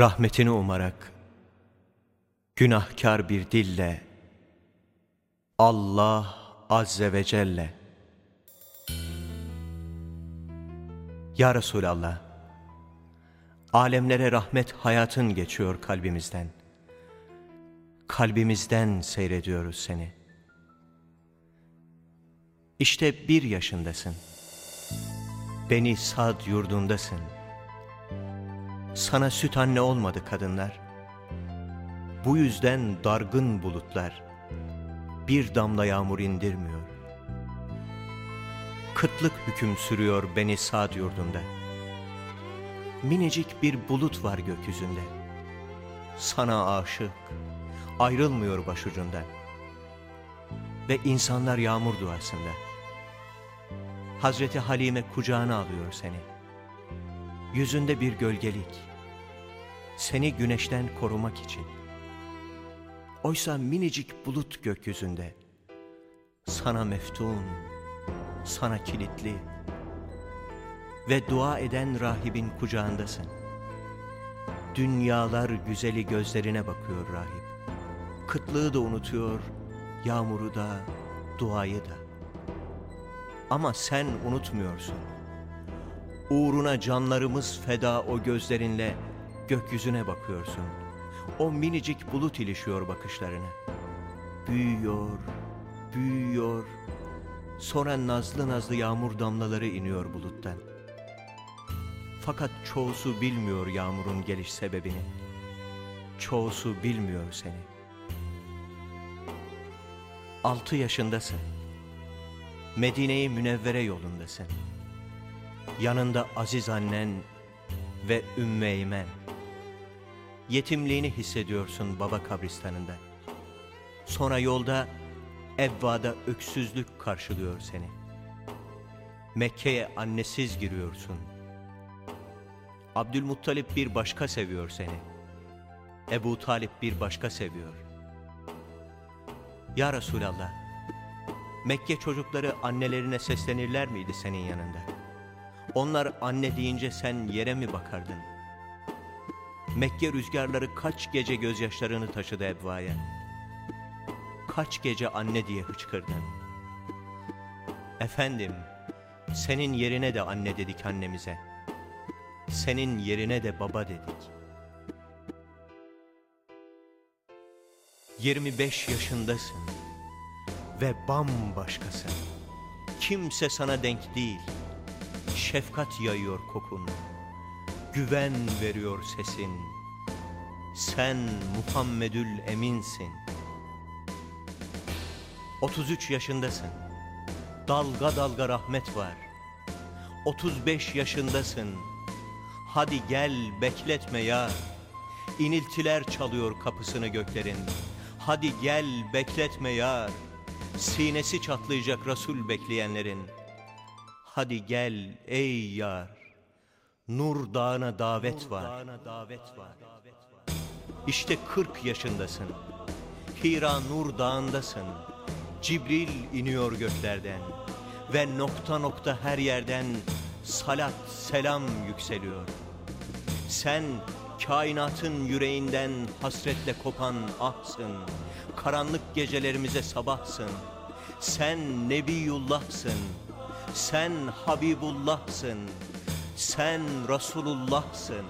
rahmetini umarak günahkar bir dille Allah Azze ve Celle. Ya Resulallah alemlere rahmet hayatın geçiyor kalbimizden. Kalbimizden seyrediyoruz seni. İşte bir yaşındasın. Beni sad yurdundasın sana süt anne olmadı kadınlar. Bu yüzden dargın bulutlar bir damla yağmur indirmiyor. Kıtlık hüküm sürüyor beni Sad yurdunda. Minicik bir bulut var gökyüzünde. Sana aşık, ayrılmıyor başucundan. Ve insanlar yağmur duasında. Hazreti Halime kucağına alıyor seni. Yüzünde bir gölgelik seni güneşten korumak için. Oysa minicik bulut gökyüzünde, sana meftun, sana kilitli ve dua eden rahibin kucağındasın. Dünyalar güzeli gözlerine bakıyor rahip. Kıtlığı da unutuyor, yağmuru da, duayı da. Ama sen unutmuyorsun. Uğruna canlarımız feda o gözlerinle Gökyüzüne bakıyorsun. O minicik bulut ilişiyor bakışlarına. Büyüyor, büyüyor. Sonra nazlı nazlı yağmur damlaları iniyor buluttan. Fakat çoğusu bilmiyor yağmurun geliş sebebini. Çoğusu bilmiyor seni. Altı yaşındasın. Medine-i Münevvere yolundasın. Yanında aziz annen ve Ümmü Eymen. Yetimliğini hissediyorsun baba kabristanında. Sonra yolda Evva'da öksüzlük karşılıyor seni. Mekke'ye annesiz giriyorsun. Abdülmuttalip bir başka seviyor seni. Ebu Talip bir başka seviyor. Ya Resulallah, Mekke çocukları annelerine seslenirler miydi senin yanında? Onlar anne deyince sen yere mi bakardın? Mekke rüzgarları kaç gece gözyaşlarını taşıdı Ebva'ya. Kaç gece anne diye hıçkırdın. Efendim, senin yerine de anne dedik annemize. Senin yerine de baba dedik. 25 yaşındasın ve bambaşkasın. Kimse sana denk değil. Şefkat yayıyor kokun güven veriyor sesin. Sen Muhammedül Eminsin. 33 yaşındasın. Dalga dalga rahmet var. 35 yaşındasın. Hadi gel bekletme ya. İniltiler çalıyor kapısını göklerin. Hadi gel bekletme ya. Sinesi çatlayacak Resul bekleyenlerin. Hadi gel ey yar. Nur Dağı'na davet var. İşte 40 yaşındasın. Hira Nur Dağı'ndasın. Cibril iniyor göklerden. Ve nokta nokta her yerden salat, selam yükseliyor. Sen kainatın yüreğinden hasretle kopan ahsın. Karanlık gecelerimize sabahsın. Sen Nebiyullah'sın. Sen Habibullah'sın. Sen Resulullah'sın.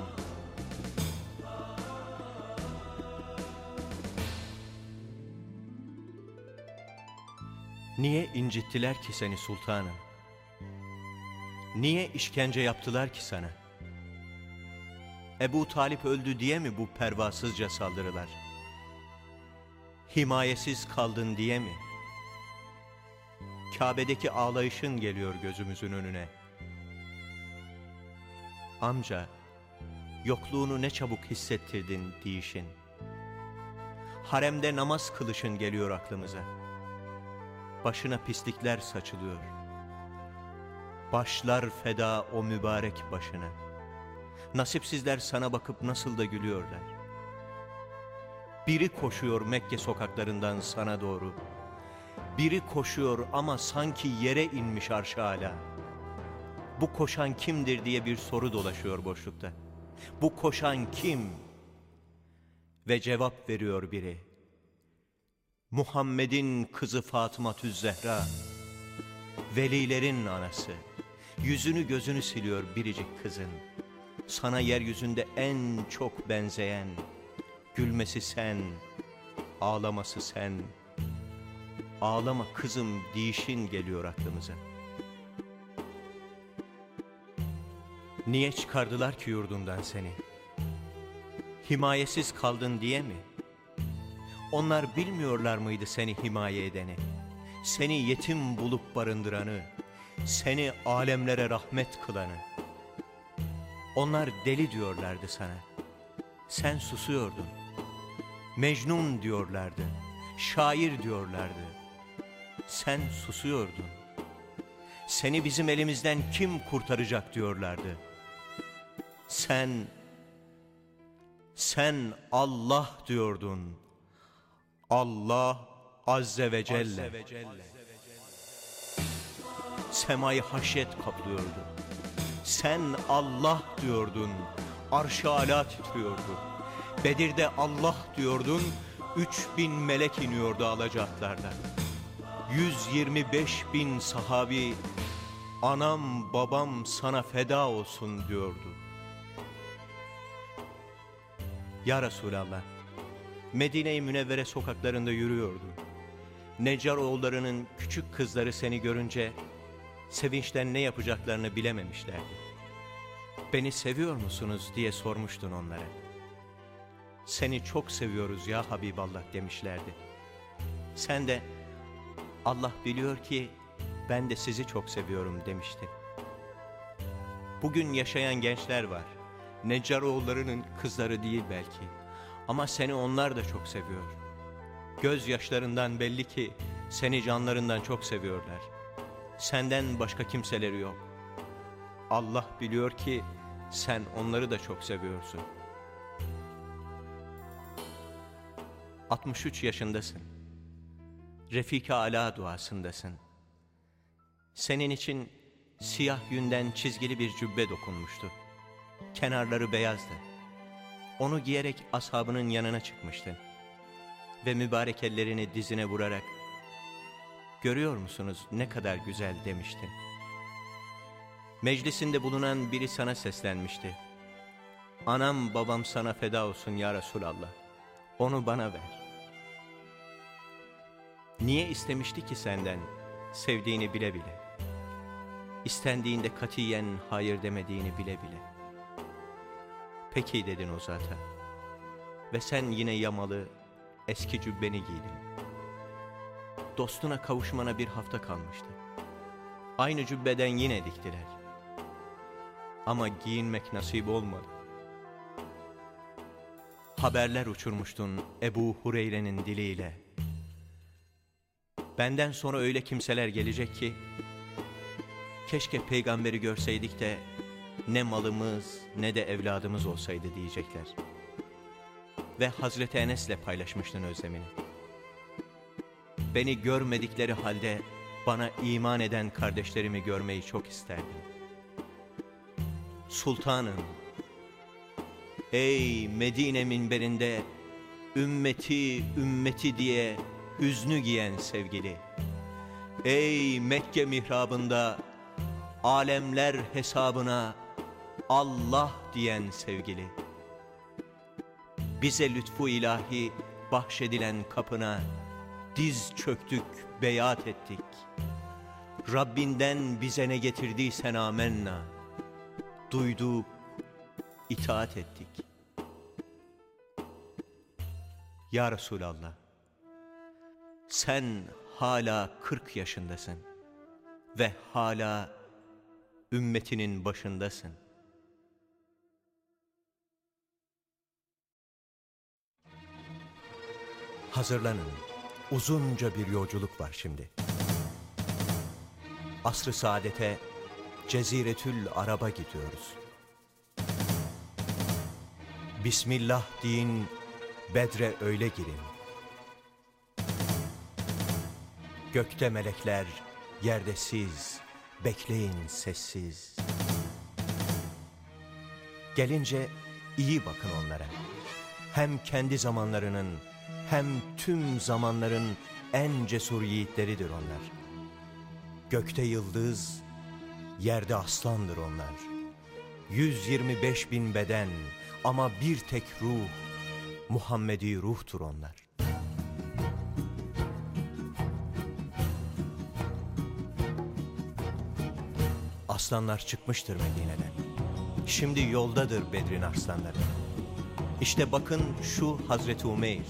Niye incittiler ki seni sultanım? Niye işkence yaptılar ki sana? Ebu Talip öldü diye mi bu pervasızca saldırılar? Himayesiz kaldın diye mi? Kabe'deki ağlayışın geliyor gözümüzün önüne. Amca, yokluğunu ne çabuk hissettirdin diyişin. Haremde namaz kılışın geliyor aklımıza. Başına pislikler saçılıyor. Başlar feda o mübarek başına. Nasipsizler sana bakıp nasıl da gülüyorlar. Biri koşuyor Mekke sokaklarından sana doğru. Biri koşuyor ama sanki yere inmiş arş hala bu koşan kimdir diye bir soru dolaşıyor boşlukta. Bu koşan kim? Ve cevap veriyor biri. Muhammed'in kızı Fatıma Zehra, velilerin anası, yüzünü gözünü siliyor biricik kızın. Sana yeryüzünde en çok benzeyen, gülmesi sen, ağlaması sen. Ağlama kızım dişin geliyor aklımıza. Niye çıkardılar ki yurdundan seni? Himayesiz kaldın diye mi? Onlar bilmiyorlar mıydı seni himaye edeni? Seni yetim bulup barındıranı, seni alemlere rahmet kılanı. Onlar deli diyorlardı sana. Sen susuyordun. Mecnun diyorlardı. Şair diyorlardı. Sen susuyordun. Seni bizim elimizden kim kurtaracak diyorlardı. Sen, sen Allah diyordun. Allah Azze ve Celle. Azze ve Celle. Semayı haşyet kaplıyordu. Sen Allah diyordun. Arş-ı ala titriyordu. Bedir'de Allah diyordun. Üç bin melek iniyordu alacaklardan. 125 bin sahabi anam babam sana feda olsun diyordu. Ya Resulallah Medine-i Münevvere sokaklarında yürüyordun. Necar oğullarının küçük kızları seni görünce sevinçten ne yapacaklarını bilememişlerdi. Beni seviyor musunuz diye sormuştun onlara. Seni çok seviyoruz ya Habiballah demişlerdi. Sen de Allah biliyor ki ben de sizi çok seviyorum demiştin. Bugün yaşayan gençler var. Neccaroğullarının kızları değil belki. Ama seni onlar da çok seviyor. Göz yaşlarından belli ki seni canlarından çok seviyorlar. Senden başka kimseleri yok. Allah biliyor ki sen onları da çok seviyorsun. 63 yaşındasın. Refika Ala duasındasın. Senin için siyah yünden çizgili bir cübbe dokunmuştu. Kenarları beyazdı. Onu giyerek ashabının yanına çıkmıştın. Ve mübarek ellerini dizine vurarak, ''Görüyor musunuz ne kadar güzel?'' demiştin. Meclisinde bulunan biri sana seslenmişti. ''Anam babam sana feda olsun ya Resulallah, onu bana ver.'' Niye istemişti ki senden sevdiğini bile bile? İstendiğinde katiyen hayır demediğini bile bile. Peki dedin o zaten. Ve sen yine yamalı eski cübbeni giydin. Dostuna kavuşmana bir hafta kalmıştı. Aynı cübbeden yine diktiler. Ama giyinmek nasip olmadı. Haberler uçurmuştun Ebu Hureyre'nin diliyle. Benden sonra öyle kimseler gelecek ki, keşke peygamberi görseydik de ne malımız ne de evladımız olsaydı diyecekler. Ve Hazreti Enes'le paylaşmıştın özlemini. Beni görmedikleri halde bana iman eden kardeşlerimi görmeyi çok isterdim. Sultanım, ey Medine minberinde ümmeti ümmeti diye hüznü giyen sevgili. Ey Mekke mihrabında alemler hesabına Allah diyen sevgili. Bize lütfu ilahi bahşedilen kapına diz çöktük, beyat ettik. Rabbinden bize ne getirdiysen amenna. Duyduk, itaat ettik. Ya Resulallah, sen hala 40 yaşındasın ve hala ümmetinin başındasın. Hazırlanın. Uzunca bir yolculuk var şimdi. Asr-ı saadete Ceziretül Arab'a gidiyoruz. Bismillah deyin, Bedre öyle girin. Gökte melekler, yerde siz, bekleyin sessiz. Gelince iyi bakın onlara. hem kendi zamanlarının hem tüm zamanların en cesur yiğitleridir onlar. Gökte yıldız, yerde aslandır onlar. 125 bin beden ama bir tek ruh, Muhammedi ruhtur onlar. Aslanlar çıkmıştır Medine'den. Şimdi yoldadır Bedrin arslanları. İşte bakın şu Hazreti Umeyr,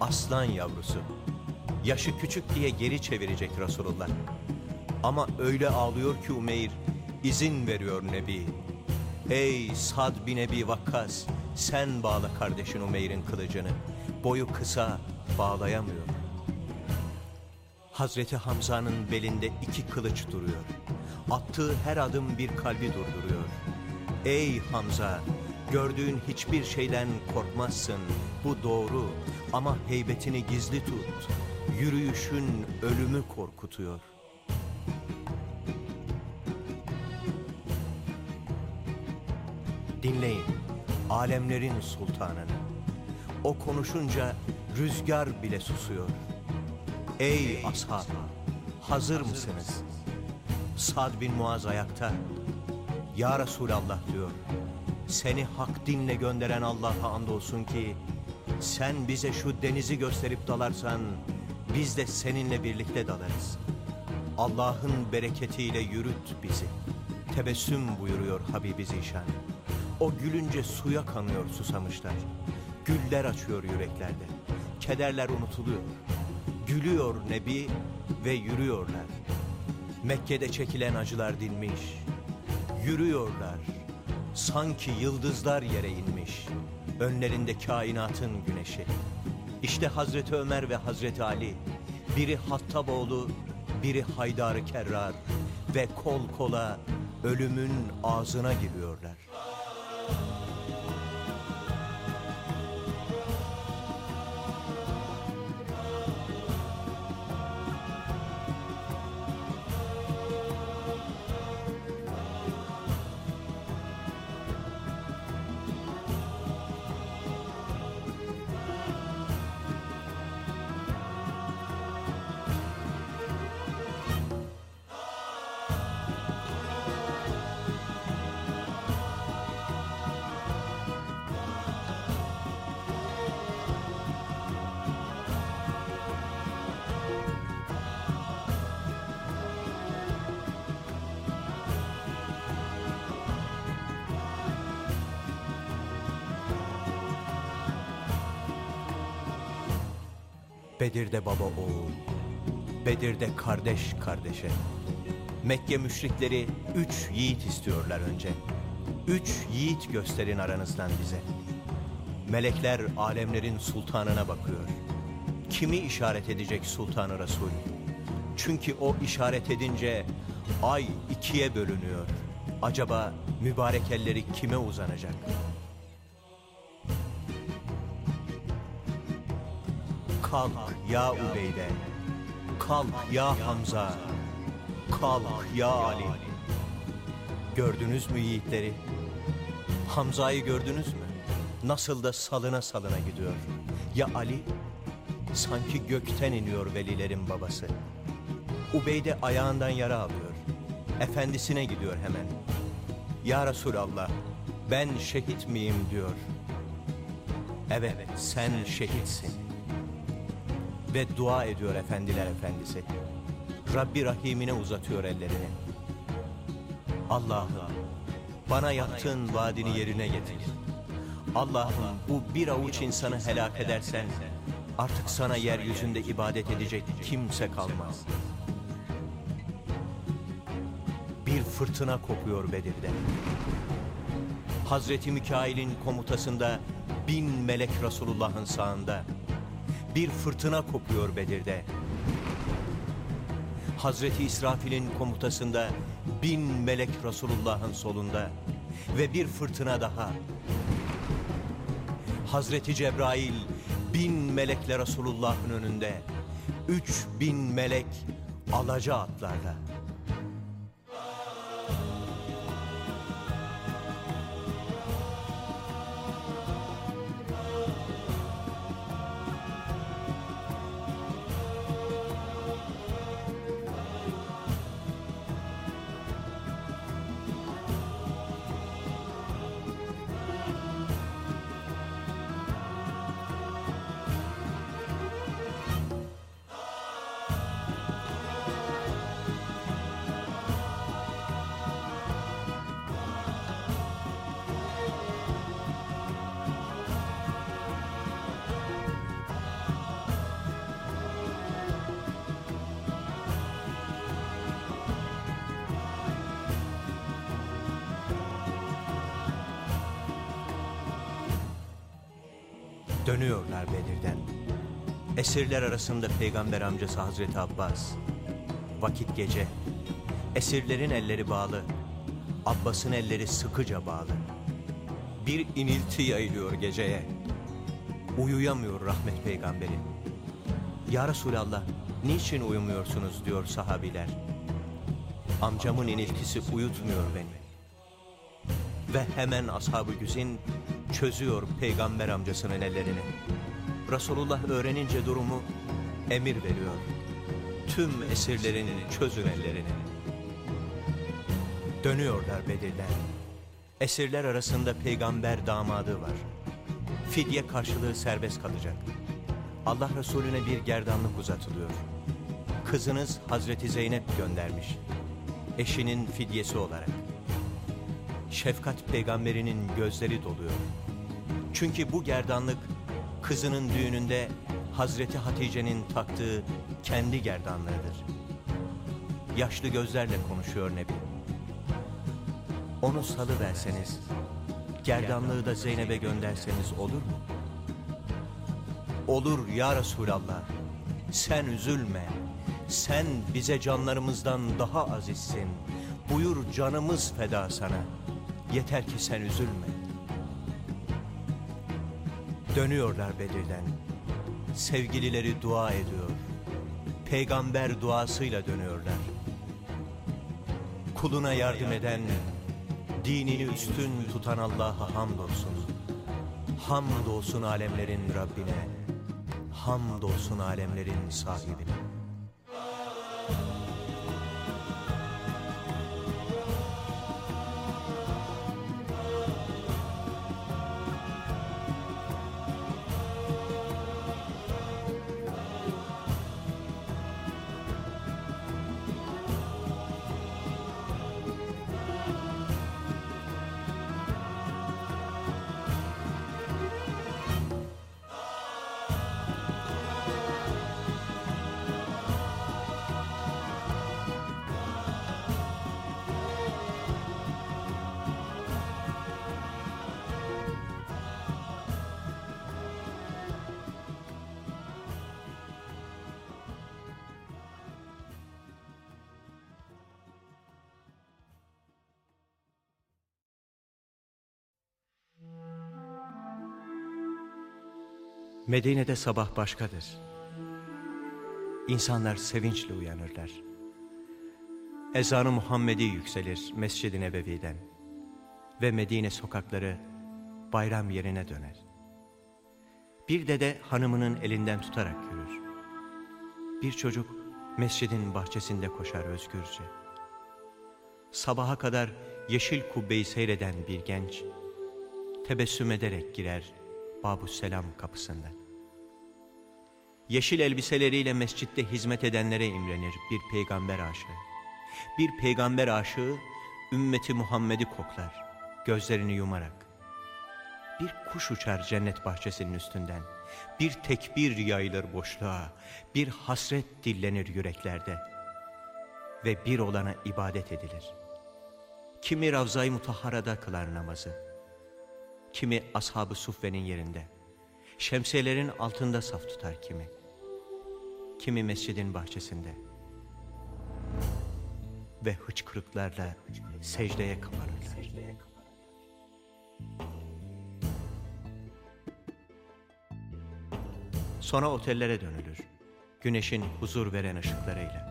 aslan yavrusu. Yaşı küçük diye geri çevirecek Resulullah. Ama öyle ağlıyor ki Umeyr, izin veriyor Nebi. Ey Sad bin Ebi Vakkas, sen bağla kardeşin Umeyr'in kılıcını. Boyu kısa, bağlayamıyor. Hazreti Hamza'nın belinde iki kılıç duruyor. Attığı her adım bir kalbi durduruyor. Ey Hamza, gördüğün hiçbir şeyden korkmazsın. Bu doğru ama heybetini gizli tut. Yürüyüşün ölümü korkutuyor. Dinleyin alemlerin sultanını. O konuşunca rüzgar bile susuyor. Ey ashab, hazır mısınız? Sad bin Muaz ayakta. Ya Resulallah diyor. Seni hak dinle gönderen Allah'a andolsun ki sen bize şu denizi gösterip dalarsan biz de seninle birlikte dalarız. Allah'ın bereketiyle yürüt bizi. Tebessüm buyuruyor Habibi Zişan. O gülünce suya kanıyor susamışlar. Güller açıyor yüreklerde. Kederler unutuluyor. Gülüyor Nebi ve yürüyorlar. Mekke'de çekilen acılar dinmiş. Yürüyorlar. Sanki yıldızlar yere inmiş. Önlerinde kainatın güneşi. İşte Hazreti Ömer ve Hazreti Ali. Biri Hattaboğlu, biri Haydar Kerrar. Ve kol kola ölümün ağzına giriyorlar. Bedir'de baba oğul, Bedir'de kardeş kardeşe. Mekke müşrikleri üç yiğit istiyorlar önce. Üç yiğit gösterin aranızdan bize. Melekler alemlerin sultanına bakıyor. Kimi işaret edecek sultanı Resul? Çünkü o işaret edince ay ikiye bölünüyor. Acaba mübarek elleri kime uzanacak? Kalk ya Ubeyde, kalk ya Hamza, kalk ya Ali. Gördünüz mü yiğitleri? Hamza'yı gördünüz mü? Nasıl da salına salına gidiyor. Ya Ali? Sanki gökten iniyor velilerin babası. Ubeyde ayağından yara alıyor. Efendisine gidiyor hemen. Ya Resulallah ben şehit miyim diyor. Evet sen şehitsin ve dua ediyor efendiler efendisi. Rabbi Rahim'ine uzatıyor ellerini. Allah'ım bana yaptığın vaadini yerine getir. Allah'ım bu bir avuç insanı helak edersen artık sana yeryüzünde ibadet edecek kimse kalmaz. Bir fırtına kopuyor Bedir'de. Hazreti Mikail'in komutasında bin melek Resulullah'ın sağında bir fırtına kopuyor Bedir'de. Hazreti İsrafil'in komutasında bin melek Resulullah'ın solunda ve bir fırtına daha. Hazreti Cebrail bin melekle Resulullah'ın önünde, üç bin melek alaca atlarda. Esirler arasında peygamber amcası Hazreti Abbas. Vakit gece. Esirlerin elleri bağlı. Abbas'ın elleri sıkıca bağlı. Bir inilti yayılıyor geceye. Uyuyamıyor rahmet peygamberi. Ya Resulallah niçin uyumuyorsunuz diyor sahabiler. Amcamın iniltisi uyutmuyor beni. Ve hemen ashab-ı güzin çözüyor peygamber amcasının ellerini. Resulullah öğrenince durumu emir veriyor. Tüm esirlerini çözün ellerini. Dönüyorlar Bedir'den. Esirler arasında peygamber damadı var. Fidye karşılığı serbest kalacak. Allah Resulüne bir gerdanlık uzatılıyor. Kızınız Hazreti Zeynep göndermiş. Eşinin fidyesi olarak. Şefkat peygamberinin gözleri doluyor. Çünkü bu gerdanlık kızının düğününde Hazreti Hatice'nin taktığı kendi gerdanlığıdır. Yaşlı gözlerle konuşuyor Nebi. Onu salı verseniz, gerdanlığı da Zeynep'e gönderseniz olur mu? Olur ya Resulallah. Sen üzülme. Sen bize canlarımızdan daha azizsin. Buyur canımız feda sana. Yeter ki sen üzülme. Dönüyorlar Bedir'den. Sevgilileri dua ediyor. Peygamber duasıyla dönüyorlar. Kuluna yardım eden, dinini üstün tutan Allah'a hamdolsun. Hamdolsun alemlerin Rabbine. Hamdolsun alemlerin sahibine. Medine'de sabah başkadır. İnsanlar sevinçle uyanırlar. Ezanı Muhammedi yükselir Mescid-i Nebevi'den ve Medine sokakları bayram yerine döner. Bir dede hanımının elinden tutarak yürür. Bir çocuk mescidin bahçesinde koşar özgürce. Sabaha kadar yeşil kubbeyi seyreden bir genç tebessüm ederek girer Babu Selam kapısından. Yeşil elbiseleriyle mescitte hizmet edenlere imrenir bir peygamber aşığı. Bir peygamber aşığı ümmeti Muhammed'i koklar gözlerini yumarak. Bir kuş uçar cennet bahçesinin üstünden. Bir tekbir yayılır boşluğa. Bir hasret dillenir yüreklerde. Ve bir olana ibadet edilir. Kimi Ravza-i Mutahhara'da kılar namazı kimi ashab-ı suffenin yerinde, şemsiyelerin altında saf tutar kimi, kimi mescidin bahçesinde ve hıçkırıklarla secdeye kapanırlar. Sonra otellere dönülür, güneşin huzur veren ışıklarıyla.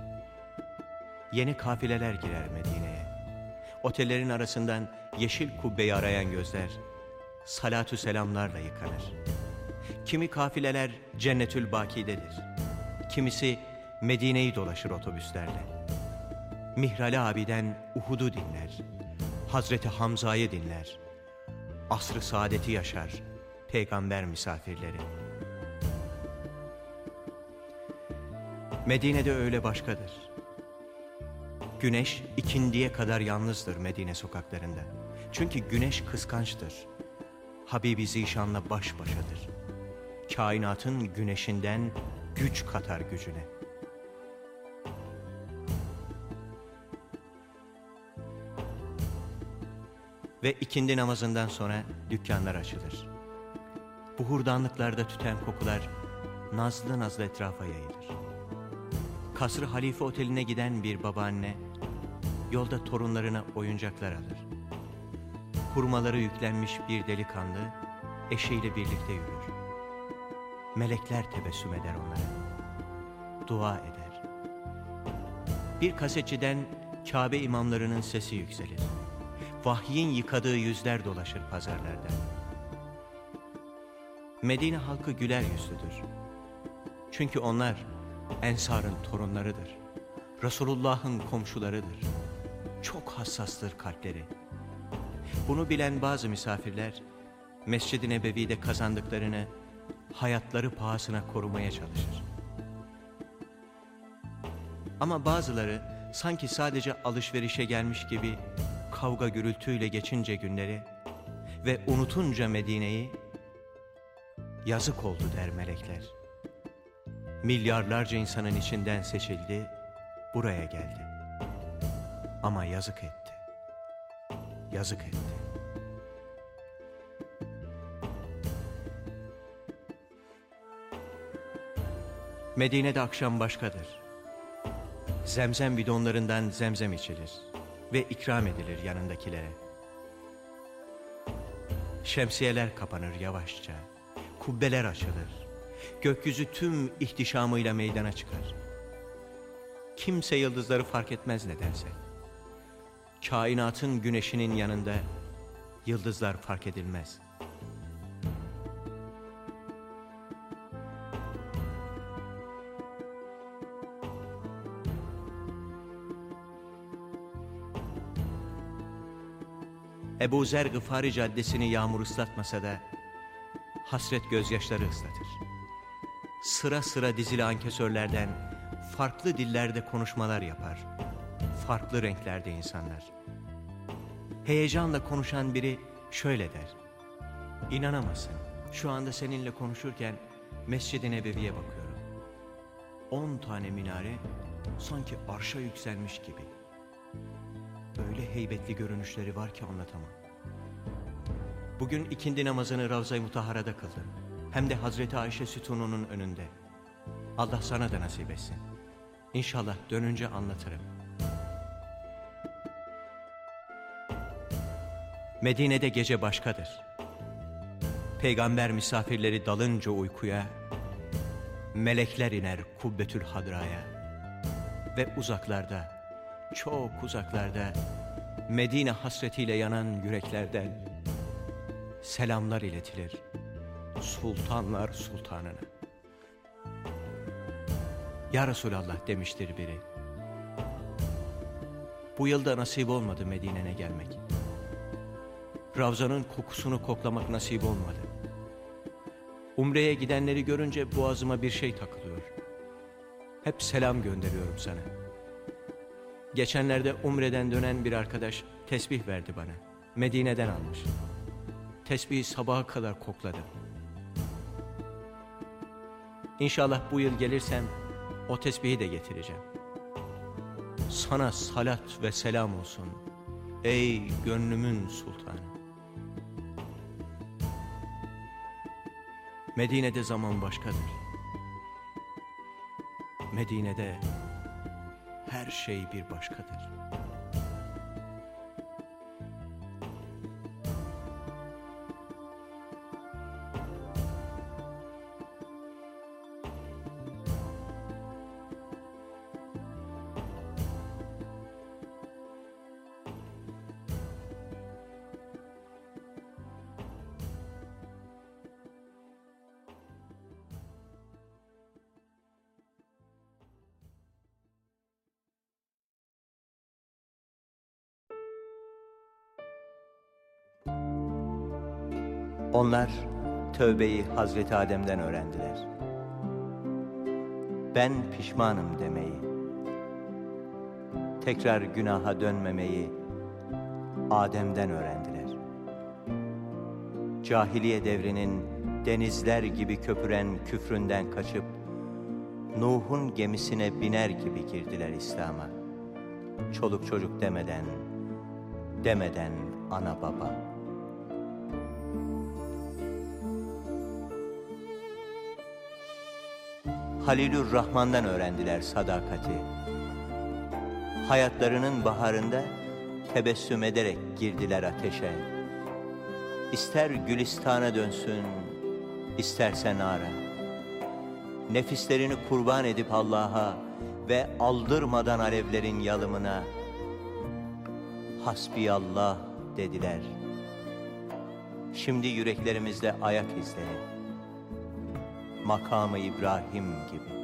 Yeni kafileler girer Medine'ye. Otellerin arasından yeşil kubbeyi arayan gözler salatü selamlarla yıkanır. Kimi kafileler cennetül bakidedir. Kimisi Medine'yi dolaşır otobüslerle. Mihrali abiden Uhud'u dinler. Hazreti Hamza'yı dinler. Asrı saadeti yaşar peygamber misafirleri. Medine'de öyle başkadır. Güneş ikindiye kadar yalnızdır Medine sokaklarında. Çünkü güneş kıskançtır. Habibi Zişan'la baş başadır. Kainatın güneşinden güç katar gücüne. Ve ikindi namazından sonra dükkanlar açılır. Buhurdanlıklarda tüten kokular nazlı nazlı etrafa yayılır. Kasrı Halife Oteli'ne giden bir babaanne yolda torunlarına oyuncaklar alır. Hurmaları yüklenmiş bir delikanlı eşiyle birlikte yürür. Melekler tebessüm eder onlara. Dua eder. Bir kasetçiden Kabe imamlarının sesi yükselir. Vahyin yıkadığı yüzler dolaşır pazarlarda. Medine halkı güler yüzlüdür. Çünkü onlar Ensar'ın torunlarıdır. Resulullah'ın komşularıdır. Çok hassastır kalpleri. Bunu bilen bazı misafirler Mescid-i Nebevi'de kazandıklarını hayatları pahasına korumaya çalışır. Ama bazıları sanki sadece alışverişe gelmiş gibi kavga gürültüyle geçince günleri ve unutunca Medine'yi yazık oldu der melekler. Milyarlarca insanın içinden seçildi, buraya geldi. Ama yazık etti. Yazık etti. Medine'de akşam başkadır. Zemzem bidonlarından zemzem içilir ve ikram edilir yanındakilere. Şemsiyeler kapanır yavaşça, kubbeler açılır, gökyüzü tüm ihtişamıyla meydana çıkar. Kimse yıldızları fark etmez nedense. Kainatın güneşinin yanında yıldızlar fark edilmez.'' Ebu Zer Gıfari Caddesi'ni yağmur ıslatmasa da hasret gözyaşları ıslatır. Sıra sıra dizili ankesörlerden farklı dillerde konuşmalar yapar. Farklı renklerde insanlar. Heyecanla konuşan biri şöyle der. İnanamazsın. Şu anda seninle konuşurken Mescid-i Nebevi'ye bakıyorum. On tane minare sanki arşa yükselmiş gibi. Öyle heybetli görünüşleri var ki anlatamam. Bugün ikindi namazını Ravza-i Mutahara'da kıldım. Hem de Hazreti Ayşe sütununun önünde. Allah sana da nasip etsin. İnşallah dönünce anlatırım. Medine'de gece başkadır. Peygamber misafirleri dalınca uykuya, melekler iner kubbetül hadraya ve uzaklarda çok uzaklarda Medine hasretiyle yanan yüreklerden selamlar iletilir sultanlar sultanına. Ya Resulallah demiştir biri. Bu yılda nasip olmadı Medine'ne gelmek. Ravzanın kokusunu koklamak nasip olmadı. Umre'ye gidenleri görünce boğazıma bir şey takılıyor. Hep selam gönderiyorum sana.'' Geçenlerde Umre'den dönen bir arkadaş tesbih verdi bana. Medine'den almış. Tesbihi sabaha kadar kokladım. İnşallah bu yıl gelirsem o tesbihi de getireceğim. Sana salat ve selam olsun ey gönlümün sultanı. Medine'de zaman başkadır. Medine'de her şey bir başkadır. Onlar tövbeyi Hazreti Adem'den öğrendiler. Ben pişmanım demeyi, tekrar günaha dönmemeyi Adem'den öğrendiler. Cahiliye devrinin denizler gibi köpüren küfründen kaçıp Nuh'un gemisine biner gibi girdiler İslam'a. Çoluk çocuk demeden, demeden ana baba. Halilur Rahman'dan öğrendiler sadakati. Hayatlarının baharında tebessüm ederek girdiler ateşe. İster Gülistan'a dönsün, istersen ara. Nefislerini kurban edip Allah'a ve aldırmadan alevlerin yalımına Hasbiyallah dediler. Şimdi yüreklerimizde ayak izleri. Makamı İbrahim gibi.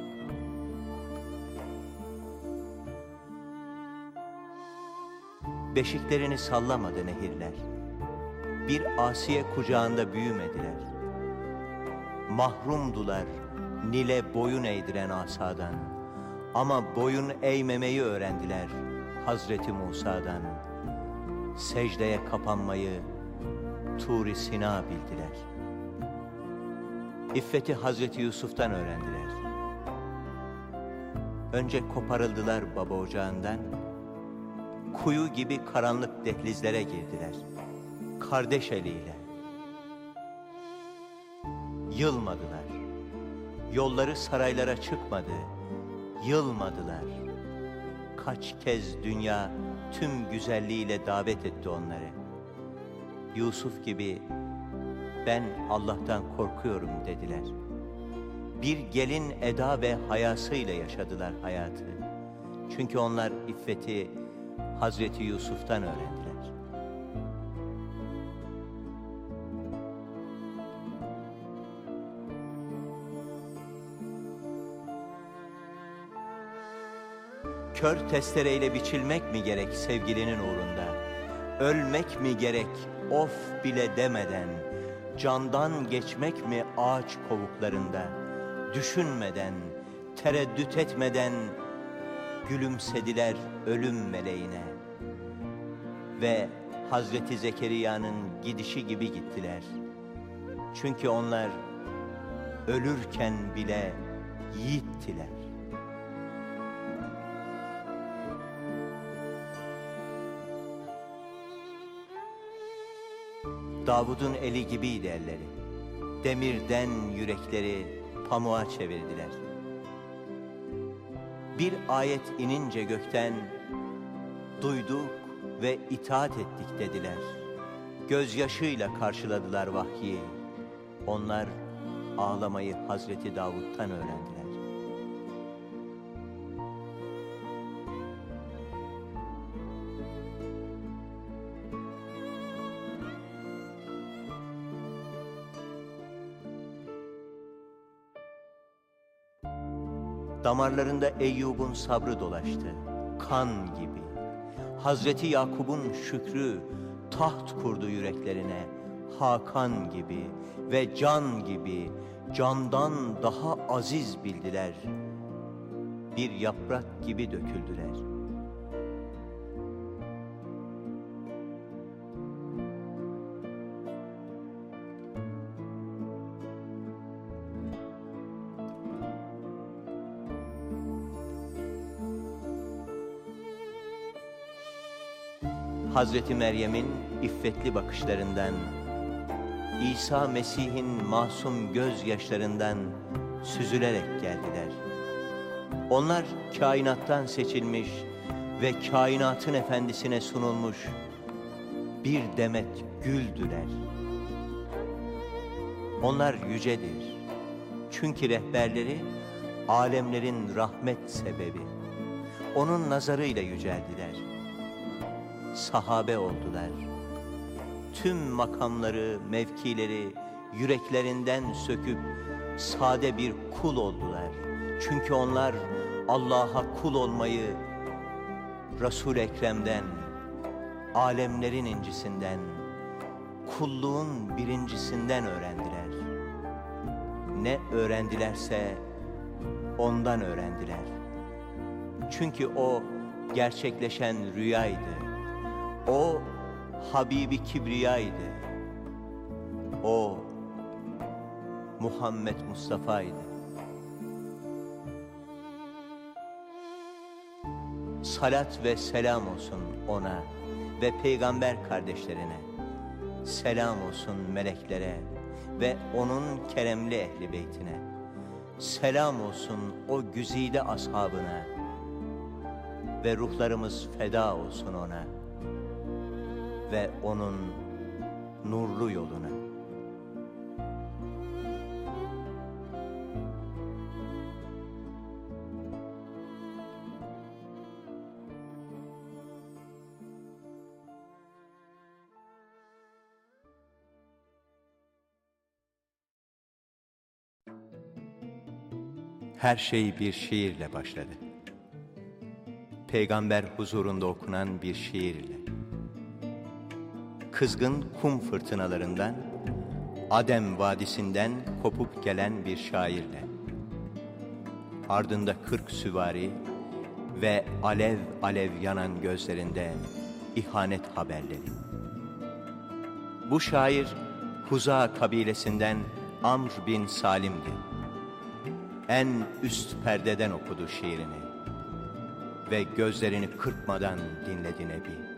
Beşiklerini sallamadı nehirler. Bir asiye kucağında büyümediler. Mahrumdular Nil'e boyun eğdiren asadan. Ama boyun eğmemeyi öğrendiler Hazreti Musa'dan. Secdeye kapanmayı Tur-i Sina bildiler. İffeti Hazreti Yusuf'tan öğrendiler. Önce koparıldılar baba ocağından, kuyu gibi karanlık dehlizlere girdiler. Kardeş eliyle. Yılmadılar. Yolları saraylara çıkmadı. Yılmadılar. Kaç kez dünya tüm güzelliğiyle davet etti onları. Yusuf gibi ben Allah'tan korkuyorum dediler. Bir gelin eda ve hayasıyla yaşadılar hayatı. Çünkü onlar iffeti Hazreti Yusuf'tan öğrendiler. Kör testereyle biçilmek mi gerek sevgilinin uğrunda? Ölmek mi gerek of bile demeden? Candan geçmek mi ağaç kovuklarında? Düşünmeden, tereddüt etmeden gülümsediler ölüm meleğine. Ve Hazreti Zekeriya'nın gidişi gibi gittiler. Çünkü onlar ölürken bile yiğittiler. Davud'un eli gibiydi elleri. Demirden yürekleri pamuğa çevirdiler. Bir ayet inince gökten duyduk ve itaat ettik dediler. Gözyaşıyla karşıladılar vahyi. Onlar ağlamayı Hazreti Davud'tan öğrendiler. Damarlarında Eyyub'un sabrı dolaştı, kan gibi. Hazreti Yakub'un şükrü taht kurdu yüreklerine, Hakan gibi ve can gibi, candan daha aziz bildiler. Bir yaprak gibi döküldüler. Hazreti Meryem'in iffetli bakışlarından, İsa Mesih'in masum gözyaşlarından süzülerek geldiler. Onlar kainattan seçilmiş ve kainatın efendisine sunulmuş bir demet güldüler. Onlar yücedir. Çünkü rehberleri alemlerin rahmet sebebi. Onun nazarıyla yüceldiler sahabe oldular. Tüm makamları, mevkileri yüreklerinden söküp sade bir kul oldular. Çünkü onlar Allah'a kul olmayı Resul Ekrem'den, alemlerin incisinden, kulluğun birincisinden öğrendiler. Ne öğrendilerse ondan öğrendiler. Çünkü o gerçekleşen rüyaydı. O Habibi Kibriya'ydı. O Muhammed Mustafa'ydı. Salat ve selam olsun ona ve peygamber kardeşlerine. Selam olsun meleklere ve onun keremli ehli beytine. selam olsun o güzide ashabına ve ruhlarımız feda olsun ona ve onun nurlu yoluna. Her şey bir şiirle başladı. Peygamber huzurunda okunan bir şiirle. Kızgın kum fırtınalarından, Adem Vadisi'nden kopup gelen bir şairle. Ardında kırk süvari ve alev alev yanan gözlerinde ihanet haberleri. Bu şair Huza kabilesinden Amr bin Salim'di en üst perdeden okudu şiirini ve gözlerini kırpmadan dinledi Nebi.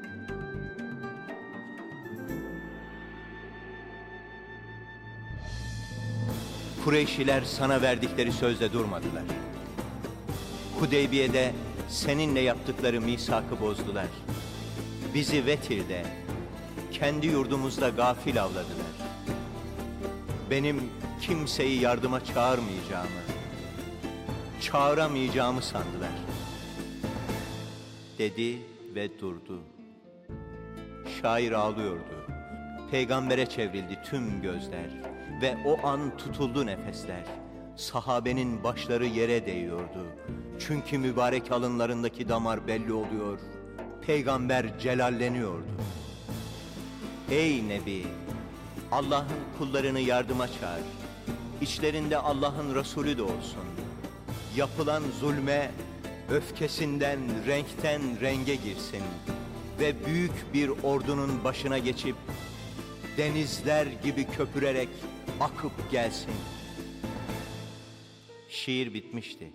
Kureyşiler sana verdikleri sözde durmadılar. Hudeybiye'de seninle yaptıkları misakı bozdular. Bizi Vetir'de, kendi yurdumuzda gafil avladılar. Benim kimseyi yardıma çağırmayacağımı, çağıramayacağımı sandılar. Dedi ve durdu. Şair ağlıyordu. Peygambere çevrildi tüm gözler ve o an tutuldu nefesler. Sahabenin başları yere değiyordu. Çünkü mübarek alınlarındaki damar belli oluyor. Peygamber celalleniyordu. Ey Nebi! Allah'ın kullarını yardıma çağır. İçlerinde Allah'ın Resulü de olsun yapılan zulme öfkesinden renkten renge girsin ve büyük bir ordunun başına geçip denizler gibi köpürerek akıp gelsin. Şiir bitmişti.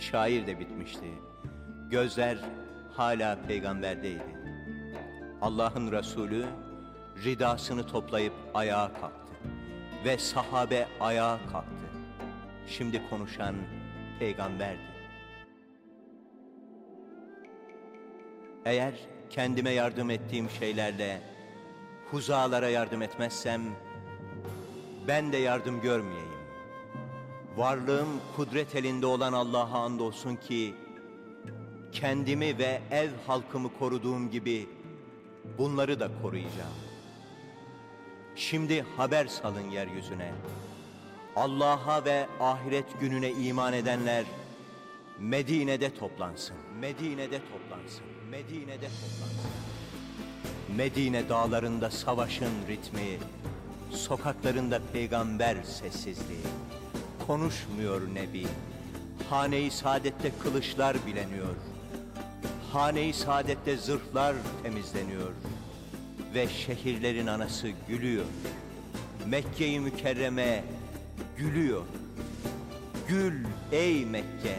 Şair de bitmişti. Gözler hala peygamberdeydi. Allah'ın Resulü ridasını toplayıp ayağa kalktı ve sahabe ayağa kalktı. Şimdi konuşan peygamberdi. Eğer kendime yardım ettiğim şeylerle huzalara yardım etmezsem ben de yardım görmeyeyim. Varlığım kudret elinde olan Allah'a andolsun ki kendimi ve ev halkımı koruduğum gibi bunları da koruyacağım. Şimdi haber salın yeryüzüne. Allah'a ve ahiret gününe iman edenler Medine'de toplansın. Medine'de toplansın. Medine'de toplansın. Medine dağlarında savaşın ritmi, sokaklarında peygamber sessizliği. Konuşmuyor Nebi. Hane-i saadette kılıçlar bileniyor. Hane-i saadette zırhlar temizleniyor. Ve şehirlerin anası gülüyor. Mekke-i Mükerreme gülüyor. Gül ey Mekke,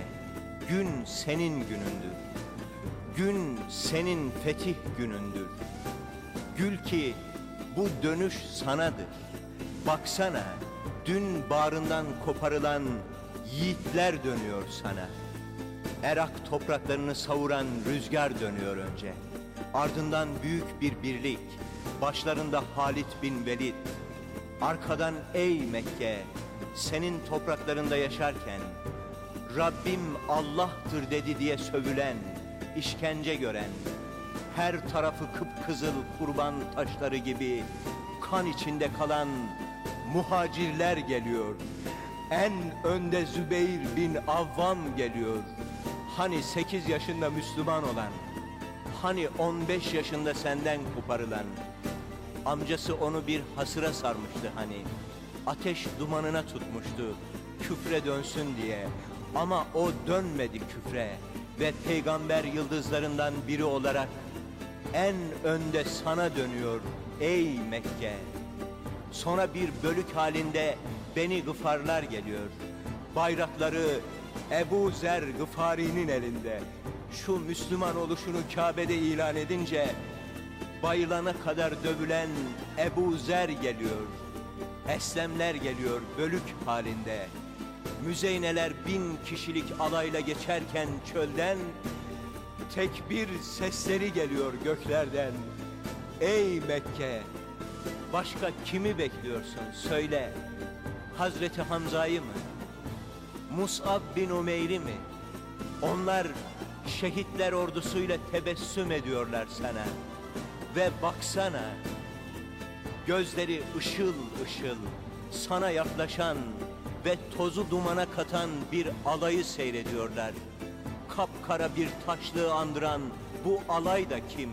gün senin günündür. Gün senin fetih günündür. Gül ki bu dönüş sanadır. Baksana dün bağrından koparılan yiğitler dönüyor sana. Erak topraklarını savuran rüzgar dönüyor önce. Ardından büyük bir birlik, başlarında Halit bin Velid. Arkadan ey Mekke, senin topraklarında yaşarken Rabbim Allah'tır dedi diye sövülen, işkence gören, her tarafı kıpkızıl kurban taşları gibi kan içinde kalan muhacirler geliyor. En önde Zübeyir bin Avvam geliyor. Hani sekiz yaşında Müslüman olan, hani on beş yaşında senden koparılan, amcası onu bir hasıra sarmıştı hani ateş dumanına tutmuştu küfre dönsün diye. Ama o dönmedi küfre ve peygamber yıldızlarından biri olarak en önde sana dönüyor ey Mekke. Sonra bir bölük halinde beni gıfarlar geliyor. Bayrakları Ebu Zer Gıfari'nin elinde. Şu Müslüman oluşunu Kabe'de ilan edince bayılana kadar dövülen Ebu Zer geliyor. Eslemler geliyor bölük halinde. Müzeyneler bin kişilik alayla geçerken çölden tekbir sesleri geliyor göklerden. Ey Mekke! Başka kimi bekliyorsun söyle. Hazreti Hamza'yı mı? Mus'ab bin Umeyr'i mi? Onlar şehitler ordusuyla tebessüm ediyorlar sana. Ve baksana, gözleri ışıl ışıl, sana yaklaşan ve tozu dumana katan bir alayı seyrediyorlar. Kapkara bir taşlığı andıran bu alay da kim?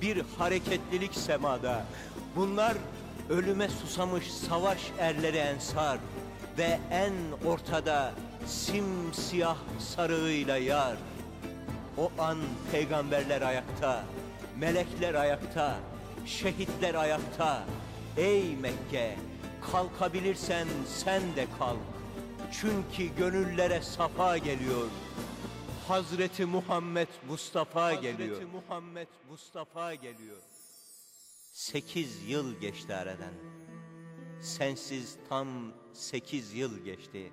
Bir hareketlilik semada. Bunlar ölüme susamış savaş erleri ensar ve en ortada simsiyah sarığıyla yar. O an peygamberler ayakta, melekler ayakta, şehitler ayakta. Ey Mekke, kalkabilirsen sen de kalk. Çünkü gönüllere safa geliyor. Hazreti Muhammed Mustafa Hazreti geliyor. Muhammed Mustafa geliyor. Sekiz yıl geçti aradan. Sensiz tam sekiz yıl geçti.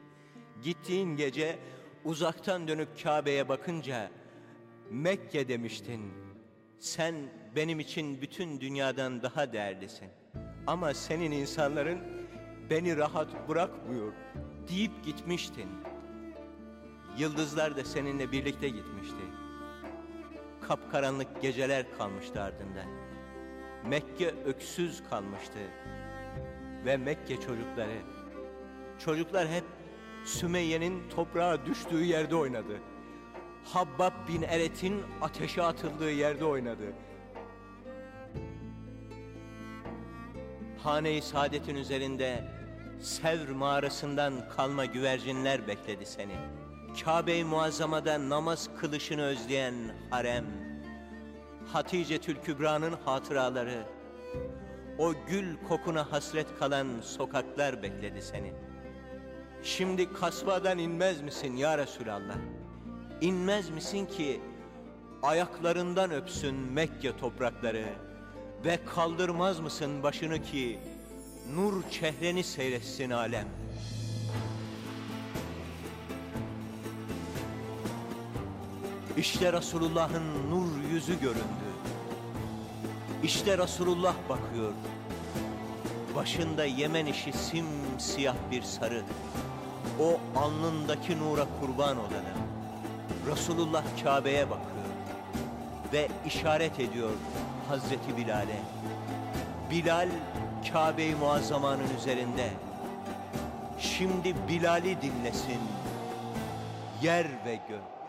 Gittiğin gece uzaktan dönüp Kabe'ye bakınca Mekke demiştin. Sen benim için bütün dünyadan daha değerlisin. Ama senin insanların beni rahat bırakmıyor deyip gitmiştin. Yıldızlar da seninle birlikte gitmişti. Kapkaranlık geceler kalmıştı ardında. Mekke öksüz kalmıştı. Ve Mekke çocukları, çocuklar hep Sümeyye'nin toprağa düştüğü yerde oynadı. Habbab bin Eret'in ateşe atıldığı yerde oynadı. Hane-i Saadet'in üzerinde Sevr mağarasından kalma güvercinler bekledi seni. Kabe-i Muazzama'da namaz kılışını özleyen harem, Hatice Tülkübra'nın hatıraları, o gül kokuna hasret kalan sokaklar bekledi seni. Şimdi kasbadan inmez misin ya Resulallah? İnmez misin ki ayaklarından öpsün Mekke toprakları ve kaldırmaz mısın başını ki nur çehreni seyretsin alem? İşte Resulullah'ın nur yüzü göründü. İşte Resulullah bakıyor. Başında Yemen işi simsiyah bir sarı. O alnındaki nura kurban olalım. Resulullah Kabe'ye bakıyor ve işaret ediyor Hazreti Bilal'e. Bilal Kabe-i Muazzama'nın üzerinde. Şimdi Bilal'i dinlesin yer ve gök.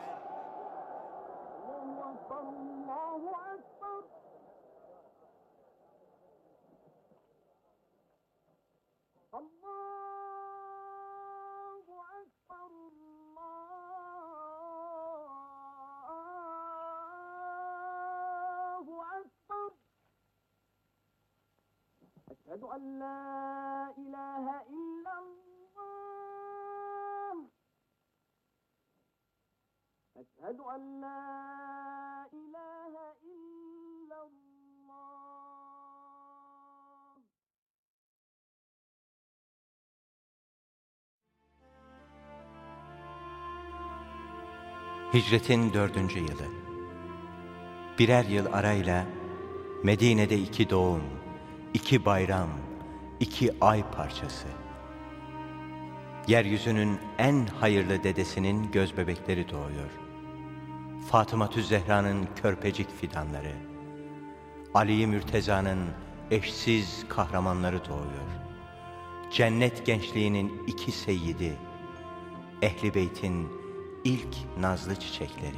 أن لا إله إلا الله أشهد أن لا إله إلا الله Hicretin dördüncü yılı. Birer yıl arayla Medine'de iki doğum, iki bayram, iki ay parçası. Yeryüzünün en hayırlı dedesinin göz bebekleri doğuyor. Fatıma Zehra'nın körpecik fidanları. Ali Mürteza'nın eşsiz kahramanları doğuyor. Cennet gençliğinin iki seyyidi, Ehli Beyt'in ilk nazlı çiçekleri.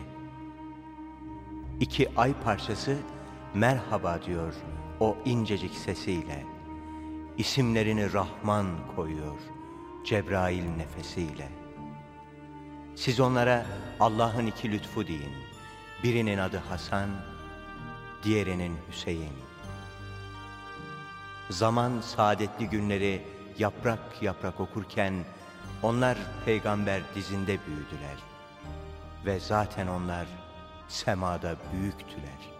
İki ay parçası merhaba diyor o incecik sesiyle. İsimlerini Rahman koyuyor Cebrail nefesiyle. Siz onlara Allah'ın iki lütfu deyin. Birinin adı Hasan, diğerinin Hüseyin. Zaman saadetli günleri yaprak yaprak okurken onlar peygamber dizinde büyüdüler. Ve zaten onlar semada büyüktüler.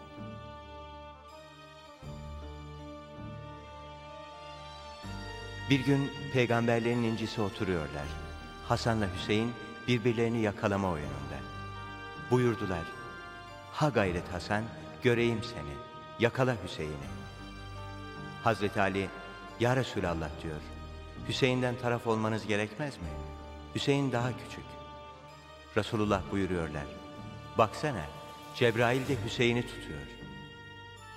Bir gün peygamberlerin incisi oturuyorlar. Hasan'la Hüseyin birbirlerini yakalama oyununda. Buyurdular, ha gayret Hasan, göreyim seni, yakala Hüseyin'i. Hazreti Ali, ya Resulallah diyor, Hüseyin'den taraf olmanız gerekmez mi? Hüseyin daha küçük. Resulullah buyuruyorlar, baksana, Cebrail de Hüseyin'i tutuyor.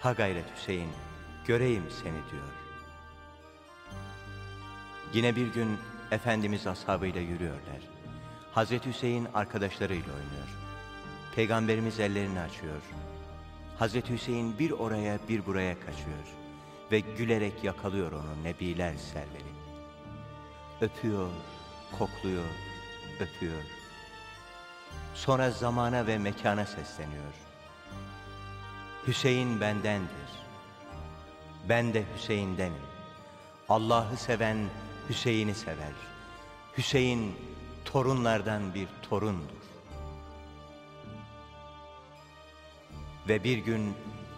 Ha gayret Hüseyin, göreyim seni diyor. Yine bir gün Efendimiz ashabıyla yürüyorlar. Hazreti Hüseyin arkadaşlarıyla oynuyor. Peygamberimiz ellerini açıyor. Hazreti Hüseyin bir oraya bir buraya kaçıyor. Ve gülerek yakalıyor onu Nebiler serveri. Öpüyor, kokluyor, öpüyor. Sonra zamana ve mekana sesleniyor. Hüseyin bendendir. Ben de Hüseyin'denim. Allah'ı seven Hüseyin'i sever. Hüseyin torunlardan bir torundur. Ve bir gün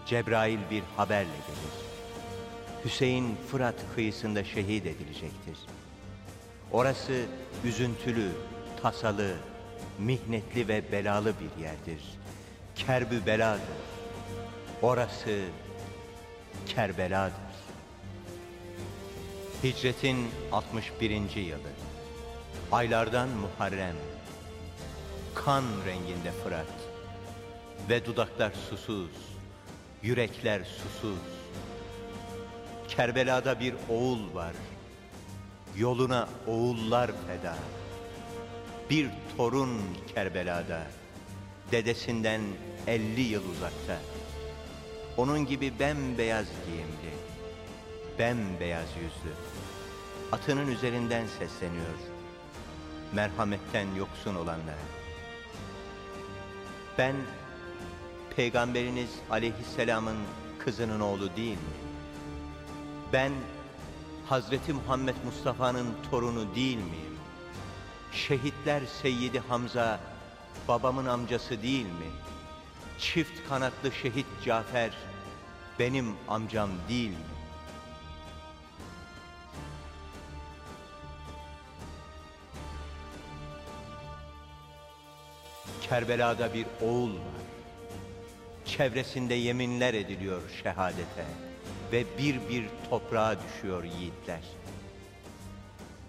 Cebrail bir haberle gelir. Hüseyin Fırat kıyısında şehit edilecektir. Orası üzüntülü, tasalı, mihnetli ve belalı bir yerdir. Kerbü beladır. Orası Kerbela'dır. Hicretin 61. yılı. Aylardan Muharrem. Kan renginde Fırat. Ve dudaklar susuz, yürekler susuz. Kerbela'da bir oğul var. Yoluna oğullar feda. Bir torun Kerbela'da. Dedesinden 50 yıl uzakta. Onun gibi bembeyaz giyimli, bembeyaz yüzlü. Atının üzerinden sesleniyor. Merhametten yoksun olanlara. Ben peygamberiniz aleyhisselamın kızının oğlu değil mi? Ben Hazreti Muhammed Mustafa'nın torunu değil miyim? Şehitler Seyyidi Hamza babamın amcası değil mi? Çift kanatlı şehit Cafer benim amcam değil mi? Kerbela'da bir oğul var. Çevresinde yeminler ediliyor şehadete ve bir bir toprağa düşüyor yiğitler.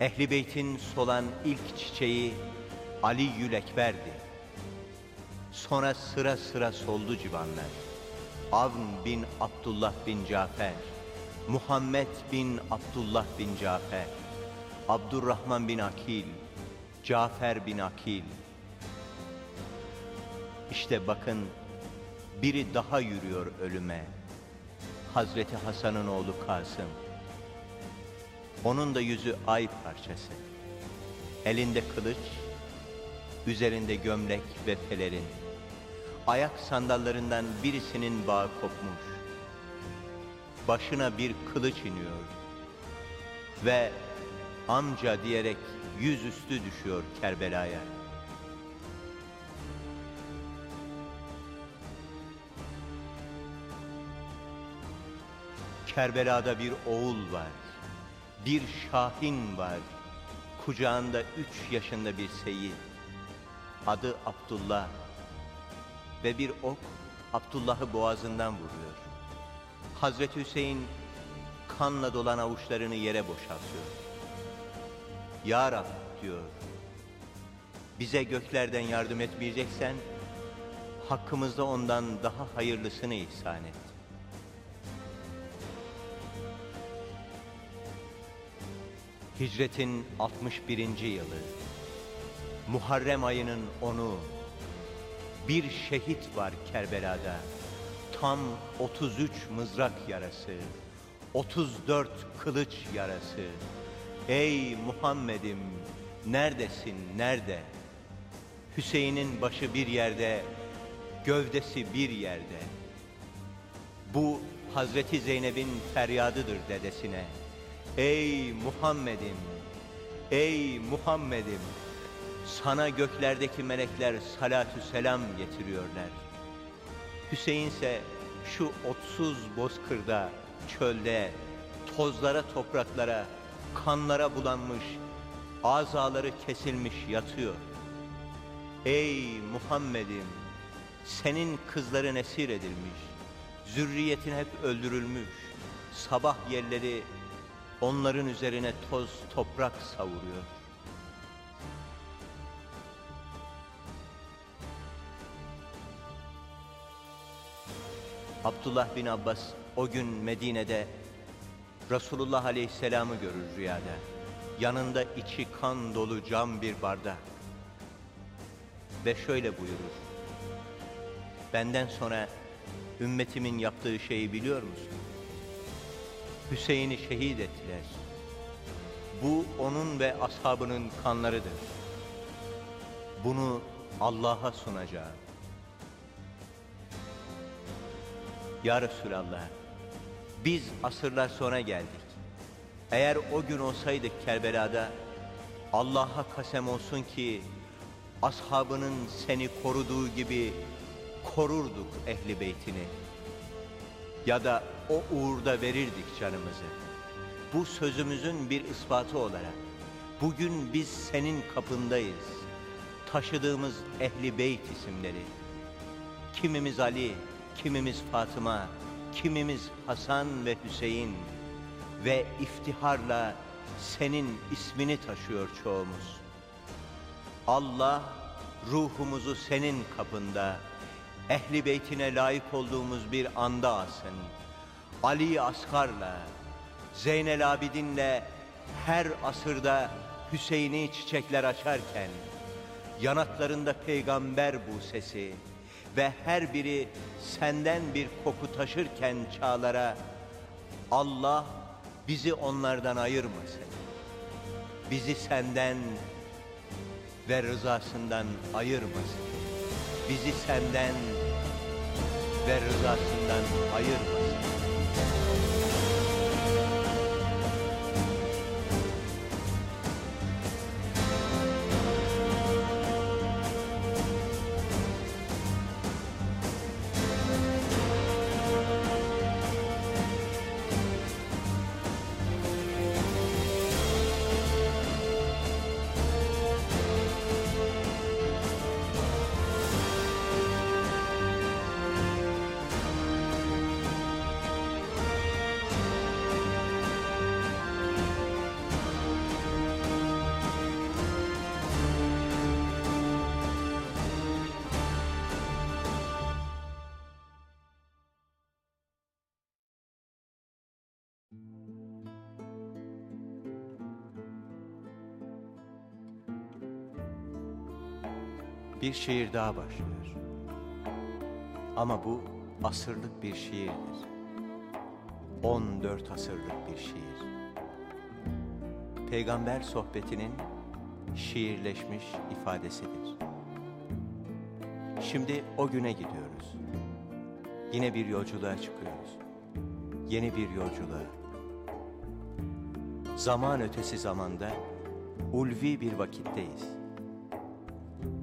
Ehli Beyt'in solan ilk çiçeği Ali Yülekber'di. Sonra sıra sıra soldu civanlar. Avn bin Abdullah bin Cafer, Muhammed bin Abdullah bin Cafer, Abdurrahman bin Akil, Cafer bin Akil. İşte bakın biri daha yürüyor ölüme. Hazreti Hasan'ın oğlu Kasım. Onun da yüzü ay parçası. Elinde kılıç, üzerinde gömlek ve pelerin. Ayak sandallarından birisinin bağı kopmuş. Başına bir kılıç iniyor. Ve amca diyerek yüzüstü düşüyor Kerbela'ya. Kerbela'da bir oğul var. Bir şahin var. Kucağında üç yaşında bir seyit. Adı Abdullah. Ve bir ok Abdullah'ı boğazından vuruyor. Hazreti Hüseyin kanla dolan avuçlarını yere boşaltıyor. Ya Rab diyor. Bize göklerden yardım etmeyeceksen hakkımızda ondan daha hayırlısını ihsan et. Hicretin 61. yılı. Muharrem ayının onu bir şehit var Kerbela'da. Tam 33 mızrak yarası, 34 kılıç yarası. Ey Muhammed'im neredesin nerede? Hüseyin'in başı bir yerde, gövdesi bir yerde. Bu Hazreti Zeynep'in feryadıdır dedesine. Ey Muhammed'im, ey Muhammed'im, sana göklerdeki melekler salatü selam getiriyorlar. Hüseyin ise şu otsuz bozkırda, çölde, tozlara, topraklara, kanlara bulanmış, azaları kesilmiş yatıyor. Ey Muhammed'im, senin kızların esir edilmiş, zürriyetin hep öldürülmüş, sabah yerleri onların üzerine toz toprak savuruyor. Abdullah bin Abbas o gün Medine'de Resulullah Aleyhisselam'ı görür rüyada. Yanında içi kan dolu cam bir bardak. Ve şöyle buyurur. Benden sonra ümmetimin yaptığı şeyi biliyor musun? Hüseyin'i şehit ettiler. Bu onun ve ashabının kanlarıdır. Bunu Allah'a sunacağım. Ya Resulallah, biz asırlar sonra geldik. Eğer o gün olsaydık Kerbela'da, Allah'a kasem olsun ki, ashabının seni koruduğu gibi korurduk ehli beytini. Ya da o uğurda verirdik canımızı. Bu sözümüzün bir ispatı olarak, bugün biz senin kapındayız. Taşıdığımız ehli beyt isimleri. Kimimiz Ali, kimimiz Fatıma, kimimiz Hasan ve Hüseyin ve iftiharla senin ismini taşıyor çoğumuz. Allah ruhumuzu senin kapında, ehli beytine layık olduğumuz bir anda alsın. Ali Askar'la, Zeynel Abidin'le her asırda Hüseyin'i çiçekler açarken, yanaklarında peygamber bu sesi, ve her biri senden bir koku taşırken çağlara Allah bizi onlardan ayırmasın. Bizi senden ve rızasından ayırmasın. Bizi senden ve rızasından ayırmasın. Thank you. Bir şiir daha başlıyor. Ama bu asırlık bir şiirdir. 14 asırlık bir şiir. Peygamber sohbetinin şiirleşmiş ifadesidir. Şimdi o güne gidiyoruz. Yine bir yolculuğa çıkıyoruz. Yeni bir yolculuğa. Zaman ötesi zamanda ulvi bir vakitteyiz.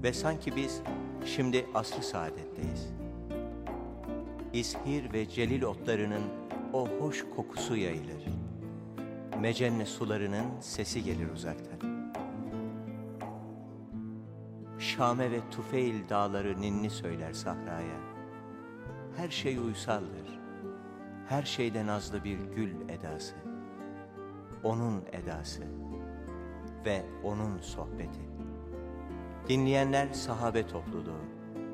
Ve sanki biz şimdi asr-ı saadetteyiz. İshir ve celil otlarının o hoş kokusu yayılır. Mecenne sularının sesi gelir uzaktan. Şame ve Tufeil dağları ninni söyler sahraya. Her şey uysaldır. Her şeyde nazlı bir gül edası. Onun edası ve onun sohbeti. Dinleyenler sahabe topluluğu.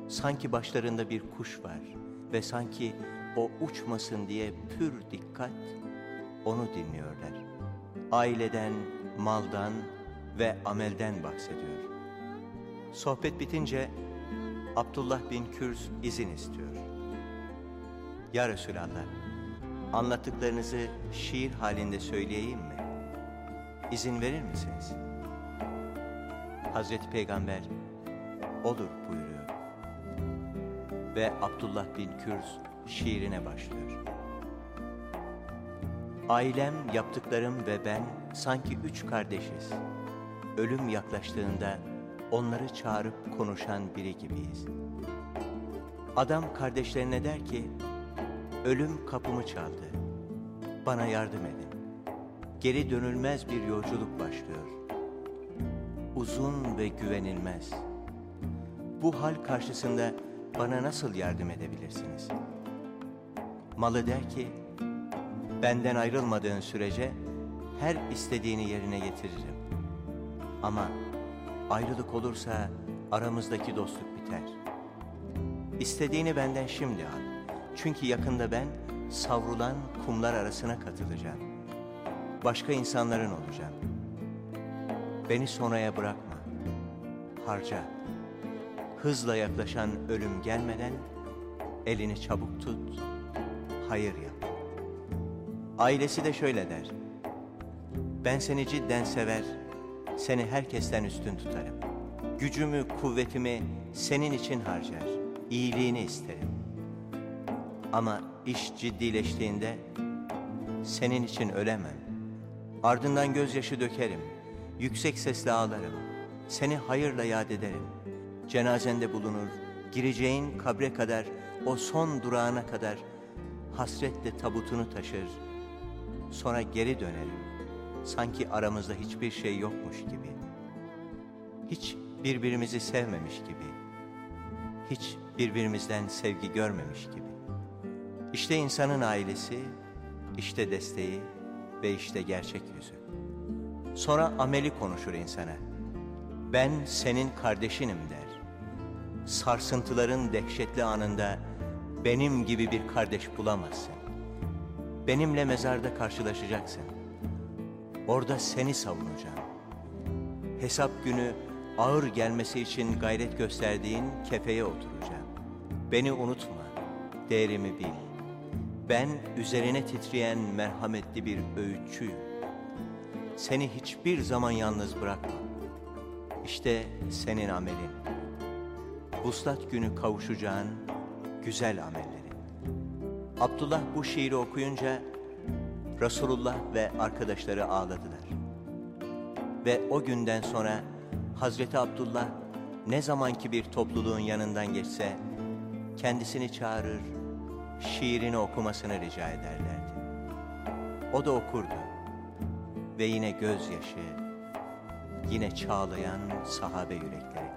Sanki başlarında bir kuş var ve sanki o uçmasın diye pür dikkat onu dinliyorlar. Aileden, maldan ve amelden bahsediyor. Sohbet bitince Abdullah bin Kürs izin istiyor. Ya Resulallah, anlattıklarınızı şiir halinde söyleyeyim mi? İzin verir misiniz? Hazreti Peygamber, olur buyuruyor. Ve Abdullah bin Kürs şiirine başlıyor. Ailem, yaptıklarım ve ben sanki üç kardeşiz. Ölüm yaklaştığında onları çağırıp konuşan biri gibiyiz. Adam kardeşlerine der ki, ölüm kapımı çaldı. Bana yardım edin. Geri dönülmez bir yolculuk başlıyor. Uzun ve güvenilmez. Bu hal karşısında bana nasıl yardım edebilirsiniz? Malı der ki, benden ayrılmadığın sürece her istediğini yerine getiririm. Ama ayrılık olursa aramızdaki dostluk biter. İstediğini benden şimdi al. Çünkü yakında ben savrulan kumlar arasına katılacağım. Başka insanların olacağım. Beni sonraya bırakma. Harca. Hızla yaklaşan ölüm gelmeden elini çabuk tut. Hayır yap. Ailesi de şöyle der. Ben seni cidden sever, seni herkesten üstün tutarım. Gücümü, kuvvetimi senin için harcar, iyiliğini isterim. Ama iş ciddileştiğinde senin için ölemem. Ardından gözyaşı dökerim, yüksek sesle ağlarım. Seni hayırla yad ederim. Cenazende bulunur, gireceğin kabre kadar, o son durağına kadar hasretle tabutunu taşır. Sonra geri dönerim. Sanki aramızda hiçbir şey yokmuş gibi. Hiç birbirimizi sevmemiş gibi. Hiç birbirimizden sevgi görmemiş gibi. İşte insanın ailesi, işte desteği ve işte gerçek yüzü. Sonra ameli konuşur insana. Ben senin kardeşinim der. Sarsıntıların dehşetli anında benim gibi bir kardeş bulamazsın. Benimle mezarda karşılaşacaksın. Orada seni savunacağım. Hesap günü ağır gelmesi için gayret gösterdiğin kefeye oturacağım. Beni unutma, değerimi bil. Ben üzerine titreyen merhametli bir öğütçüyüm. Seni hiçbir zaman yalnız bırakmam. İşte senin amelin. Vuslat günü kavuşacağın güzel amellerin. Abdullah bu şiiri okuyunca Resulullah ve arkadaşları ağladılar. Ve o günden sonra Hazreti Abdullah ne zamanki bir topluluğun yanından geçse kendisini çağırır, şiirini okumasını rica ederlerdi. O da okurdu ve yine gözyaşı, yine çağlayan sahabe yürekleri.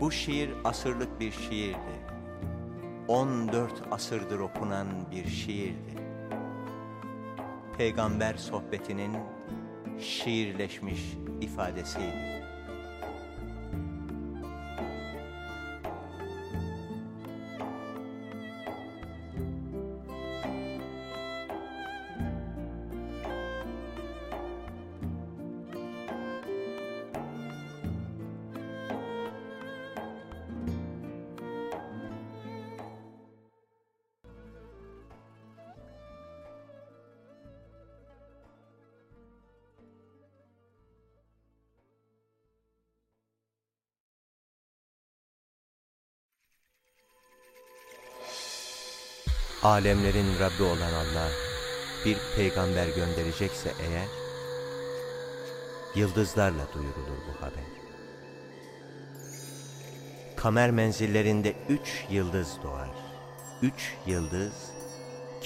Bu şiir asırlık bir şiirdi. 14 asırdır okunan bir şiirdi. Peygamber sohbetinin şiirleşmiş ifadesiydi. Alemlerin Rabbi olan Allah bir peygamber gönderecekse eğer, yıldızlarla duyurulur bu haber. Kamer menzillerinde üç yıldız doğar. Üç yıldız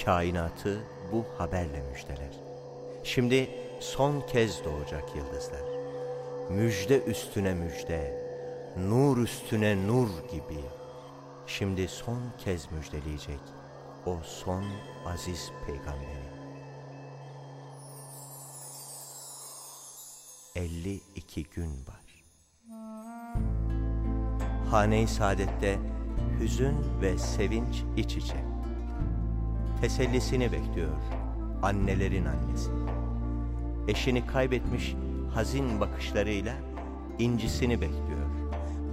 kainatı bu haberle müjdeler. Şimdi son kez doğacak yıldızlar. Müjde üstüne müjde, nur üstüne nur gibi. Şimdi son kez müjdeleyecek o son aziz peygamberi. 52 gün var. Hane-i Saadet'te hüzün ve sevinç iç içe. Tesellisini bekliyor annelerin annesi. Eşini kaybetmiş hazin bakışlarıyla incisini bekliyor.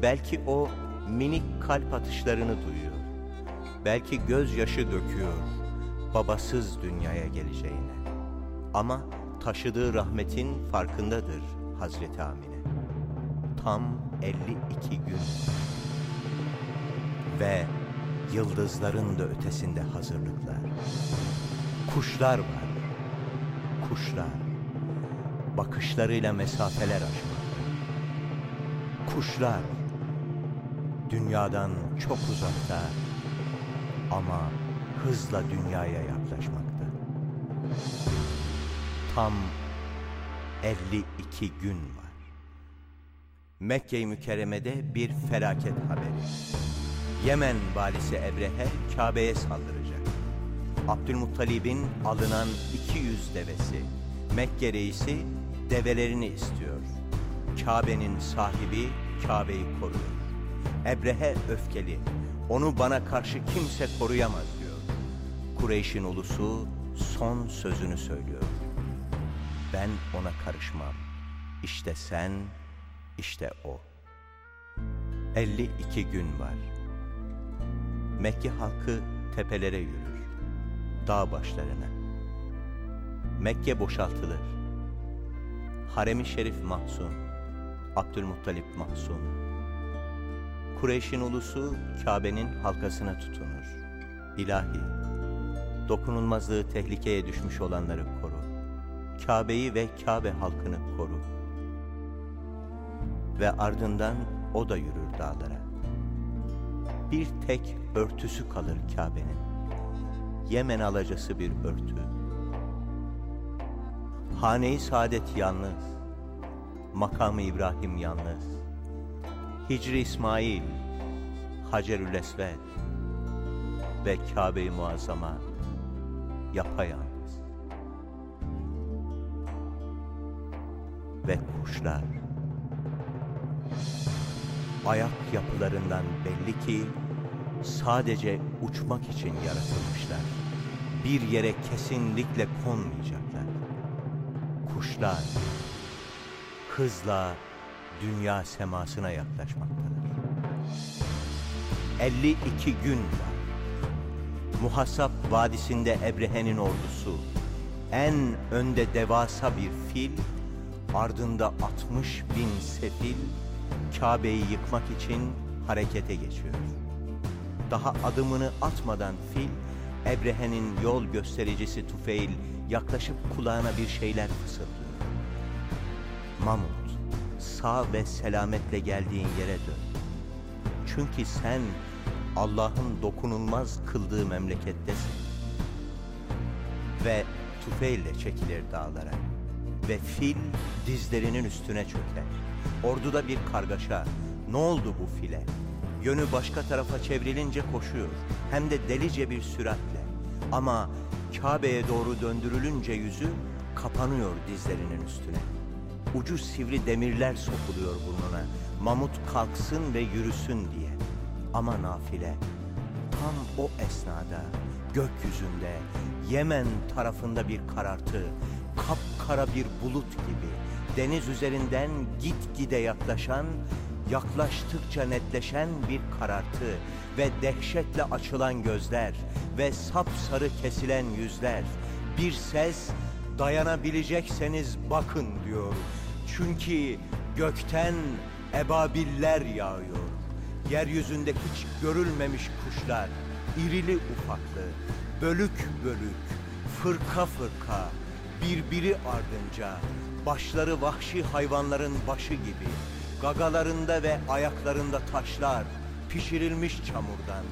Belki o minik kalp atışlarını duyuyor. Belki gözyaşı döküyor babasız dünyaya geleceğine. Ama taşıdığı rahmetin farkındadır Hazreti Amine. Tam 52 gün. Ve yıldızların da ötesinde hazırlıklar. Kuşlar var. Kuşlar. Bakışlarıyla mesafeler aşmak. Kuşlar. Dünyadan çok uzakta ama hızla dünyaya yaklaşmakta. Tam 52 gün var. Mekke-i Mükerreme'de bir felaket haberi. Yemen valisi Ebrehe Kabe'ye saldıracak. Abdülmuttalib'in alınan 200 devesi, Mekke reisi develerini istiyor. Kabe'nin sahibi Kabe'yi koruyor. Ebrehe öfkeli, onu bana karşı kimse koruyamaz diyor. Kureyş'in ulusu son sözünü söylüyor. Ben ona karışmam. İşte sen, işte o. 52 gün var. Mekke halkı tepelere yürür. Dağ başlarına. Mekke boşaltılır. Harem-i Şerif mahzun. Abdülmuttalip mahzun. Kureyş'in ulusu Kabe'nin halkasına tutunur. İlahi, dokunulmazlığı tehlikeye düşmüş olanları koru. Kabe'yi ve Kabe halkını koru. Ve ardından o da yürür dağlara. Bir tek örtüsü kalır Kabe'nin. Yemen alacası bir örtü. Hane-i Saadet yalnız. Makamı İbrahim yalnız. Hicri İsmail, Hacerül Esved ve Kabe-i Muazzama yapayalnız. Ve kuşlar ayak yapılarından belli ki sadece uçmak için yaratılmışlar. Bir yere kesinlikle konmayacaklar. Kuşlar hızla dünya semasına yaklaşmaktadır. 52 gün var. Muhasap Vadisi'nde Ebrehe'nin ordusu, en önde devasa bir fil, ardında 60 bin sefil, Kabe'yi yıkmak için harekete geçiyor. Daha adımını atmadan fil, Ebrehe'nin yol göstericisi Tufeil yaklaşıp kulağına bir şeyler fısıldıyor. Mamut, sağ ve selametle geldiğin yere dön. Çünkü sen Allah'ın dokunulmaz kıldığı memlekettesin. Ve tufeyle çekilir dağlara. Ve fil dizlerinin üstüne çöker. Orduda bir kargaşa. Ne oldu bu file? Yönü başka tarafa çevrilince koşuyor. Hem de delice bir süratle. Ama Kabe'ye doğru döndürülünce yüzü kapanıyor dizlerinin üstüne. Ucu sivri demirler sokuluyor burnuna. Mamut kalksın ve yürüsün diye. Ama nafile tam o esnada gökyüzünde Yemen tarafında bir karartı, kapkara bir bulut gibi deniz üzerinden gitgide yaklaşan, yaklaştıkça netleşen bir karartı ve dehşetle açılan gözler ve sapsarı kesilen yüzler. Bir ses dayanabilecekseniz bakın diyor. Çünkü gökten ebabiller yağıyor. Yeryüzünde hiç görülmemiş kuşlar, irili ufaklı, bölük bölük, fırka fırka, birbiri ardınca, başları vahşi hayvanların başı gibi, gagalarında ve ayaklarında taşlar, pişirilmiş çamurdan,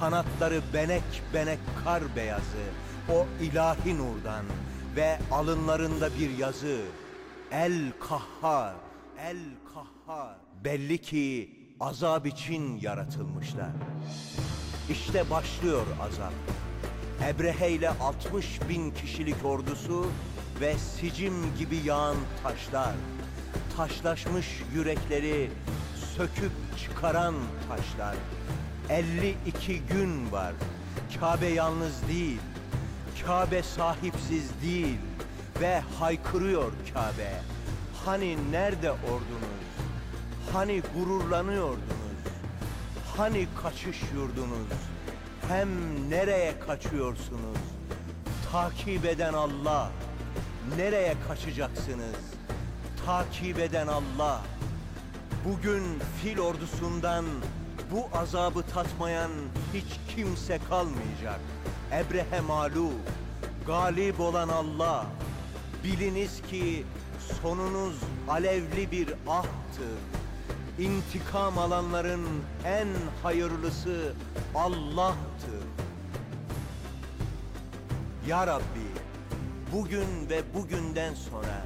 kanatları benek benek kar beyazı, o ilahi nurdan ve alınlarında bir yazı, El Kahhar, El Kahhar. Belli ki azap için yaratılmışlar. İşte başlıyor azap. Ebrehe ile 60 bin kişilik ordusu ve sicim gibi yağan taşlar. Taşlaşmış yürekleri söküp çıkaran taşlar. 52 gün var. Kabe yalnız değil. Kabe sahipsiz değil. Ve haykırıyor Kabe. Hani nerede ordunuz? Hani gururlanıyordunuz? Hani kaçış yurdunuz? Hem nereye kaçıyorsunuz? Takip eden Allah. Nereye kaçacaksınız? Takip eden Allah. Bugün fil ordusundan bu azabı tatmayan hiç kimse kalmayacak. Ebrehe malu, galip olan Allah. Biliniz ki sonunuz alevli bir ahtır. İntikam alanların en hayırlısı Allah'tır. Ya Rabbi, bugün ve bugünden sonra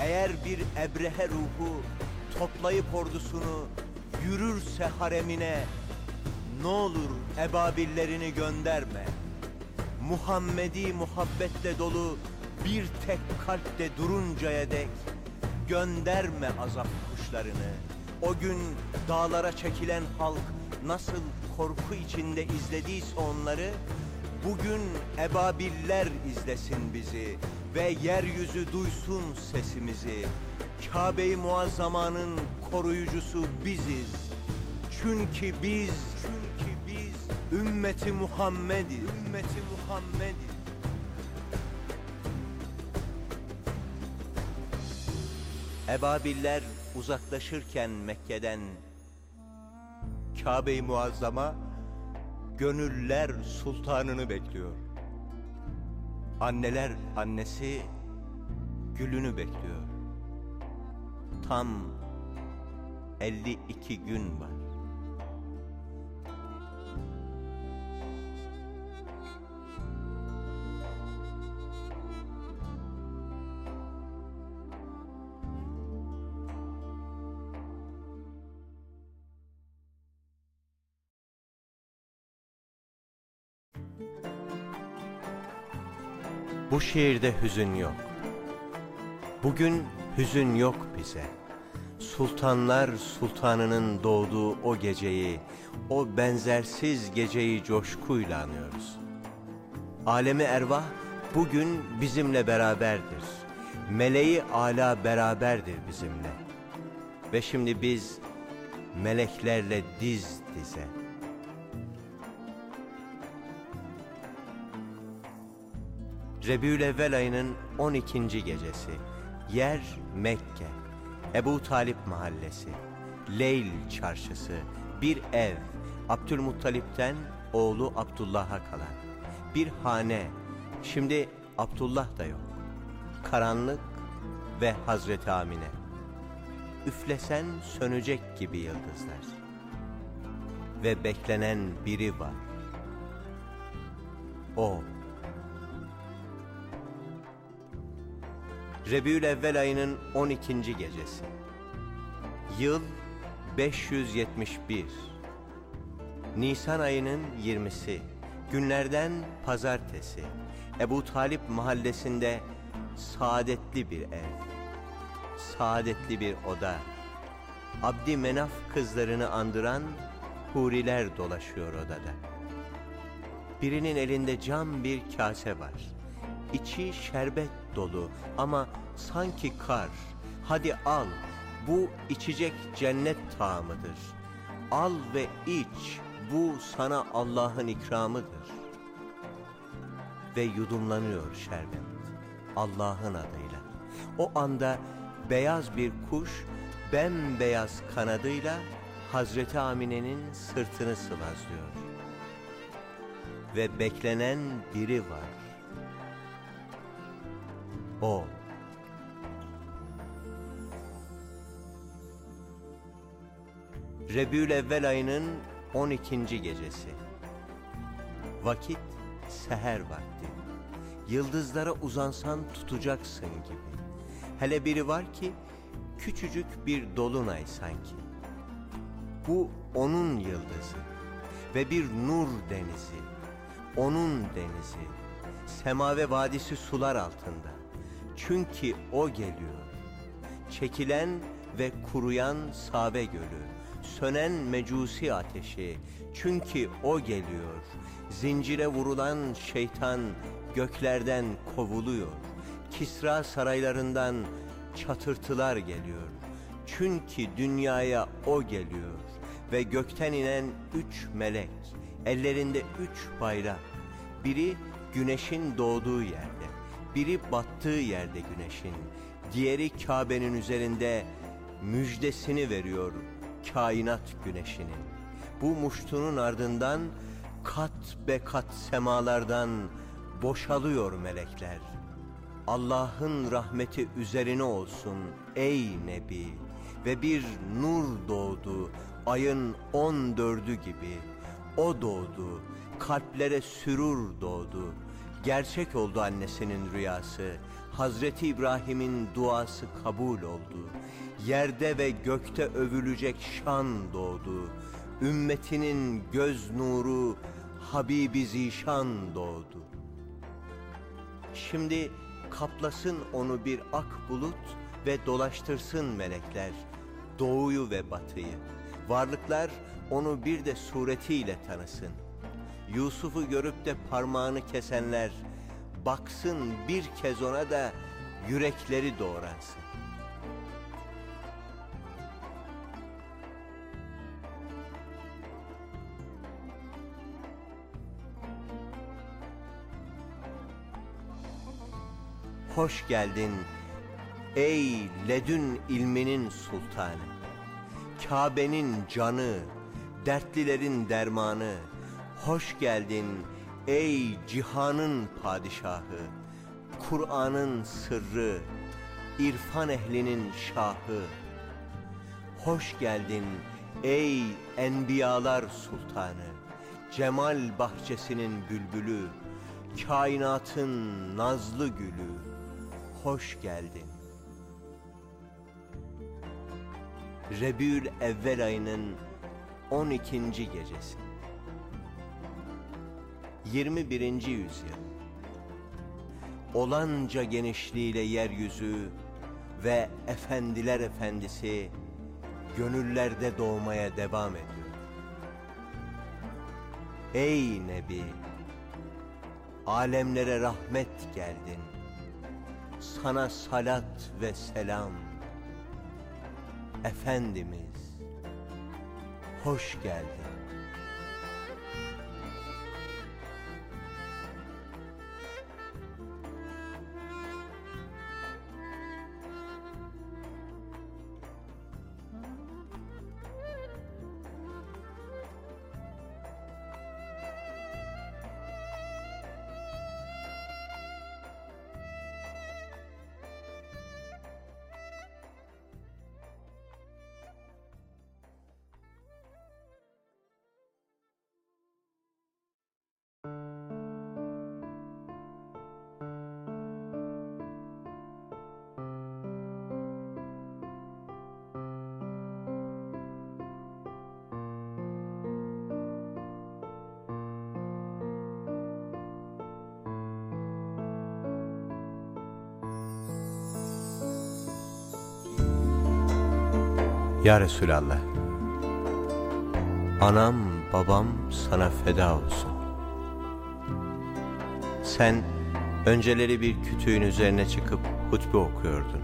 eğer bir ebrehe ruhu toplayıp ordusunu yürürse haremine ne olur ebabillerini gönderme. Muhammedi muhabbetle dolu bir tek kalpte duruncaya dek gönderme azap kuşlarını. O gün dağlara çekilen halk nasıl korku içinde izlediyse onları, bugün ebabiller izlesin bizi ve yeryüzü duysun sesimizi. Kabe-i Muazzama'nın koruyucusu biziz. Çünkü biz, çünkü ümmeti Muhammediz. Ümmeti Muhammediz. Ebabiller uzaklaşırken Mekke'den Kabe-i Muazzama gönüller sultanını bekliyor. Anneler annesi gülünü bekliyor. Tam 52 gün var. Bu şiirde hüzün yok. Bugün hüzün yok bize. Sultanlar sultanının doğduğu o geceyi, o benzersiz geceyi coşkuyla anıyoruz. Alemi ervah bugün bizimle beraberdir. Meleği ala beraberdir bizimle. Ve şimdi biz meleklerle diz dize. Rebülevvel ayının 12. gecesi. Yer Mekke. Ebu Talip mahallesi. Leyl çarşısı. Bir ev. Abdülmuttalip'ten oğlu Abdullah'a kalan. Bir hane. Şimdi Abdullah da yok. Karanlık ve Hazreti Amine. Üflesen sönecek gibi yıldızlar. Ve beklenen biri var. O. Rebül evvel ayının 12. gecesi. Yıl 571. Nisan ayının 20'si. Günlerden pazartesi. Ebu Talip mahallesinde saadetli bir ev. Saadetli bir oda. Abdi Menaf kızlarını andıran huriler dolaşıyor odada. Birinin elinde cam bir kase var. İçi şerbet dolu ama sanki kar. Hadi al, bu içecek cennet tağımıdır. Al ve iç, bu sana Allah'ın ikramıdır. Ve yudumlanıyor şerbet Allah'ın adıyla. O anda beyaz bir kuş bembeyaz kanadıyla Hazreti Amine'nin sırtını sıvazlıyor. Ve beklenen biri var. O. Rebül evvel ayının 12. gecesi. Vakit seher vakti. Yıldızlara uzansan tutacaksın gibi. Hele biri var ki küçücük bir dolunay sanki. Bu onun yıldızı ve bir nur denizi. Onun denizi. Sema ve vadisi sular altında. Çünkü o geliyor. Çekilen ve kuruyan Sabe Gölü, sönen mecusi ateşi. Çünkü o geliyor. Zincire vurulan şeytan göklerden kovuluyor. Kisra saraylarından çatırtılar geliyor. Çünkü dünyaya o geliyor ve gökten inen üç melek, ellerinde üç bayrak. Biri güneşin doğduğu yerde, biri battığı yerde güneşin, diğeri Kabe'nin üzerinde müjdesini veriyor kainat güneşinin. Bu muştunun ardından kat be kat semalardan boşalıyor melekler. Allah'ın rahmeti üzerine olsun ey Nebi ve bir nur doğdu ayın on dördü gibi. O doğdu, kalplere sürur doğdu. Gerçek oldu annesinin rüyası. Hazreti İbrahim'in duası kabul oldu. Yerde ve gökte övülecek şan doğdu. Ümmetinin göz nuru Habibi Zişan doğdu. Şimdi kaplasın onu bir ak bulut ve dolaştırsın melekler doğuyu ve batıyı. Varlıklar onu bir de suretiyle tanısın. Yusuf'u görüp de parmağını kesenler baksın bir kez ona da yürekleri doğransın. Hoş geldin ey ledün ilminin sultanı. Kabe'nin canı, dertlilerin dermanı. Hoş geldin ey cihanın padişahı. Kur'an'ın sırrı, irfan ehlinin şahı. Hoş geldin ey enbiyalar sultanı. Cemal bahçesinin bülbülü, kainatın nazlı gülü. Hoş geldin. Rebül evvel ayının 12. gecesi. 21. yüzyıl. Olanca genişliğiyle yeryüzü ve efendiler efendisi gönüllerde doğmaya devam ediyor. Ey Nebi! Alemlere rahmet geldin. Sana salat ve selam. Efendimiz, hoş geldin. Ya Resulallah Anam babam sana feda olsun. Sen önceleri bir kütüğün üzerine çıkıp hutbe okuyordun.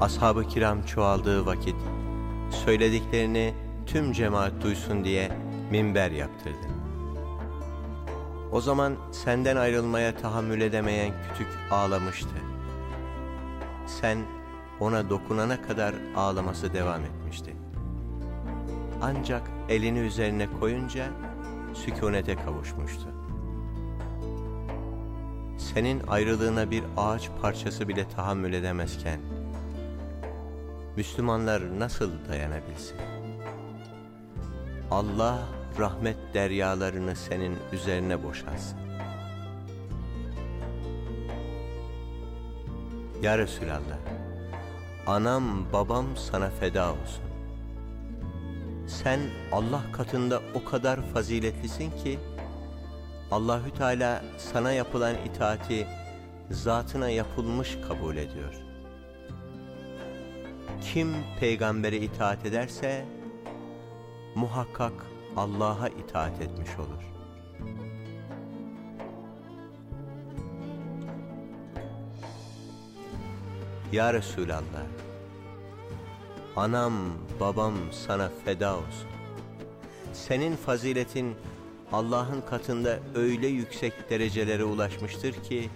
Ashab-ı kiram çoğaldığı vakit Söylediklerini tüm cemaat duysun diye minber yaptırdın. O zaman senden ayrılmaya tahammül edemeyen kütük ağlamıştı. Sen ona dokunana kadar ağlaması devam etmişti. Ancak elini üzerine koyunca sükunete kavuşmuştu. Senin ayrılığına bir ağaç parçası bile tahammül edemezken, Müslümanlar nasıl dayanabilsin? Allah rahmet deryalarını senin üzerine boşalsın. Ya Resulallah, Anam babam sana feda olsun. Sen Allah katında o kadar faziletlisin ki Allahü Teala sana yapılan itaati zatına yapılmış kabul ediyor. Kim peygambere itaat ederse muhakkak Allah'a itaat etmiş olur. Ya Resulallah, anam babam sana feda olsun. Senin faziletin Allah'ın katında öyle yüksek derecelere ulaşmıştır ki,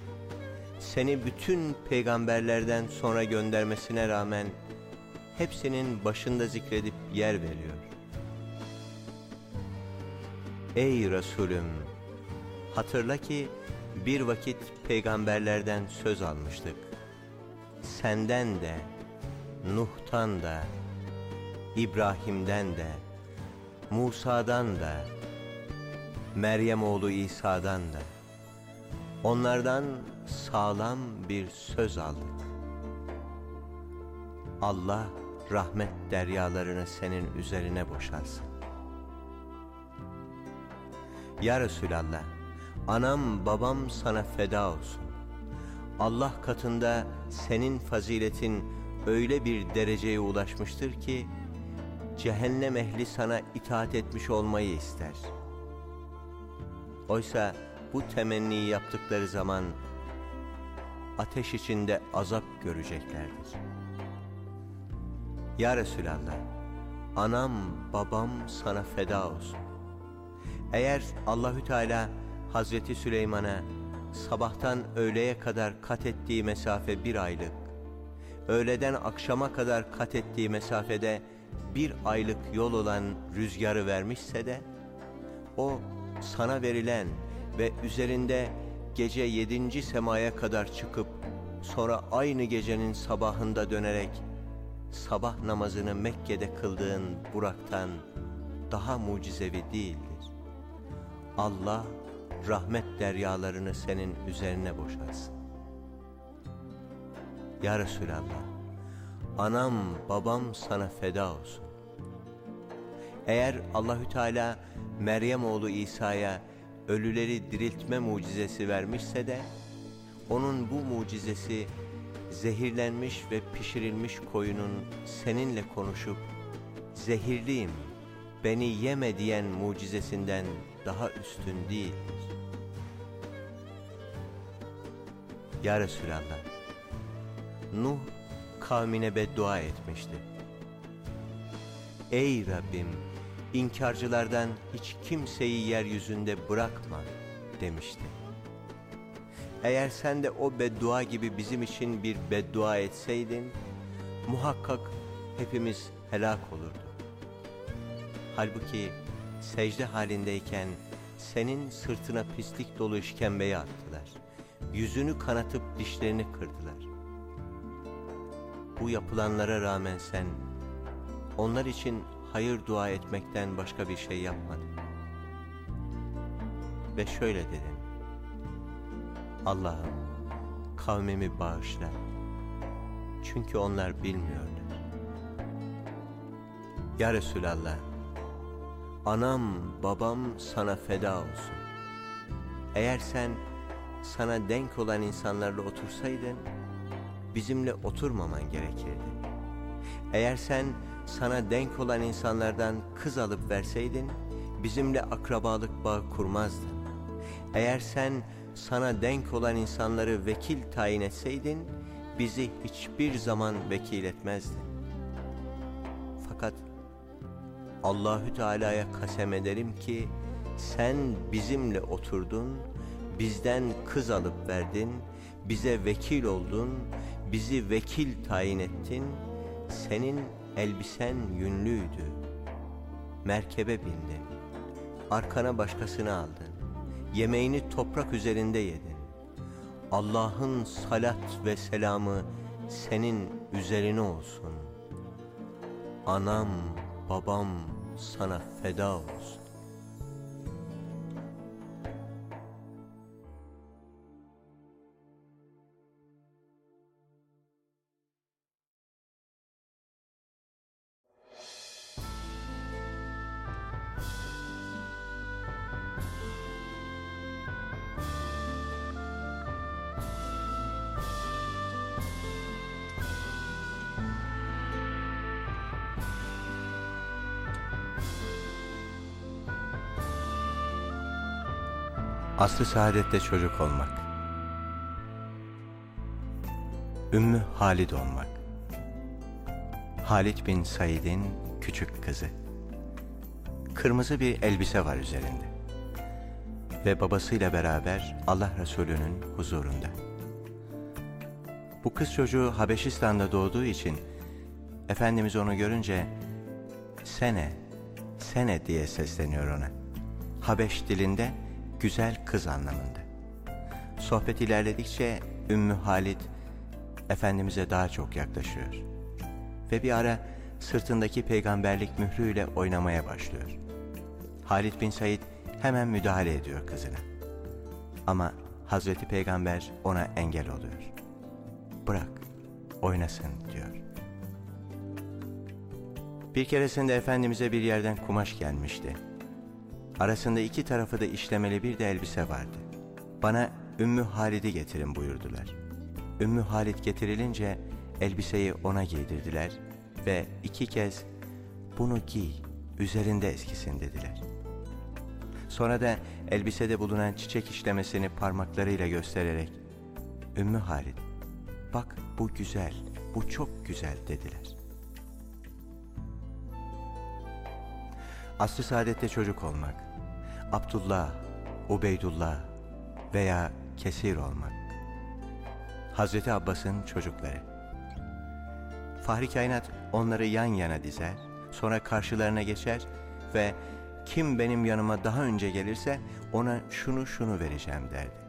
seni bütün peygamberlerden sonra göndermesine rağmen hepsinin başında zikredip yer veriyor. Ey Resulüm! Hatırla ki bir vakit peygamberlerden söz almıştık senden de, Nuh'tan da, İbrahim'den de, Musa'dan da, Meryem oğlu İsa'dan da, onlardan sağlam bir söz aldık. Allah rahmet deryalarını senin üzerine boşalsın. Ya Resulallah, anam babam sana feda olsun. Allah katında senin faziletin öyle bir dereceye ulaşmıştır ki, cehennem ehli sana itaat etmiş olmayı ister. Oysa bu temenniyi yaptıkları zaman ateş içinde azap göreceklerdir. Ya Resulallah, anam babam sana feda olsun. Eğer Allahü Teala Hazreti Süleyman'a sabahtan öğleye kadar kat ettiği mesafe bir aylık, öğleden akşama kadar kat ettiği mesafede bir aylık yol olan rüzgarı vermişse de, o sana verilen ve üzerinde gece yedinci semaya kadar çıkıp, sonra aynı gecenin sabahında dönerek, sabah namazını Mekke'de kıldığın Burak'tan daha mucizevi değildir. Allah rahmet deryalarını senin üzerine boşalsın. Ya Resulallah, anam babam sana feda olsun. Eğer Allahü Teala Meryem oğlu İsa'ya ölüleri diriltme mucizesi vermişse de onun bu mucizesi zehirlenmiş ve pişirilmiş koyunun seninle konuşup zehirliyim beni yeme diyen mucizesinden daha üstün değildir. Ya Resulallah, Nuh kavmine beddua etmişti. Ey Rabbim, inkarcılardan hiç kimseyi yeryüzünde bırakma demişti. Eğer sen de o beddua gibi bizim için bir beddua etseydin, muhakkak hepimiz helak olurdu. Halbuki secde halindeyken senin sırtına pislik dolu işkembeyi attılar. Yüzünü kanatıp dişlerini kırdılar. Bu yapılanlara rağmen sen onlar için hayır dua etmekten başka bir şey yapmadın. Ve şöyle dedin. Allah'ım kavmimi bağışla. Çünkü onlar bilmiyorlar. Ya Resulallah, anam babam sana feda olsun. Eğer sen sana denk olan insanlarla otursaydın, bizimle oturmaman gerekirdi. Eğer sen sana denk olan insanlardan kız alıp verseydin, bizimle akrabalık bağı kurmazdın. Eğer sen sana denk olan insanları vekil tayin etseydin, bizi hiçbir zaman vekil etmezdin. Fakat Allahü Teala'ya kasem ederim ki sen bizimle oturdun, bizden kız alıp verdin, bize vekil oldun, bizi vekil tayin ettin, senin elbisen yünlüydü. Merkebe bindin, arkana başkasını aldın, yemeğini toprak üzerinde yedin. Allah'ın salat ve selamı senin üzerine olsun. Anam, babam sana feda olsun. Aslı saadette çocuk olmak. Ümmü Halid olmak. Halid bin Said'in küçük kızı. Kırmızı bir elbise var üzerinde. Ve babasıyla beraber Allah Resulü'nün huzurunda. Bu kız çocuğu Habeşistan'da doğduğu için Efendimiz onu görünce Sene, Sene diye sesleniyor ona. Habeş dilinde güzel kız anlamında. Sohbet ilerledikçe Ümmü Halid Efendimiz'e daha çok yaklaşıyor. Ve bir ara sırtındaki peygamberlik mührüyle oynamaya başlıyor. Halid bin Said hemen müdahale ediyor kızına. Ama Hazreti Peygamber ona engel oluyor. Bırak, oynasın diyor. Bir keresinde Efendimiz'e bir yerden kumaş gelmişti. Arasında iki tarafı da işlemeli bir de elbise vardı. Bana Ümmü Halid'i getirin buyurdular. Ümmü Halid getirilince elbiseyi ona giydirdiler ve iki kez bunu giy, üzerinde eskisin dediler. Sonra da elbisede bulunan çiçek işlemesini parmaklarıyla göstererek Ümmü Halid, bak bu güzel, bu çok güzel dediler. Aslı saadette çocuk olmak, Abdullah, Ubeydullah veya Kesir olmak. Hazreti Abbas'ın çocukları. Fahri Kainat onları yan yana dizer, sonra karşılarına geçer ve kim benim yanıma daha önce gelirse ona şunu şunu vereceğim derdi.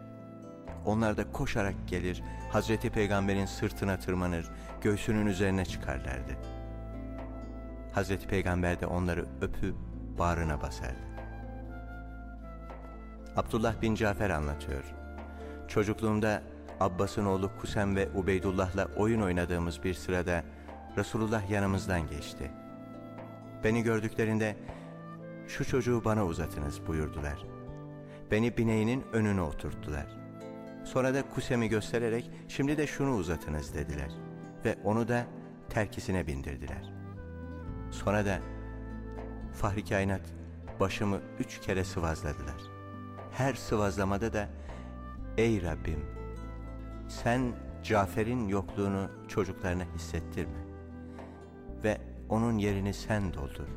Onlar da koşarak gelir, Hazreti Peygamber'in sırtına tırmanır, göğsünün üzerine çıkarlardı. Hazreti Peygamber de onları öpüp bağrına basardı. Abdullah bin Cafer anlatıyor. Çocukluğumda Abbas'ın oğlu Kusem ve Ubeydullah'la oyun oynadığımız bir sırada Resulullah yanımızdan geçti. Beni gördüklerinde şu çocuğu bana uzatınız buyurdular. Beni bineğinin önüne oturttular. Sonra da Kusem'i göstererek şimdi de şunu uzatınız dediler. Ve onu da terkisine bindirdiler. Sonra da Fahri Kainat başımı üç kere sıvazladılar. Her sıvazlamada da Ey Rabbim sen Cafer'in yokluğunu çocuklarına hissettirme ve onun yerini sen doldur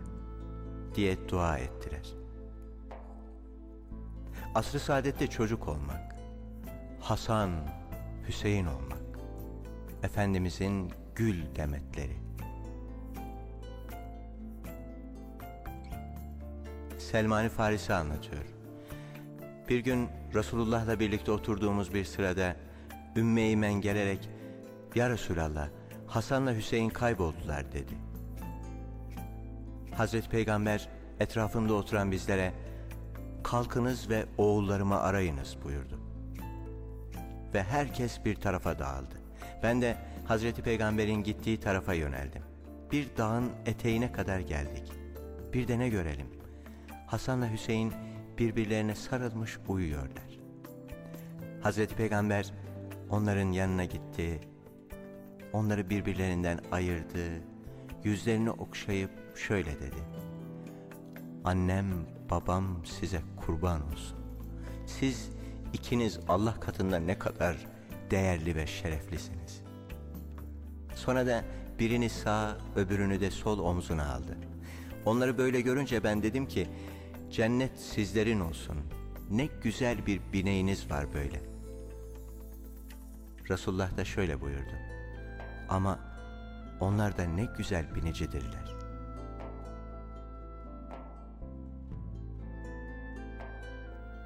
diye dua ettiler. Asr-ı saadette çocuk olmak, Hasan, Hüseyin olmak, Efendimizin gül demetleri. Selmani Farisi anlatıyor. Bir gün Resulullah'la birlikte oturduğumuz bir sırada Ümmü Eymen gelerek Ya Resulallah Hasan'la Hüseyin kayboldular dedi. Hazreti Peygamber etrafında oturan bizlere kalkınız ve oğullarımı arayınız buyurdu. Ve herkes bir tarafa dağıldı. Ben de Hazreti Peygamber'in gittiği tarafa yöneldim. Bir dağın eteğine kadar geldik. Bir de ne görelim? Hasan'la Hüseyin birbirlerine sarılmış uyuyorlar. Hazreti Peygamber onların yanına gitti, onları birbirlerinden ayırdı, yüzlerini okşayıp şöyle dedi. Annem, babam size kurban olsun. Siz ikiniz Allah katında ne kadar değerli ve şereflisiniz. Sonra da birini sağ, öbürünü de sol omzuna aldı. Onları böyle görünce ben dedim ki, cennet sizlerin olsun. Ne güzel bir bineğiniz var böyle. Resulullah da şöyle buyurdu. Ama onlar da ne güzel binicidirler.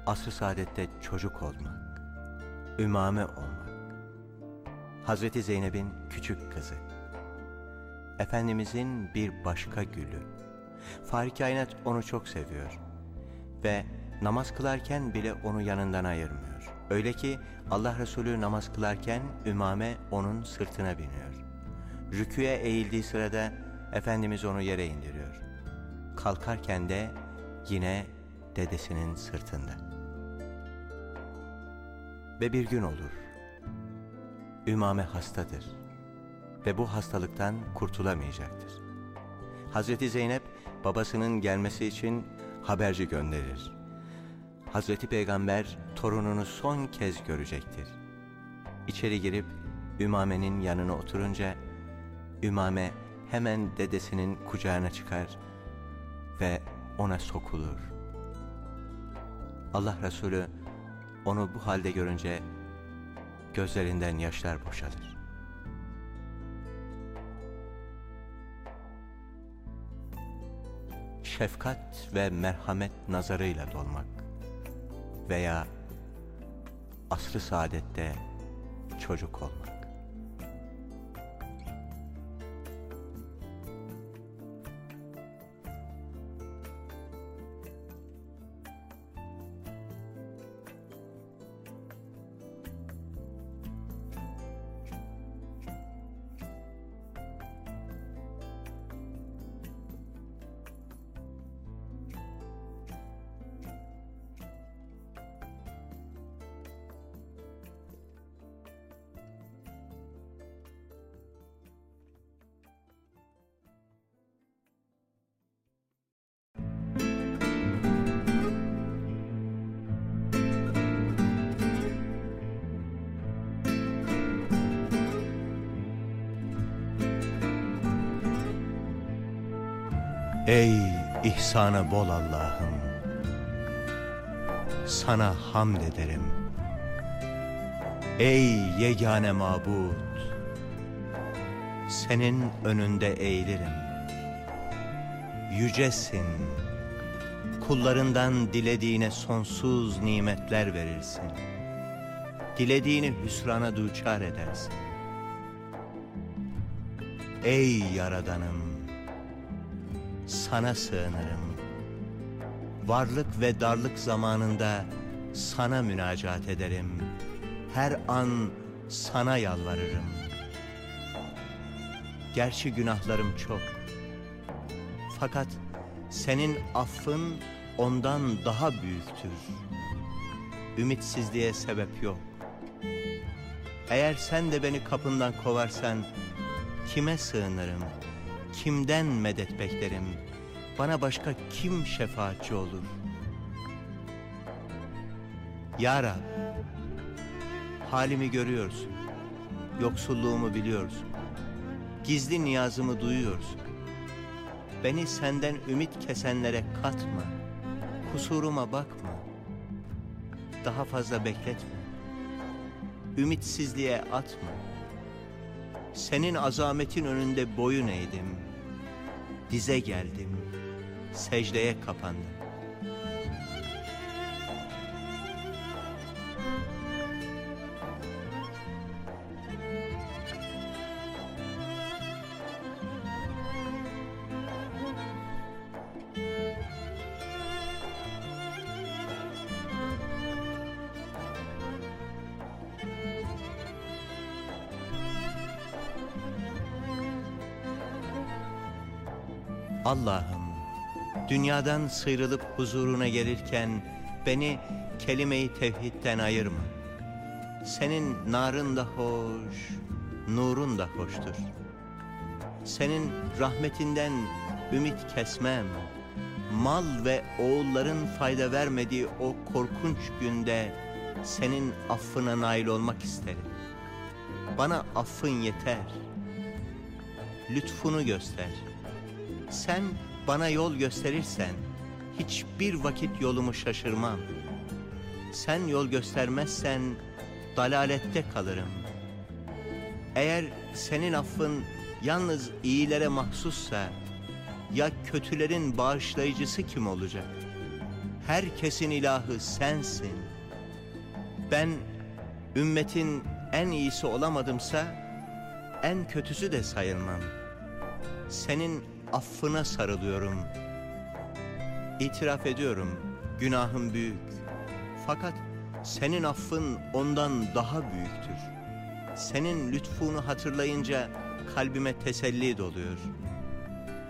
Asr-ı saadette çocuk olmak, ümame olmak, Hazreti Zeynep'in küçük kızı, Efendimizin bir başka gülü, Fahri Kainat onu çok seviyor ve namaz kılarken bile onu yanından ayırmıyor. Öyle ki Allah Resulü namaz kılarken Ümame onun sırtına biniyor. Rüküye eğildiği sırada Efendimiz onu yere indiriyor. Kalkarken de yine dedesinin sırtında. Ve bir gün olur. Ümame hastadır ve bu hastalıktan kurtulamayacaktır. Hazreti Zeynep babasının gelmesi için haberci gönderir. Hazreti Peygamber torununu son kez görecektir. İçeri girip Ümame'nin yanına oturunca Ümame hemen dedesinin kucağına çıkar ve ona sokulur. Allah Resulü onu bu halde görünce gözlerinden yaşlar boşalır. Şefkat ve merhamet nazarıyla dolmak veya asrı saadette çocuk olmak. İhsanı bol Allah'ım. Sana hamd ederim. Ey yegane mabut Senin önünde eğilirim. Yücesin Kullarından dilediğine sonsuz nimetler verirsin. Dilediğini hüsrana duçar edersin. Ey Yaradanım sana sığınırım. Varlık ve darlık zamanında sana münacat ederim. Her an sana yalvarırım. Gerçi günahlarım çok. Fakat senin affın ondan daha büyüktür. Ümitsizliğe sebep yok. Eğer sen de beni kapından kovarsan kime sığınırım?'' kimden medet beklerim? Bana başka kim şefaatçi olur? Ya Rab, halimi görüyorsun. Yoksulluğumu biliyorsun. Gizli niyazımı duyuyorsun. Beni senden ümit kesenlere katma. Kusuruma bakma. Daha fazla bekletme. Ümitsizliğe atma. Senin azametin önünde boyun eğdim. Dize geldim. Secdeye kapandım. Dünyadan sıyrılıp huzuruna gelirken beni kelime-i tevhidden ayırma. Senin narın da hoş, nurun da hoştur. Senin rahmetinden ümit kesmem. Mal ve oğulların fayda vermediği o korkunç günde senin affına nail olmak isterim. Bana affın yeter. Lütfunu göster.'' Sen bana yol gösterirsen hiçbir vakit yolumu şaşırmam. Sen yol göstermezsen dalalette kalırım. Eğer senin affın yalnız iyilere mahsussa ya kötülerin bağışlayıcısı kim olacak? Herkesin ilahı sensin. Ben ümmetin en iyisi olamadımsa en kötüsü de sayılmam. Senin affına sarılıyorum. İtiraf ediyorum, günahım büyük. Fakat senin affın ondan daha büyüktür. Senin lütfunu hatırlayınca kalbime teselli doluyor.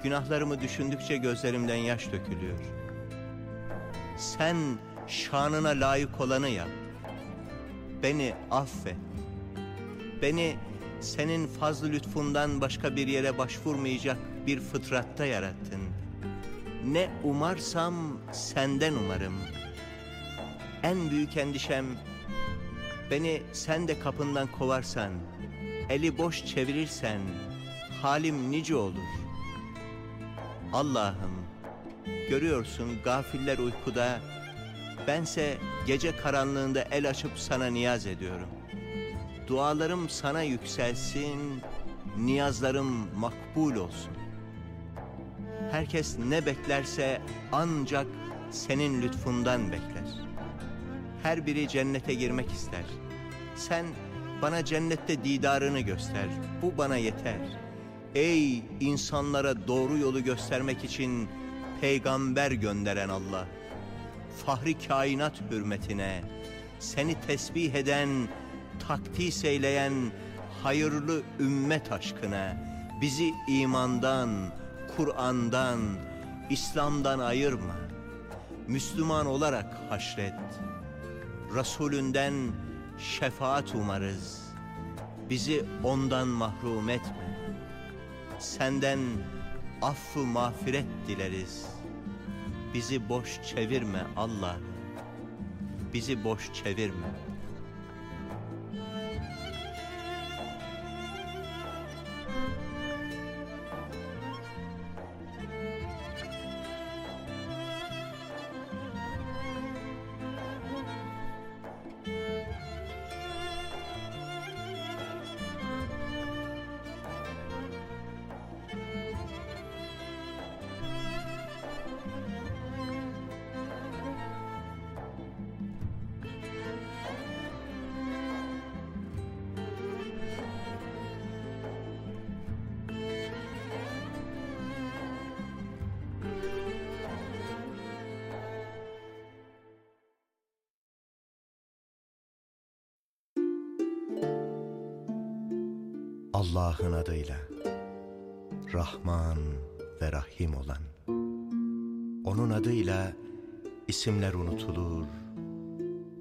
Günahlarımı düşündükçe gözlerimden yaş dökülüyor. Sen şanına layık olanı yap. Beni affet. Beni senin fazlı lütfundan başka bir yere başvurmayacak bir fıtratta yarattın. Ne umarsam senden umarım. En büyük endişem beni sen de kapından kovarsan, eli boş çevirirsen halim nice olur. Allah'ım görüyorsun gafiller uykuda, bense gece karanlığında el açıp sana niyaz ediyorum. Dualarım sana yükselsin, niyazlarım makbul olsun. Herkes ne beklerse ancak senin lütfundan bekler. Her biri cennete girmek ister. Sen bana cennette didarını göster. Bu bana yeter. Ey insanlara doğru yolu göstermek için peygamber gönderen Allah. Fahri kainat hürmetine seni tesbih eden, takdis eyleyen hayırlı ümmet aşkına bizi imandan, Kur'an'dan, İslam'dan ayırma. Müslüman olarak haşret. Resulünden şefaat umarız. Bizi ondan mahrum etme. Senden affı mağfiret dileriz. Bizi boş çevirme Allah. Bizi boş çevirme. Allah'ın adıyla. Rahman ve Rahim olan. Onun adıyla isimler unutulur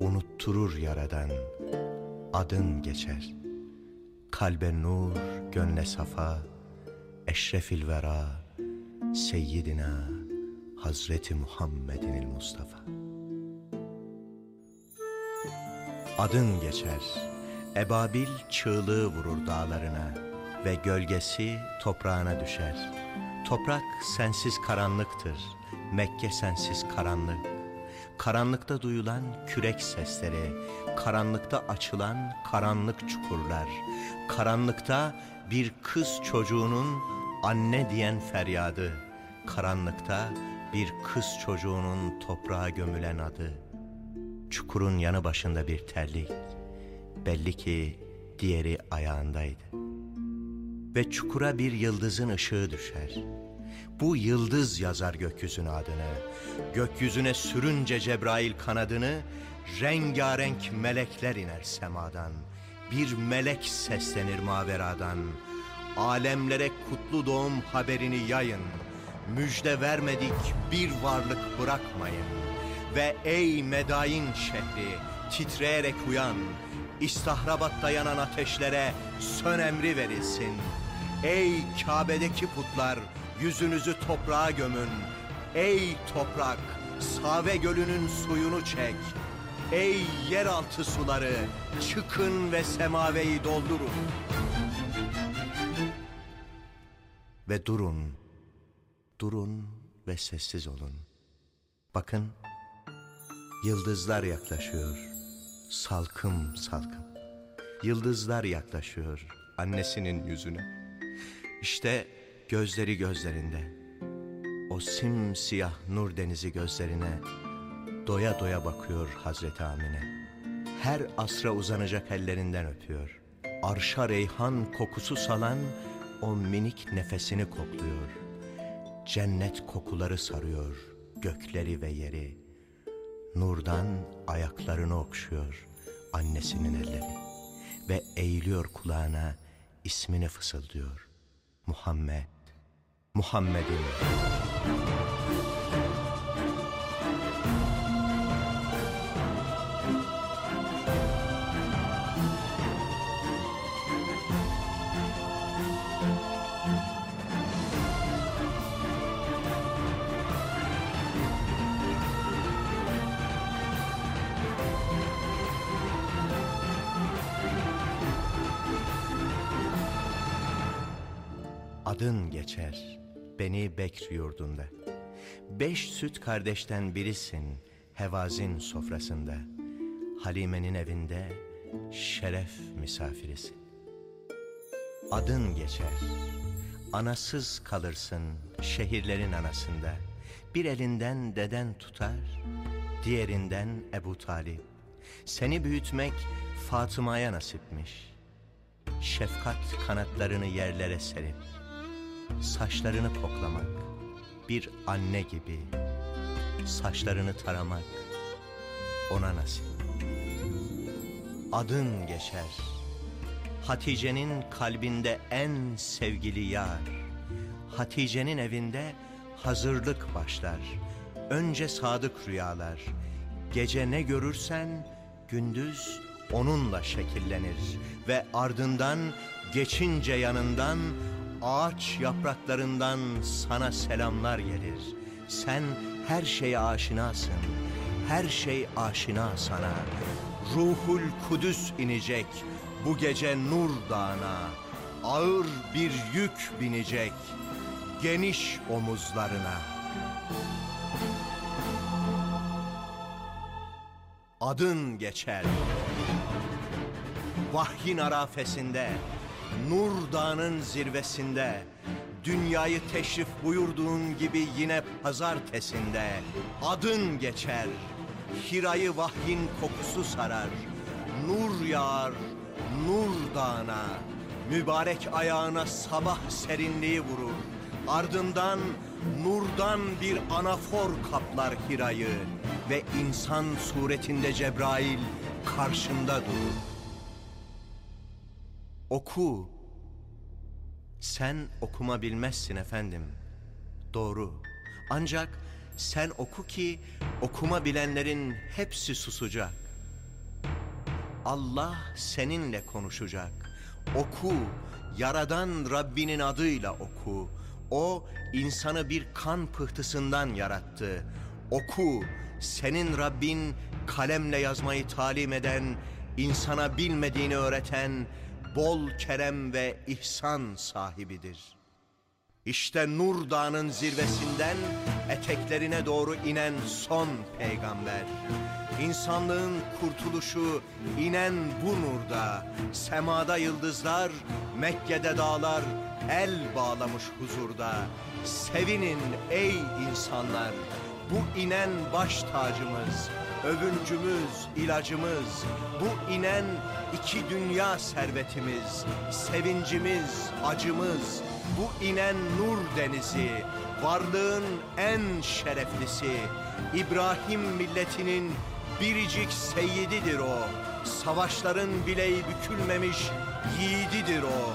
Unutturur yaradan. Adın geçer. Kalbe nur, gönle safa. Eşrefil vera Seyyidina Hazreti Muhammed'in Mustafa. Adın geçer. Ebabil çığlığı vurur dağlarına Ve gölgesi toprağına düşer. Toprak sensiz karanlıktır Mekke sensiz karanlık. Karanlıkta duyulan kürek sesleri Karanlıkta açılan karanlık çukurlar Karanlıkta bir kız çocuğunun anne diyen feryadı Karanlıkta bir kız çocuğunun toprağa gömülen adı. Çukurun yanı başında bir terlik Belli ki diğeri ayağındaydı. Ve çukura bir yıldızın ışığı düşer. Bu yıldız yazar gökyüzüne adını. Gökyüzüne sürünce Cebrail kanadını, rengarenk melekler iner semadan. Bir melek seslenir maveradan. Alemlere kutlu doğum haberini yayın. Müjde vermedik bir varlık bırakmayın. Ve ey Medain şehri titreyerek uyan. İstahrabatta yanan ateşlere sön emri verilsin. Ey Kabe'deki putlar yüzünüzü toprağa gömün. Ey toprak Save gölünün suyunu çek. Ey yeraltı suları çıkın ve semaveyi doldurun. Ve durun, durun ve sessiz olun. Bakın, yıldızlar yaklaşıyor salkım salkım. Yıldızlar yaklaşıyor annesinin yüzüne. İşte gözleri gözlerinde. O simsiyah nur denizi gözlerine doya doya bakıyor Hazreti Amine. Her asra uzanacak ellerinden öpüyor. Arşa reyhan kokusu salan o minik nefesini kokluyor. Cennet kokuları sarıyor gökleri ve yeri. Nurdan ayaklarını okşuyor annesinin elleri ve eğiliyor kulağına ismini fısıldıyor. Muhammed, Muhammed'in. Adın geçer Beni Bekr yurdunda. Beş süt kardeşten birisin Hevazin sofrasında. Halime'nin evinde şeref misafirisin. Adın geçer, anasız kalırsın şehirlerin anasında. Bir elinden deden tutar, diğerinden Ebu Talip. Seni büyütmek Fatıma'ya nasipmiş. Şefkat kanatlarını yerlere serip saçlarını koklamak, bir anne gibi saçlarını taramak ona nasip. Adın geçer, Hatice'nin kalbinde en sevgili yar, Hatice'nin evinde hazırlık başlar, önce sadık rüyalar, gece ne görürsen gündüz onunla şekillenir. Ve ardından geçince yanından ağaç yapraklarından sana selamlar gelir. Sen her şeye aşinasın, her şey aşina sana. Ruhul Kudüs inecek bu gece Nur Dağı'na. Ağır bir yük binecek geniş omuzlarına. Adın geçer. Vahyin arafesinde Nur Dağı'nın zirvesinde Dünyayı teşrif buyurduğun gibi yine pazartesinde Adın geçer Hira'yı vahyin kokusu sarar. Nur yağar Nur Dağı'na Mübarek ayağına sabah serinliği vurur. Ardından nurdan bir anafor kaplar Hira'yı Ve insan suretinde Cebrail karşında durur Oku, Sen okuma bilmezsin efendim. Doğru. Ancak sen oku ki okuma bilenlerin hepsi susacak. Allah seninle konuşacak. Oku, yaradan Rabbinin adıyla oku. O insanı bir kan pıhtısından yarattı. Oku, senin Rabbin kalemle yazmayı talim eden, insana bilmediğini öğreten, bol kerem ve ihsan sahibidir. İşte Nur Dağı'nın zirvesinden eteklerine doğru inen son peygamber. İnsanlığın kurtuluşu inen bu nurda. Semada yıldızlar, Mekke'de dağlar el bağlamış huzurda. Sevinin ey insanlar, bu inen baş tacımız, övüncümüz, ilacımız, bu inen iki dünya servetimiz, sevincimiz, acımız, bu inen nur denizi, varlığın en şereflisi, İbrahim milletinin biricik seyyididir o. Savaşların bileği bükülmemiş yiğididir o.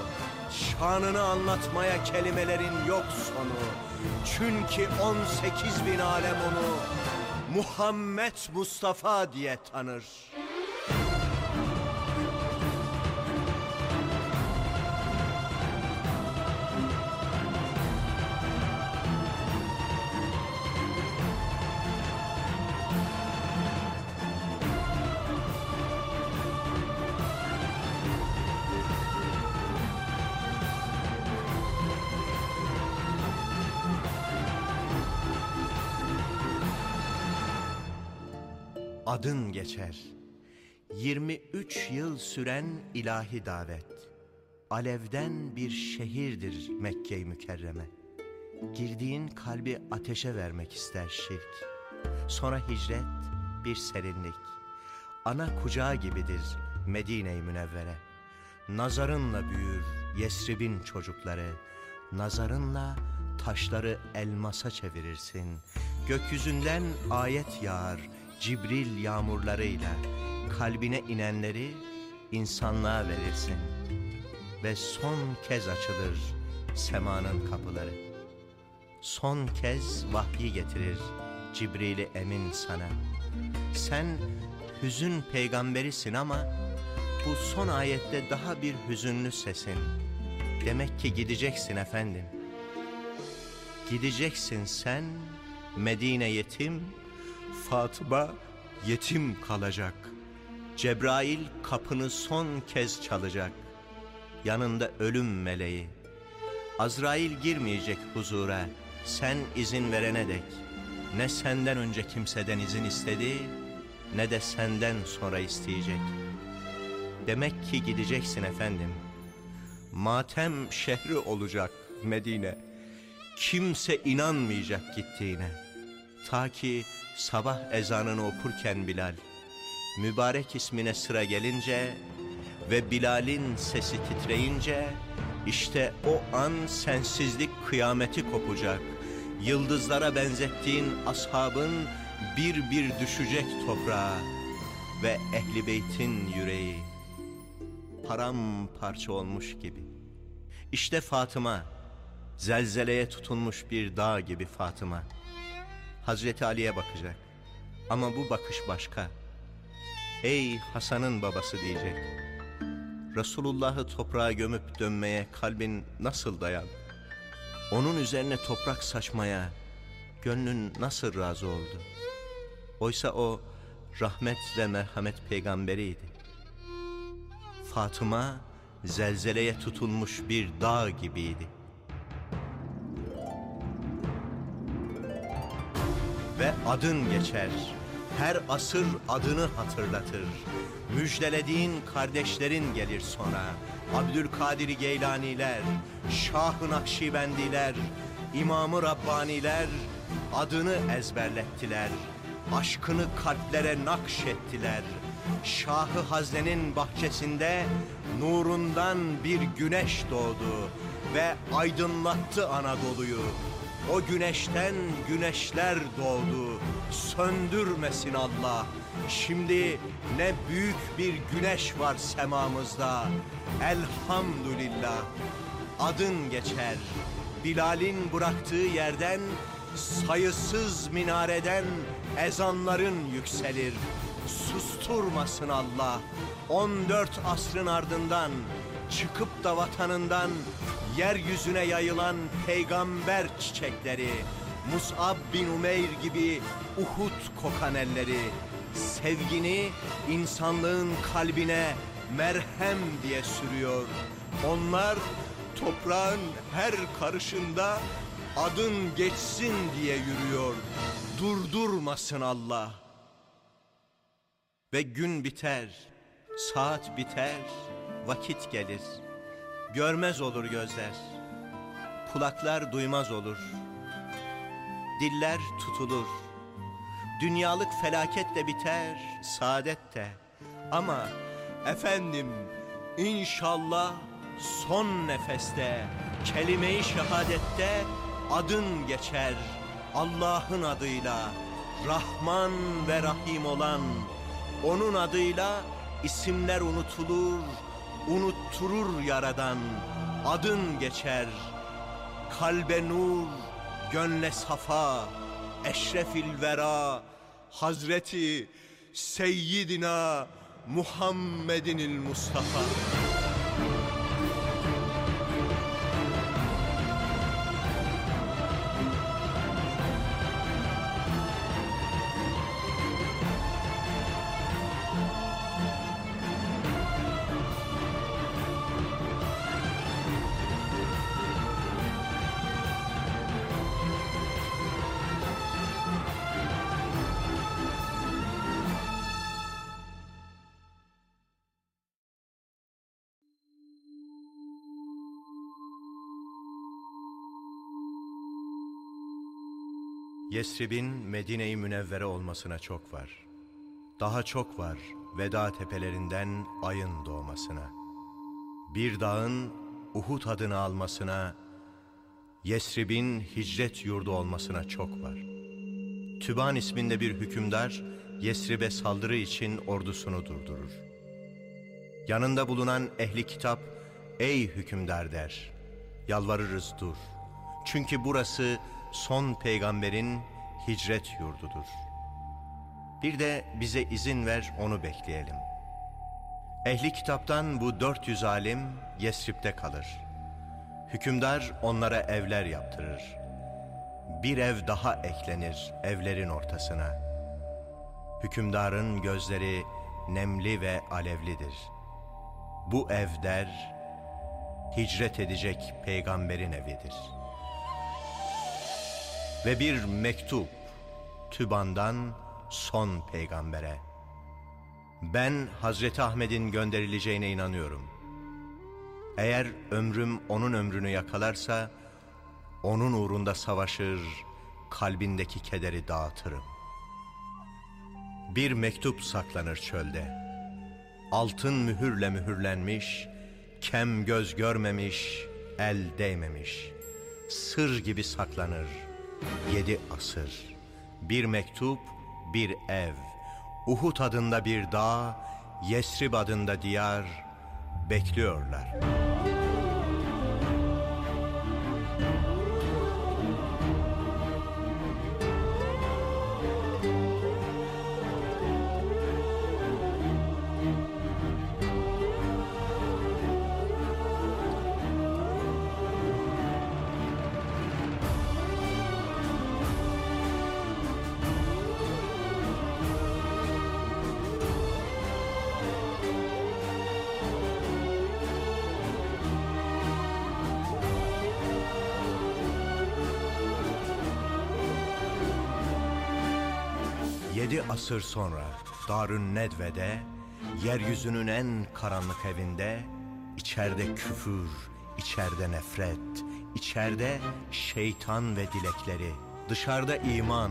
Şanını anlatmaya kelimelerin yok sonu. Çünkü 18 bin alem onu Muhammed Mustafa diye tanır. Adın geçer. 23 yıl süren ilahi davet. Alevden bir şehirdir Mekke-i Mükerreme. Girdiğin kalbi ateşe vermek ister şirk. Sonra hicret bir serinlik. Ana kucağı gibidir Medine-i Münevvere. Nazarınla büyür Yesrib'in çocukları. Nazarınla taşları elmasa çevirirsin. Gökyüzünden ayet yağar Cibril yağmurlarıyla kalbine inenleri insanlığa verirsin. Ve son kez açılır semanın kapıları. Son kez vahyi getirir Cibril Emin sana. Sen hüzün peygamberisin ama bu son ayette daha bir hüzünlü sesin. Demek ki gideceksin efendim. Gideceksin sen Medine yetim, Fatıma yetim kalacak. Cebrail kapını son kez çalacak. Yanında ölüm meleği. Azrail girmeyecek huzura. Sen izin verene dek. Ne senden önce kimseden izin istedi, ne de senden sonra isteyecek. Demek ki gideceksin efendim. Matem şehri olacak Medine. Kimse inanmayacak gittiğine. Ta ki sabah ezanını okurken Bilal, mübarek ismine sıra gelince ve Bilal'in sesi titreyince, işte o an sensizlik kıyameti kopacak. Yıldızlara benzettiğin ashabın bir bir düşecek toprağa ve ehli beytin yüreği paramparça olmuş gibi. İşte Fatıma, zelzeleye tutunmuş bir dağ gibi Fatıma. Hazreti Ali'ye bakacak. Ama bu bakış başka. Ey Hasan'ın babası diyecek. Resulullah'ı toprağa gömüp dönmeye kalbin nasıl dayan? Onun üzerine toprak saçmaya gönlün nasıl razı oldu? Oysa o rahmet ve merhamet peygamberiydi. Fatıma zelzeleye tutulmuş bir dağ gibiydi. Ve adın geçer. Her asır adını hatırlatır. Müjdelediğin kardeşlerin gelir sonra. Abdülkadir Geylaniler, Şah-ı Nakşibendiler, İmam-ı Rabbaniler adını ezberlettiler. Aşkını kalplere nakşettiler. Şahı Hazne'nin bahçesinde nurundan bir güneş doğdu ve aydınlattı Anadolu'yu. O güneşten güneşler doğdu. Söndürmesin Allah. Şimdi ne büyük bir güneş var semamızda. Elhamdülillah. adın geçer. Bilal'in bıraktığı yerden, sayısız minareden ezanların yükselir. Susturmasın Allah. 14 asrın ardından çıkıp da vatanından yeryüzüne yayılan peygamber çiçekleri, Mus'ab bin Umeyr gibi Uhud kokan elleri, sevgini insanlığın kalbine merhem diye sürüyor. Onlar toprağın her karışında adın geçsin diye yürüyor. Durdurmasın Allah. Ve gün biter, saat biter, vakit gelir. Görmez olur gözler, kulaklar duymaz olur. Diller tutulur. Dünyalık felaket de biter, saadet de. Ama efendim inşallah son nefeste, kelime-i şehadette adın geçer. Allah'ın adıyla, Rahman ve Rahim olan, onun adıyla isimler unutulur, unutturur yaradan, adın geçer. Kalbe nur, gönle safa, eşrefil vera, Hazreti Seyyidina Muhammedinil Mustafa. Yesrib'in Medine-i Münevvere olmasına çok var. Daha çok var veda tepelerinden ayın doğmasına. Bir dağın Uhud adını almasına, Yesrib'in hicret yurdu olmasına çok var. Tüban isminde bir hükümdar Yesrib'e saldırı için ordusunu durdurur. Yanında bulunan ehli kitap, ey hükümdar der, yalvarırız dur. Çünkü burası son peygamberin hicret yurdudur. Bir de bize izin ver onu bekleyelim. Ehli kitaptan bu 400 alim Yesrib'de kalır. Hükümdar onlara evler yaptırır. Bir ev daha eklenir evlerin ortasına. Hükümdarın gözleri nemli ve alevlidir. Bu ev der, hicret edecek peygamberin evidir.'' Ve bir mektup Tüban'dan son peygambere. Ben Hazreti Ahmet'in gönderileceğine inanıyorum. Eğer ömrüm onun ömrünü yakalarsa, onun uğrunda savaşır, kalbindeki kederi dağıtırım. Bir mektup saklanır çölde. Altın mühürle mühürlenmiş, kem göz görmemiş, el değmemiş. Sır gibi saklanır.'' Yedi asır, bir mektup, bir ev, Uhud adında bir dağ, Yesrib adında diyar. Bekliyorlar. Asır sonra Darün Nedve'de, yeryüzünün en karanlık evinde, içeride küfür, içeride nefret, içeride şeytan ve dilekleri, dışarıda iman,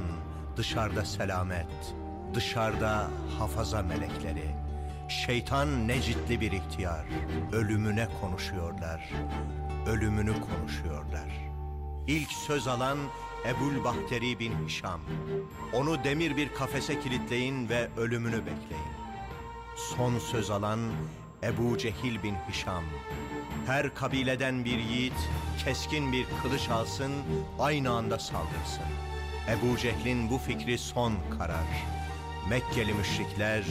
dışarıda selamet, dışarıda hafaza melekleri. Şeytan necitli bir ihtiyar, ölümüne konuşuyorlar, ölümünü konuşuyorlar. İlk söz alan Ebul Bahteri bin Hişam. Onu demir bir kafese kilitleyin ve ölümünü bekleyin. Son söz alan Ebu Cehil bin Hişam. Her kabileden bir yiğit keskin bir kılıç alsın, aynı anda saldırsın. Ebu Cehil'in bu fikri son karar. Mekkeli müşrikler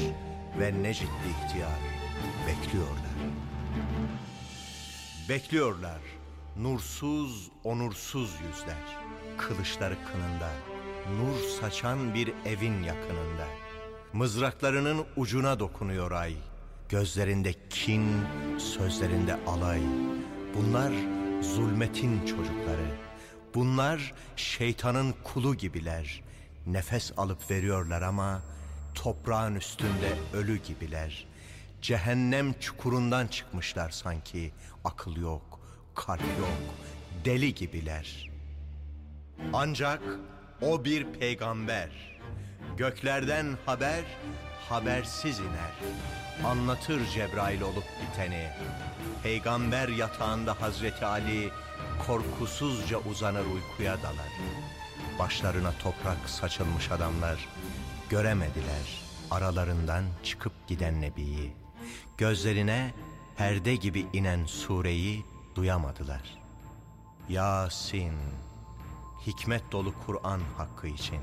ve Necitli ihtiyar bekliyorlar. Bekliyorlar. Nursuz, onursuz yüzler. Kılıçları kınında. Nur saçan bir evin yakınında. Mızraklarının ucuna dokunuyor ay. Gözlerinde kin, sözlerinde alay. Bunlar zulmetin çocukları. Bunlar şeytanın kulu gibiler. Nefes alıp veriyorlar ama toprağın üstünde ölü gibiler. Cehennem çukurundan çıkmışlar sanki. Akıl yok, kalp yok, deli gibiler. Ancak o bir peygamber. Göklerden haber, habersiz iner. Anlatır Cebrail olup biteni. Peygamber yatağında Hazreti Ali korkusuzca uzanır uykuya dalar. Başlarına toprak saçılmış adamlar göremediler aralarından çıkıp giden Nebi'yi. Gözlerine perde gibi inen sureyi duyamadılar. Yasin, hikmet dolu Kur'an hakkı için.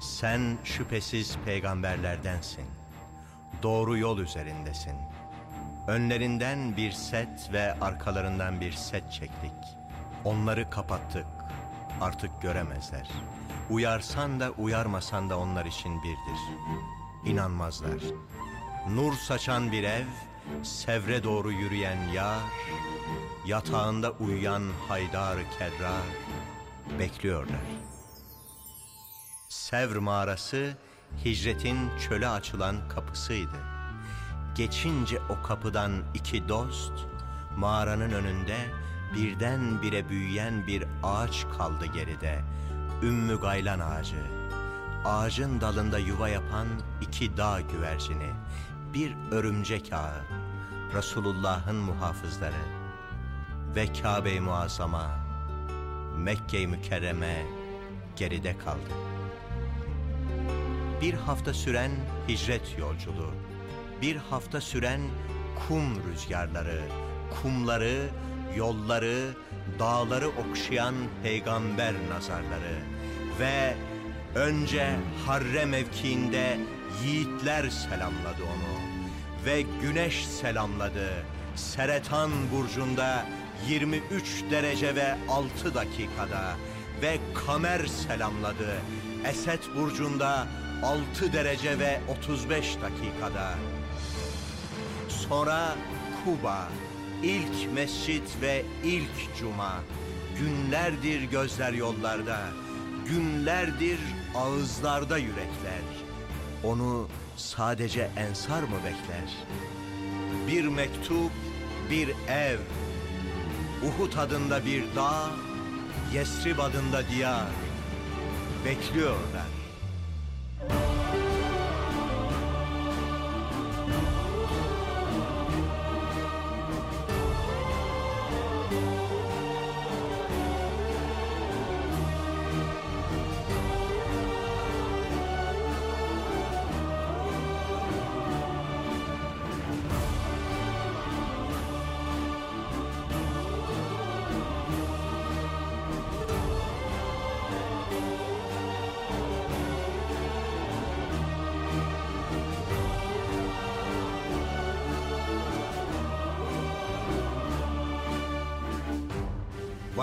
Sen şüphesiz peygamberlerdensin. Doğru yol üzerindesin. Önlerinden bir set ve arkalarından bir set çektik. Onları kapattık. Artık göremezler. Uyarsan da uyarmasan da onlar için birdir. İnanmazlar. Nur saçan bir ev, sevre doğru yürüyen yar, yatağında uyuyan haydar kerrar, bekliyorlar. Sevr mağarası hicretin çöle açılan kapısıydı. Geçince o kapıdan iki dost mağaranın önünde birden bire büyüyen bir ağaç kaldı geride. Ümmü Gaylan ağacı. Ağacın dalında yuva yapan iki dağ güvercini. Bir örümcek ağı. Resulullah'ın muhafızları. Ve Kabe-i Muazzama, Mekke-i Mükerreme geride kaldı. Bir hafta süren hicret yolculuğu, bir hafta süren kum rüzgarları, kumları, yolları, dağları okşayan peygamber nazarları ve önce Harre mevkiinde yiğitler selamladı onu ve güneş selamladı. Seretan burcunda 23 derece ve 6 dakikada ve Kamer selamladı. Esed burcunda 6 derece ve 35 dakikada. Sonra Kuba, ilk mescit ve ilk cuma. Günlerdir gözler yollarda, günlerdir ağızlarda yürekler. Onu sadece ensar mı bekler? Bir mektup, bir ev, Uhud adında bir dağ, Yesrib adında diyar. Bekliyorlar.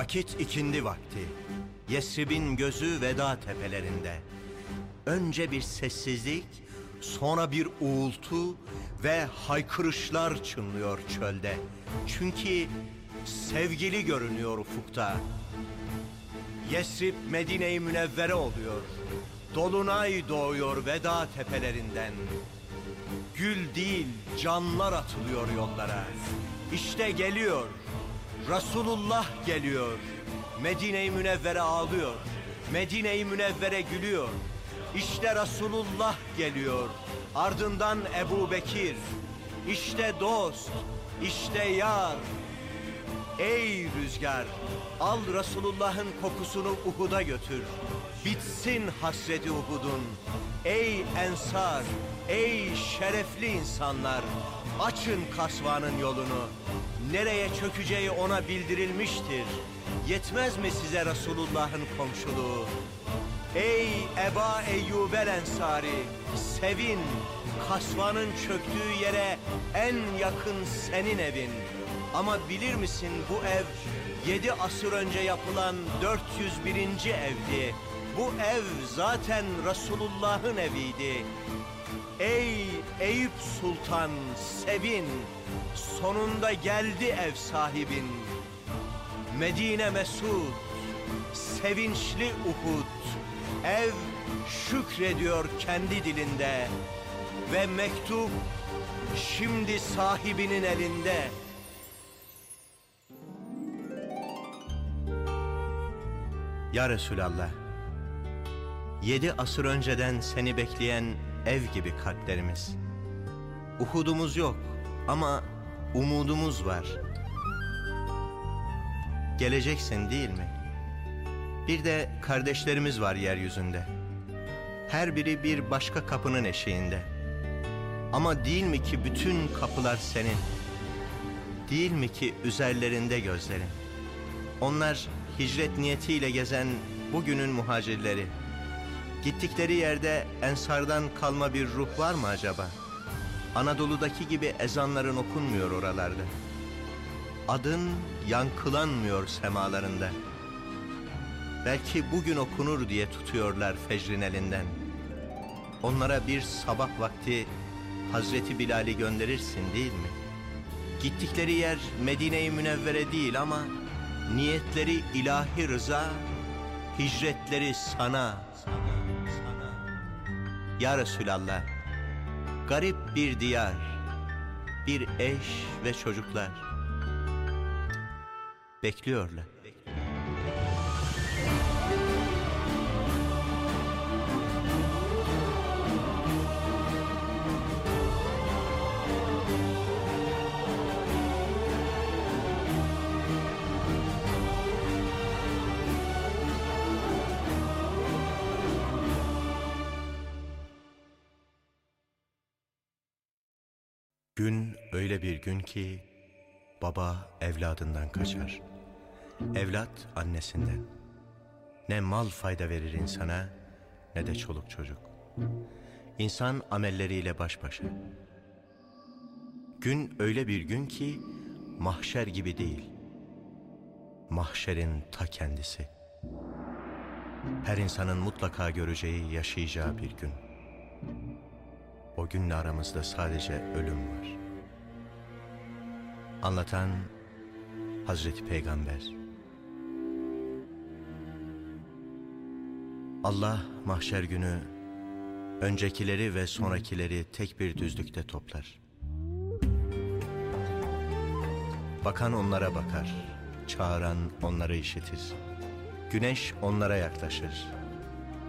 Vakit ikindi vakti. Yesrib'in gözü veda tepelerinde. Önce bir sessizlik, sonra bir uğultu ve haykırışlar çınlıyor çölde. Çünkü sevgili görünüyor ufukta. Yesrib Medine-i Münevvere oluyor. Dolunay doğuyor veda tepelerinden. Gül değil canlar atılıyor yollara. İşte geliyor. Resulullah geliyor. Medine-i Münevvere ağlıyor. Medine-i Münevvere gülüyor. İşte Resulullah geliyor. Ardından Ebu Bekir. İşte dost. İşte yar. Ey rüzgar, al Resulullah'ın kokusunu Uhud'a götür. Bitsin hasreti Uhud'un. Ey ensar, ey şerefli insanlar, açın kasvanın yolunu. Nereye çökeceği ona bildirilmiştir. Yetmez mi size Resulullah'ın komşuluğu? Ey Eba Eyyubel Ensari, sevin, kasvanın çöktüğü yere en yakın senin evin. Ama bilir misin bu ev yedi asır önce yapılan 401. evdi. Bu ev zaten Resulullah'ın eviydi. Ey Eyüp Sultan sevin, sonunda geldi ev sahibin. Medine Mesud, sevinçli Uhud, ev şükrediyor kendi dilinde ve mektup şimdi sahibinin elinde. Ya Resulallah, yedi asır önceden seni bekleyen ev gibi kalplerimiz. Uhudumuz yok ama umudumuz var. Geleceksin değil mi? Bir de kardeşlerimiz var yeryüzünde. Her biri bir başka kapının eşiğinde. Ama değil mi ki bütün kapılar senin? Değil mi ki üzerlerinde gözlerin? Onlar hicret niyetiyle gezen bugünün muhacirleri. Gittikleri yerde ensardan kalma bir ruh var mı acaba? Anadolu'daki gibi ezanların okunmuyor oralarda. Adın yankılanmıyor semalarında. Belki bugün okunur diye tutuyorlar fecrin elinden. Onlara bir sabah vakti Hazreti Bilal'i gönderirsin değil mi? Gittikleri yer Medine-i Münevvere değil ama niyetleri ilahi rıza, hicretleri sana. Ya Resulallah, garip bir diyar, bir eş ve çocuklar bekliyorlar. Gün öyle bir gün ki baba evladından kaçar. Evlat annesinden. Ne mal fayda verir insana ne de çoluk çocuk. İnsan amelleriyle baş başa. Gün öyle bir gün ki mahşer gibi değil. Mahşerin ta kendisi. Her insanın mutlaka göreceği, yaşayacağı bir gün. O günle aramızda sadece ölüm var. Anlatan Hazreti Peygamber. Allah mahşer günü öncekileri ve sonrakileri tek bir düzlükte toplar. Bakan onlara bakar, çağıran onları işitir. Güneş onlara yaklaşır.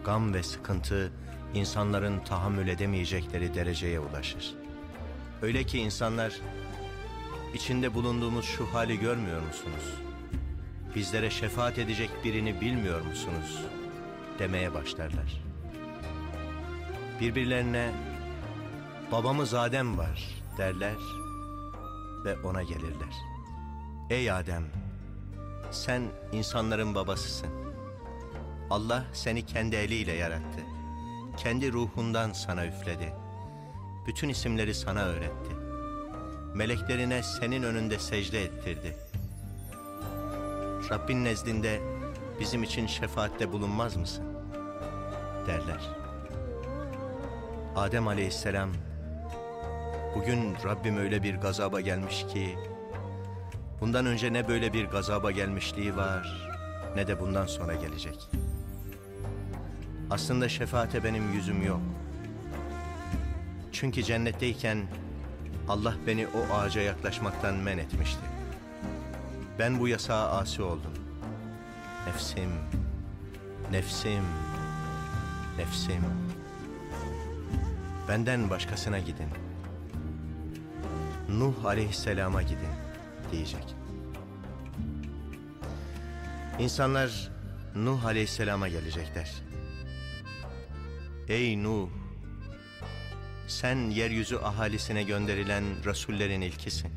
Gam ve sıkıntı insanların tahammül edemeyecekleri dereceye ulaşır. Öyle ki insanlar içinde bulunduğumuz şu hali görmüyor musunuz? Bizlere şefaat edecek birini bilmiyor musunuz? demeye başlarlar. Birbirlerine babamız Adem var derler ve ona gelirler. Ey Adem sen insanların babasısın. Allah seni kendi eliyle yarattı. Kendi ruhundan sana üfledi. Bütün isimleri sana öğretti. Meleklerine senin önünde secde ettirdi. Rabbin nezdinde bizim için şefaatte bulunmaz mısın? Derler. Adem aleyhisselam bugün Rabbim öyle bir gazaba gelmiş ki bundan önce ne böyle bir gazaba gelmişliği var ne de bundan sonra gelecek. Aslında şefaate benim yüzüm yok. Çünkü cennetteyken Allah beni o ağaca yaklaşmaktan men etmişti. Ben bu yasağa asi oldum. Nefsim, nefsim, nefsim. Benden başkasına gidin. Nuh aleyhisselama gidin diyecek. İnsanlar Nuh Aleyhisselam'a gelecekler. Ey Nuh! Sen yeryüzü ahalisine gönderilen Resullerin ilkisin.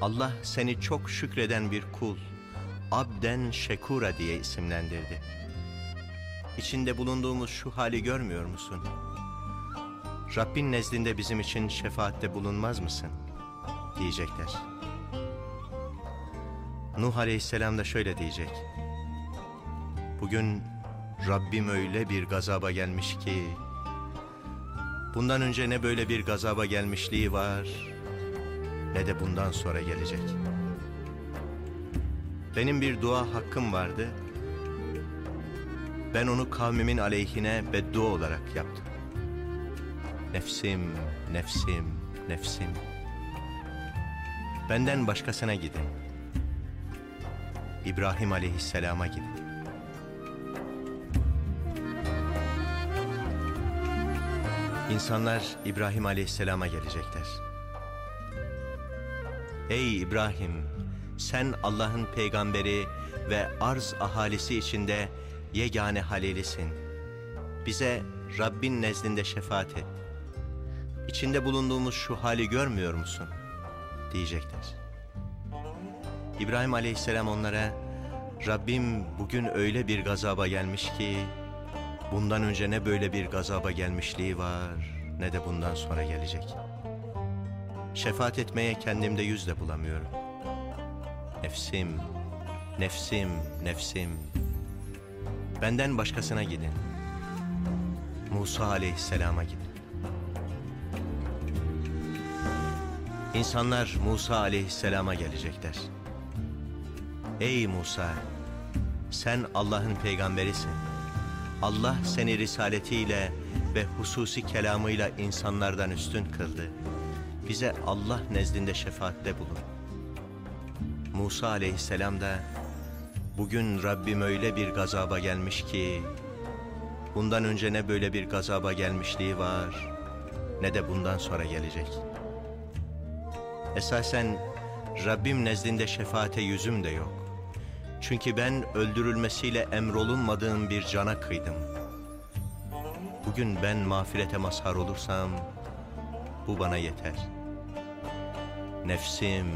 Allah seni çok şükreden bir kul, abden şekura diye isimlendirdi. İçinde bulunduğumuz şu hali görmüyor musun? Rabbin nezdinde bizim için şefaatte bulunmaz mısın? Diyecekler. Nuh Aleyhisselam da şöyle diyecek. Bugün Rabbim öyle bir gazaba gelmiş ki, bundan önce ne böyle bir gazaba gelmişliği var, ne de bundan sonra gelecek. Benim bir dua hakkım vardı, ben onu kavmimin aleyhine beddua olarak yaptım. Nefsim, nefsim, nefsim. Benden başkasına gidin. İbrahim aleyhisselama gidin. İnsanlar İbrahim aleyhisselama gelecekler. Ey İbrahim! Sen Allah'ın peygamberi ve arz ahalisi içinde yegane halilisin. Bize Rabbin nezdinde şefaat et. İçinde bulunduğumuz şu hali görmüyor musun? Diyecekler. İbrahim aleyhisselam onlara, Rabbim bugün öyle bir gazaba gelmiş ki, bundan önce ne böyle bir gazaba gelmişliği var, ne de bundan sonra gelecek. Şefaat etmeye kendimde yüz de bulamıyorum. Nefsim, nefsim, nefsim. Benden başkasına gidin. Musa aleyhisselama gidin. İnsanlar Musa aleyhisselama gelecekler. Ey Musa! Sen Allah'ın peygamberisin. Allah seni risaletiyle ve hususi kelamıyla insanlardan üstün kıldı. Bize Allah nezdinde şefaatte bulun. Musa aleyhisselam da bugün Rabbim öyle bir gazaba gelmiş ki bundan önce ne böyle bir gazaba gelmişliği var ne de bundan sonra gelecek. Esasen Rabbim nezdinde şefaate yüzüm de yok. Çünkü ben öldürülmesiyle emrolunmadığım bir cana kıydım. Bugün ben mağfirete mazhar olursam bu bana yeter. Nefsim,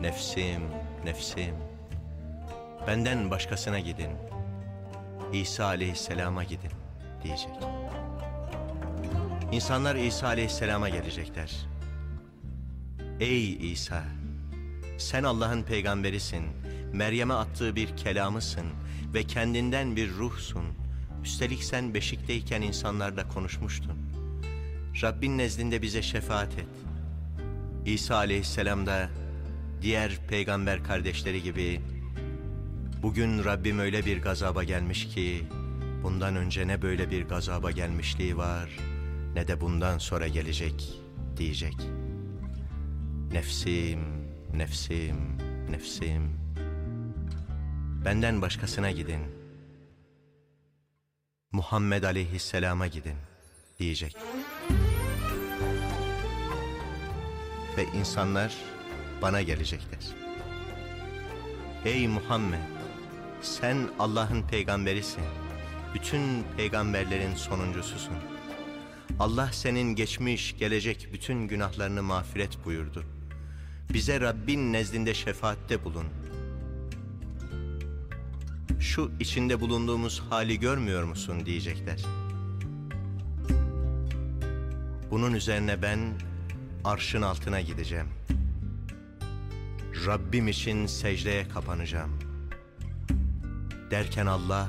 nefsim, nefsim. Benden başkasına gidin. İsa aleyhisselama gidin diyecek. İnsanlar İsa aleyhisselama gelecekler. Ey İsa! Sen Allah'ın peygamberisin. Meryem'e attığı bir kelamısın ve kendinden bir ruhsun. Üstelik sen beşikteyken insanlarla konuşmuştun. Rabbin nezdinde bize şefaat et. İsa aleyhisselam da diğer peygamber kardeşleri gibi bugün Rabbim öyle bir gazaba gelmiş ki bundan önce ne böyle bir gazaba gelmişliği var ne de bundan sonra gelecek diyecek. Nefsim, nefsim, nefsim. Benden başkasına gidin. Muhammed aleyhisselama gidin diyecek. Ve insanlar bana gelecekler. Ey Muhammed! Sen Allah'ın peygamberisin. Bütün peygamberlerin sonuncususun. Allah senin geçmiş, gelecek bütün günahlarını mağfiret buyurdu. Bize Rabbin nezdinde şefaatte bulun. Şu içinde bulunduğumuz hali görmüyor musun diyecekler. Bunun üzerine ben arşın altına gideceğim. Rabbim için secdeye kapanacağım. Derken Allah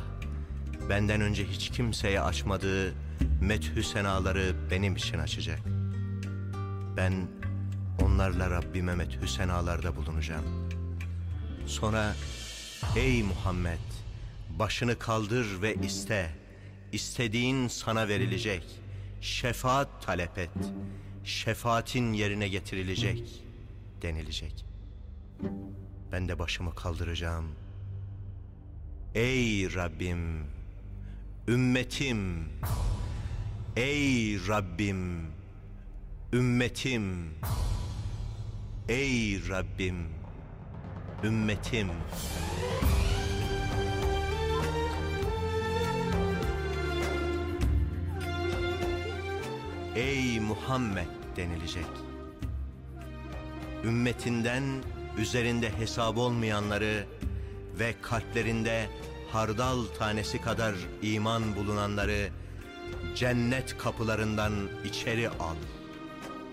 benden önce hiç kimseye açmadığı methü senaları benim için açacak. Ben onlarla Rabbime methü senalarda bulunacağım. Sonra ey Muhammed başını kaldır ve iste. İstediğin sana verilecek. Şefaat talep et. Şefaatin yerine getirilecek denilecek. Ben de başımı kaldıracağım. Ey Rabbim, ümmetim, ey Rabbim, ümmetim, ey Rabbim, ümmetim. Ey Muhammed denilecek. Ümmetinden üzerinde hesap olmayanları ve kalplerinde hardal tanesi kadar iman bulunanları cennet kapılarından içeri al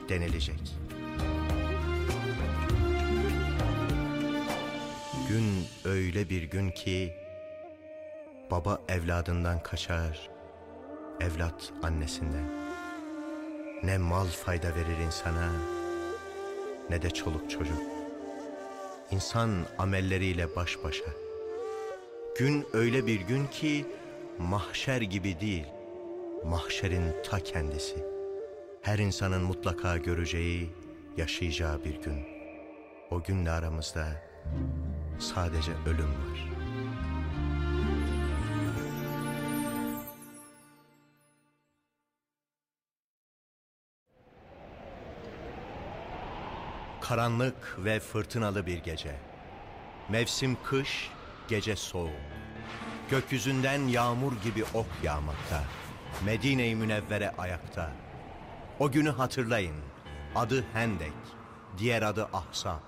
denilecek. Gün öyle bir gün ki baba evladından kaçar, evlat annesinden. Ne mal fayda verir insana ne de çoluk çocuk. İnsan amelleriyle baş başa. Gün öyle bir gün ki mahşer gibi değil, mahşerin ta kendisi. Her insanın mutlaka göreceği, yaşayacağı bir gün. O günle aramızda sadece ölüm var. Karanlık ve fırtınalı bir gece. Mevsim kış, gece soğuk. Gökyüzünden yağmur gibi ok yağmakta. Medine-i Münevvere ayakta. O günü hatırlayın. Adı Hendek, diğer adı Ahzab.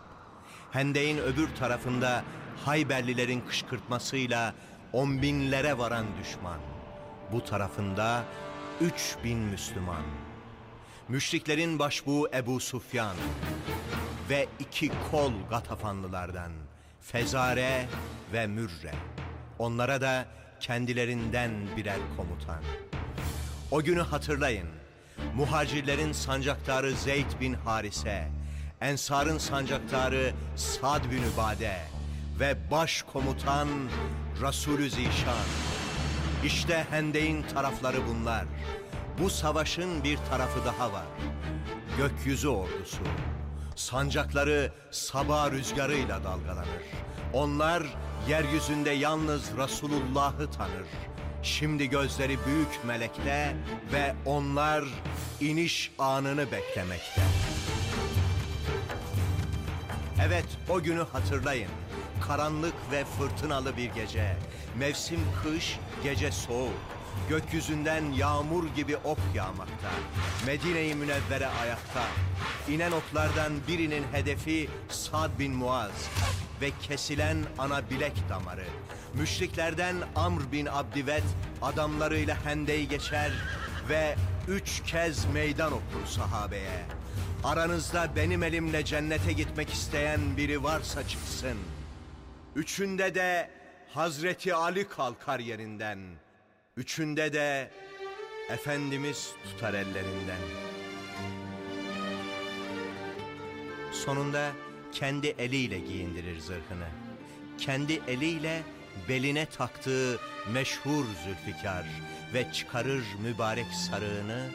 Hendek'in öbür tarafında Hayberlilerin kışkırtmasıyla on binlere varan düşman. Bu tarafında üç bin Müslüman. Müşriklerin başbuğu Ebu Sufyan ve iki kol Gatafanlılardan Fezare ve Mürre. Onlara da kendilerinden birer komutan. O günü hatırlayın. Muhacirlerin sancaktarı Zeyd bin Harise, Ensar'ın sancaktarı Sad bin Übade ve baş komutan Resulü Zişan. İşte Hendek'in tarafları bunlar. Bu savaşın bir tarafı daha var. Gökyüzü ordusu. Sancakları sabah rüzgarıyla dalgalanır. Onlar yeryüzünde yalnız Resulullah'ı tanır. Şimdi gözleri büyük melekte ve onlar iniş anını beklemekte. Evet o günü hatırlayın. Karanlık ve fırtınalı bir gece. Mevsim kış, gece soğuk. Gökyüzünden yağmur gibi ok yağmakta. Medine-i Münevvere ayakta. İnen oklardan birinin hedefi Sad bin Muaz ve kesilen ana bilek damarı. Müşriklerden Amr bin Abdivet adamlarıyla hendeyi geçer ve üç kez meydan okur sahabeye. Aranızda benim elimle cennete gitmek isteyen biri varsa çıksın. Üçünde de Hazreti Ali kalkar yerinden. Üçünde de Efendimiz tutar ellerinden. Sonunda kendi eliyle giyindirir zırhını. Kendi eliyle beline taktığı meşhur Zülfikar ve çıkarır mübarek sarığını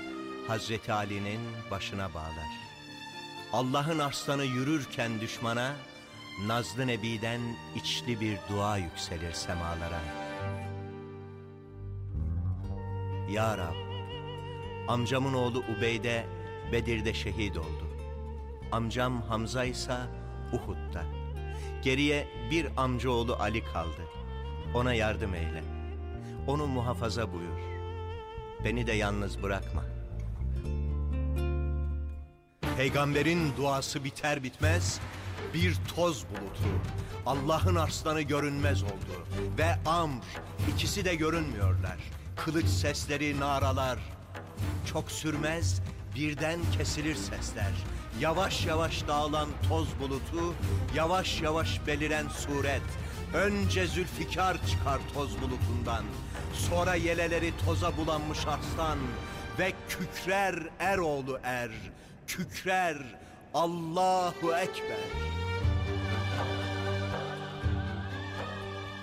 Hazreti Ali'nin başına bağlar. Allah'ın arslanı yürürken düşmana, Nazlı Nebi'den içli bir dua yükselir semalara. Ya Rab, amcamın oğlu Ubeyde Bedir'de şehit oldu. Amcam Hamza ise Uhud'da. Geriye bir amcaoğlu Ali kaldı. Ona yardım eyle. Onu muhafaza buyur. Beni de yalnız bırakma. Peygamberin duası biter bitmez bir toz bulutu. Allah'ın arslanı görünmez oldu. Ve Amr ikisi de görünmüyorlar. Kılıç sesleri, naralar. Çok sürmez birden kesilir sesler. Yavaş yavaş dağılan toz bulutu, yavaş yavaş beliren suret. Önce Zülfikar çıkar toz bulutundan. Sonra yeleleri toza bulanmış arslan. Ve kükrer Eroğlu er, kükrer Allahu Ekber.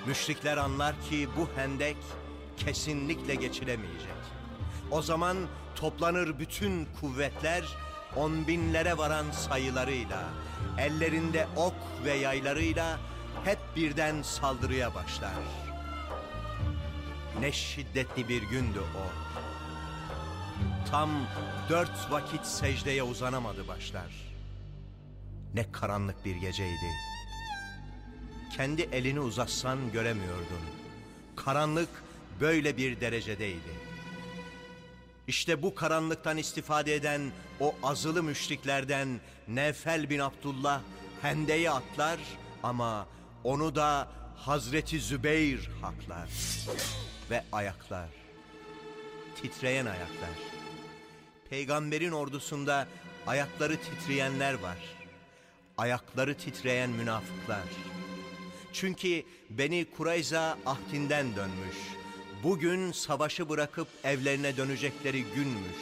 Müşrikler anlar ki bu hendek kesinlikle geçilemeyecek. O zaman toplanır bütün kuvvetler on binlere varan sayılarıyla, ellerinde ok ve yaylarıyla hep birden saldırıya başlar. Ne şiddetli bir gündü o. Tam dört vakit secdeye uzanamadı başlar. Ne karanlık bir geceydi. Kendi elini uzatsan göremiyordun. Karanlık böyle bir derecedeydi. İşte bu karanlıktan istifade eden o azılı müşriklerden Nefel bin Abdullah hendeyi atlar ama onu da Hazreti Zübeyir haklar ve ayaklar. Titreyen ayaklar. Peygamberin ordusunda ayakları titreyenler var. Ayakları titreyen münafıklar. Çünkü Beni Kurayza ahdinden dönmüş. Bugün savaşı bırakıp evlerine dönecekleri günmüş.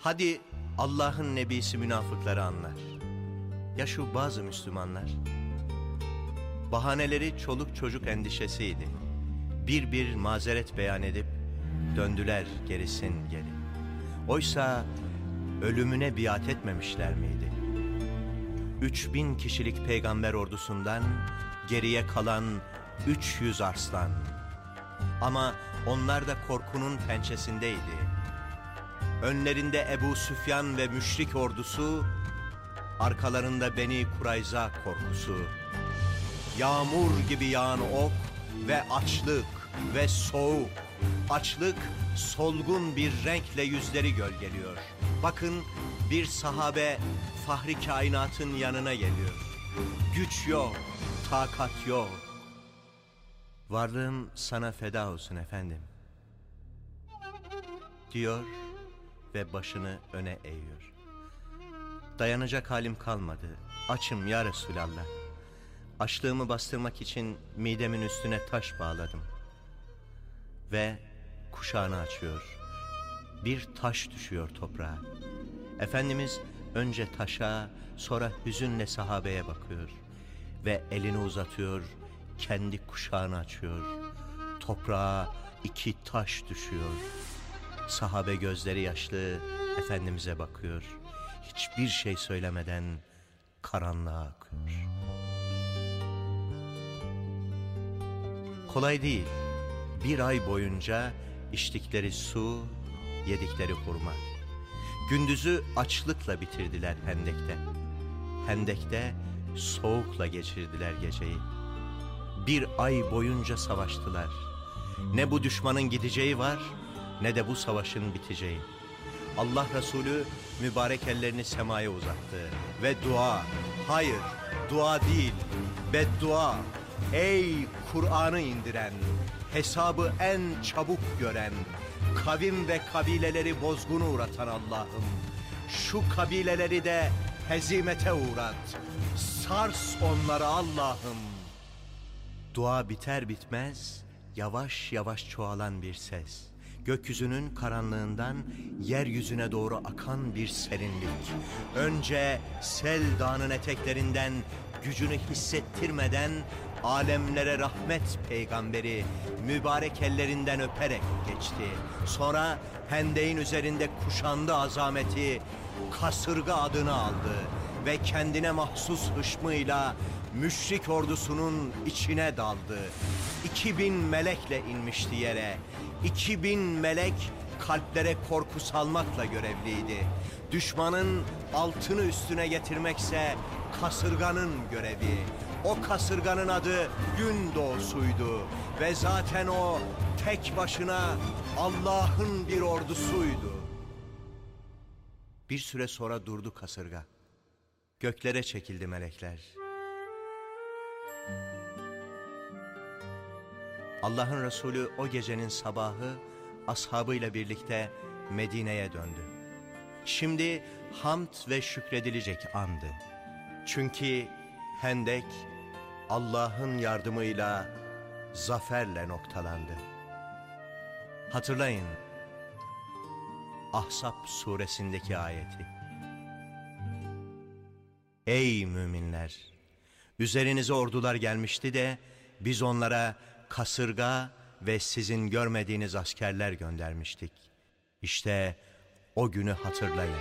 Hadi Allah'ın nebisi münafıkları anlar. Ya şu bazı Müslümanlar? Bahaneleri çoluk çocuk endişesiydi. Bir bir mazeret beyan edip döndüler gerisin geri. Oysa ölümüne biat etmemişler miydi? Üç bin kişilik peygamber ordusundan geriye kalan 300 arslan. Ama onlar da korkunun pençesindeydi. Önlerinde Ebu Süfyan ve müşrik ordusu, arkalarında Beni Kurayza korkusu. Yağmur gibi yağan ok ve açlık ve soğuk. Açlık solgun bir renkle yüzleri gölgeliyor. Bakın bir sahabe fahri kainatın yanına geliyor. Güç yok, takat yok. Varlığım sana feda olsun efendim. Diyor ve başını öne eğiyor. Dayanacak halim kalmadı. Açım ya Resulallah. Açlığımı bastırmak için midemin üstüne taş bağladım. Ve kuşağını açıyor. Bir taş düşüyor toprağa. Efendimiz önce taşa sonra hüzünle sahabeye bakıyor. Ve elini uzatıyor, kendi kuşağını açıyor. Toprağa iki taş düşüyor. Sahabe gözleri yaşlı Efendimiz'e bakıyor. Hiçbir şey söylemeden karanlığa akıyor. Kolay değil. Bir ay boyunca içtikleri su, yedikleri hurma. Gündüzü açlıkla bitirdiler Hendek'te. Hendek'te soğukla geçirdiler geceyi. Bir ay boyunca savaştılar. Ne bu düşmanın gideceği var ne de bu savaşın biteceği. Allah Resulü mübarek ellerini semaya uzattı ve dua, hayır dua değil, beddua. Ey Kur'an'ı indiren, hesabı en çabuk gören, kavim ve kabileleri bozgunu uğratan Allah'ım. Şu kabileleri de hezimete uğrat. Sars onları Allah'ım. Dua biter bitmez yavaş yavaş çoğalan bir ses. Gökyüzünün karanlığından yeryüzüne doğru akan bir serinlik. Önce sel dağının eteklerinden gücünü hissettirmeden alemlere rahmet peygamberi mübarek ellerinden öperek geçti. Sonra hendeyin üzerinde kuşandı azameti, kasırga adını aldı ve kendine mahsus hışmıyla müşrik ordusunun içine daldı. İki bin melekle inmişti yere. İki bin melek kalplere korku salmakla görevliydi. Düşmanın altını üstüne getirmekse kasırganın görevi. O kasırganın adı gün doğusuydu ve zaten o tek başına Allah'ın bir ordusuydu. Bir süre sonra durdu kasırga. Göklere çekildi melekler. Allah'ın Resulü o gecenin sabahı ashabıyla birlikte Medine'ye döndü. Şimdi hamd ve şükredilecek andı. Çünkü Hendek Allah'ın yardımıyla zaferle noktalandı. Hatırlayın Ahzab suresindeki ayeti. Ey müminler! Üzerinize ordular gelmişti de biz onlara kasırga ve sizin görmediğiniz askerler göndermiştik. İşte o günü hatırlayın.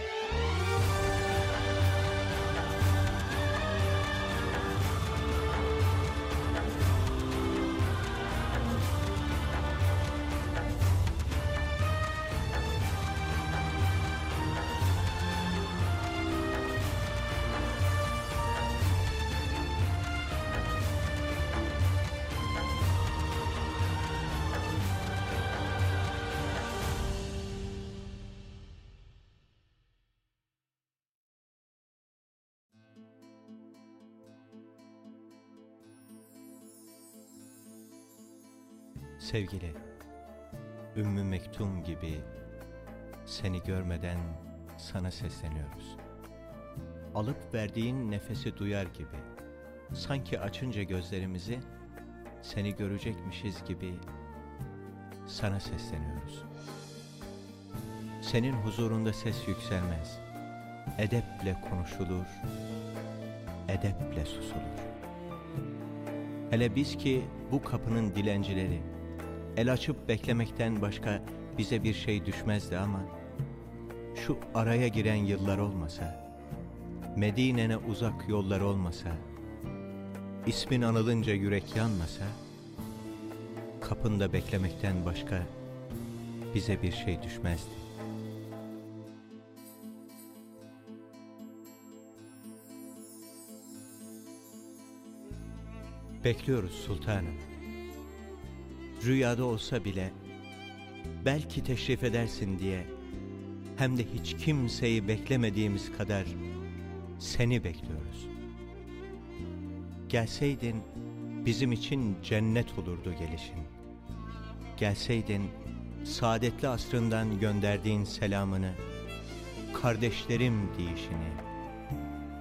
Sevgili, Ümmü Mektum gibi seni görmeden sana sesleniyoruz. Alıp verdiğin nefesi duyar gibi, sanki açınca gözlerimizi seni görecekmişiz gibi sana sesleniyoruz. Senin huzurunda ses yükselmez. Edeple konuşulur, edeple susulur. Hele biz ki bu kapının dilencileri, el açıp beklemekten başka bize bir şey düşmezdi ama şu araya giren yıllar olmasa, Medine'ne uzak yollar olmasa, ismin anılınca yürek yanmasa, kapında beklemekten başka bize bir şey düşmezdi. Bekliyoruz sultanım. Rüyada olsa bile belki teşrif edersin diye hem de hiç kimseyi beklemediğimiz kadar seni bekliyoruz. Gelseydin bizim için cennet olurdu gelişin. Gelseydin saadetli asrından gönderdiğin selamını, kardeşlerim deyişini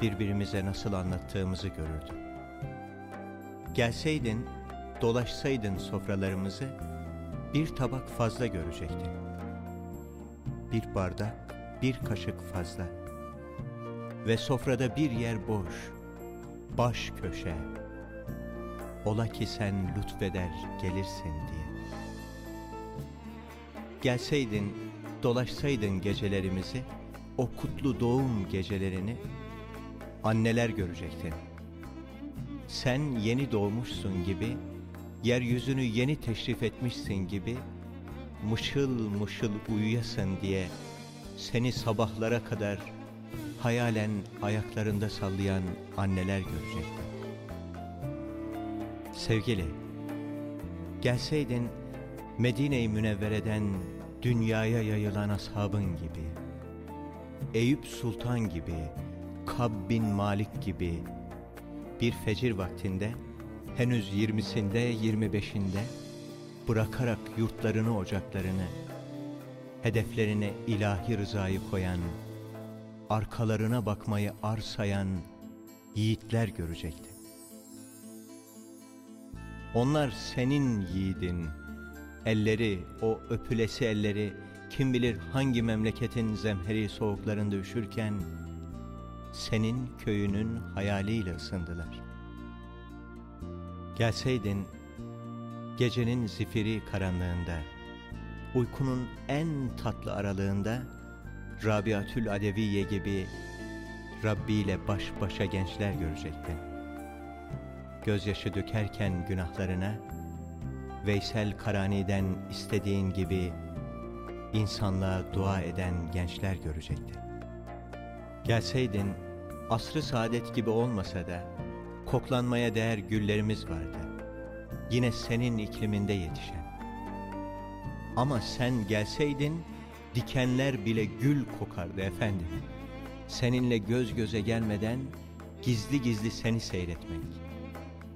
birbirimize nasıl anlattığımızı görürdüm. Gelseydin, dolaşsaydın sofralarımızı, bir tabak fazla görecektin. Bir bardak, bir kaşık fazla. Ve sofrada bir yer boş, baş köşe. Ola ki sen lütfeder gelirsin diye. Gelseydin, dolaşsaydın gecelerimizi, o kutlu doğum gecelerini, anneler görecektin sen yeni doğmuşsun gibi, yeryüzünü yeni teşrif etmişsin gibi, mışıl mışıl uyuyasın diye seni sabahlara kadar hayalen ayaklarında sallayan anneler görecektin. Sevgili, gelseydin Medine-i Münevvere'den dünyaya yayılan ashabın gibi, Eyüp Sultan gibi, Kab bin Malik gibi, bir fecir vaktinde, henüz yirmisinde, yirmi beşinde, bırakarak yurtlarını, ocaklarını, hedeflerine ilahi rızayı koyan, arkalarına bakmayı arsayan yiğitler görecekti. Onlar senin yiğidin, elleri, o öpülesi elleri, kim bilir hangi memleketin zemheri soğuklarında üşürken, senin köyünün hayaliyle ısındılar. Gelseydin, gecenin zifiri karanlığında, uykunun en tatlı aralığında, Rabiatül Adeviye gibi Rabbi ile baş başa gençler görecektin. Gözyaşı dökerken günahlarına, Veysel Karani'den istediğin gibi insanlığa dua eden gençler görecektin. Gelseydin, asrı saadet gibi olmasa da, koklanmaya değer güllerimiz vardı. Yine senin ikliminde yetişen. Ama sen gelseydin, dikenler bile gül kokardı efendim. Seninle göz göze gelmeden, gizli gizli seni seyretmek.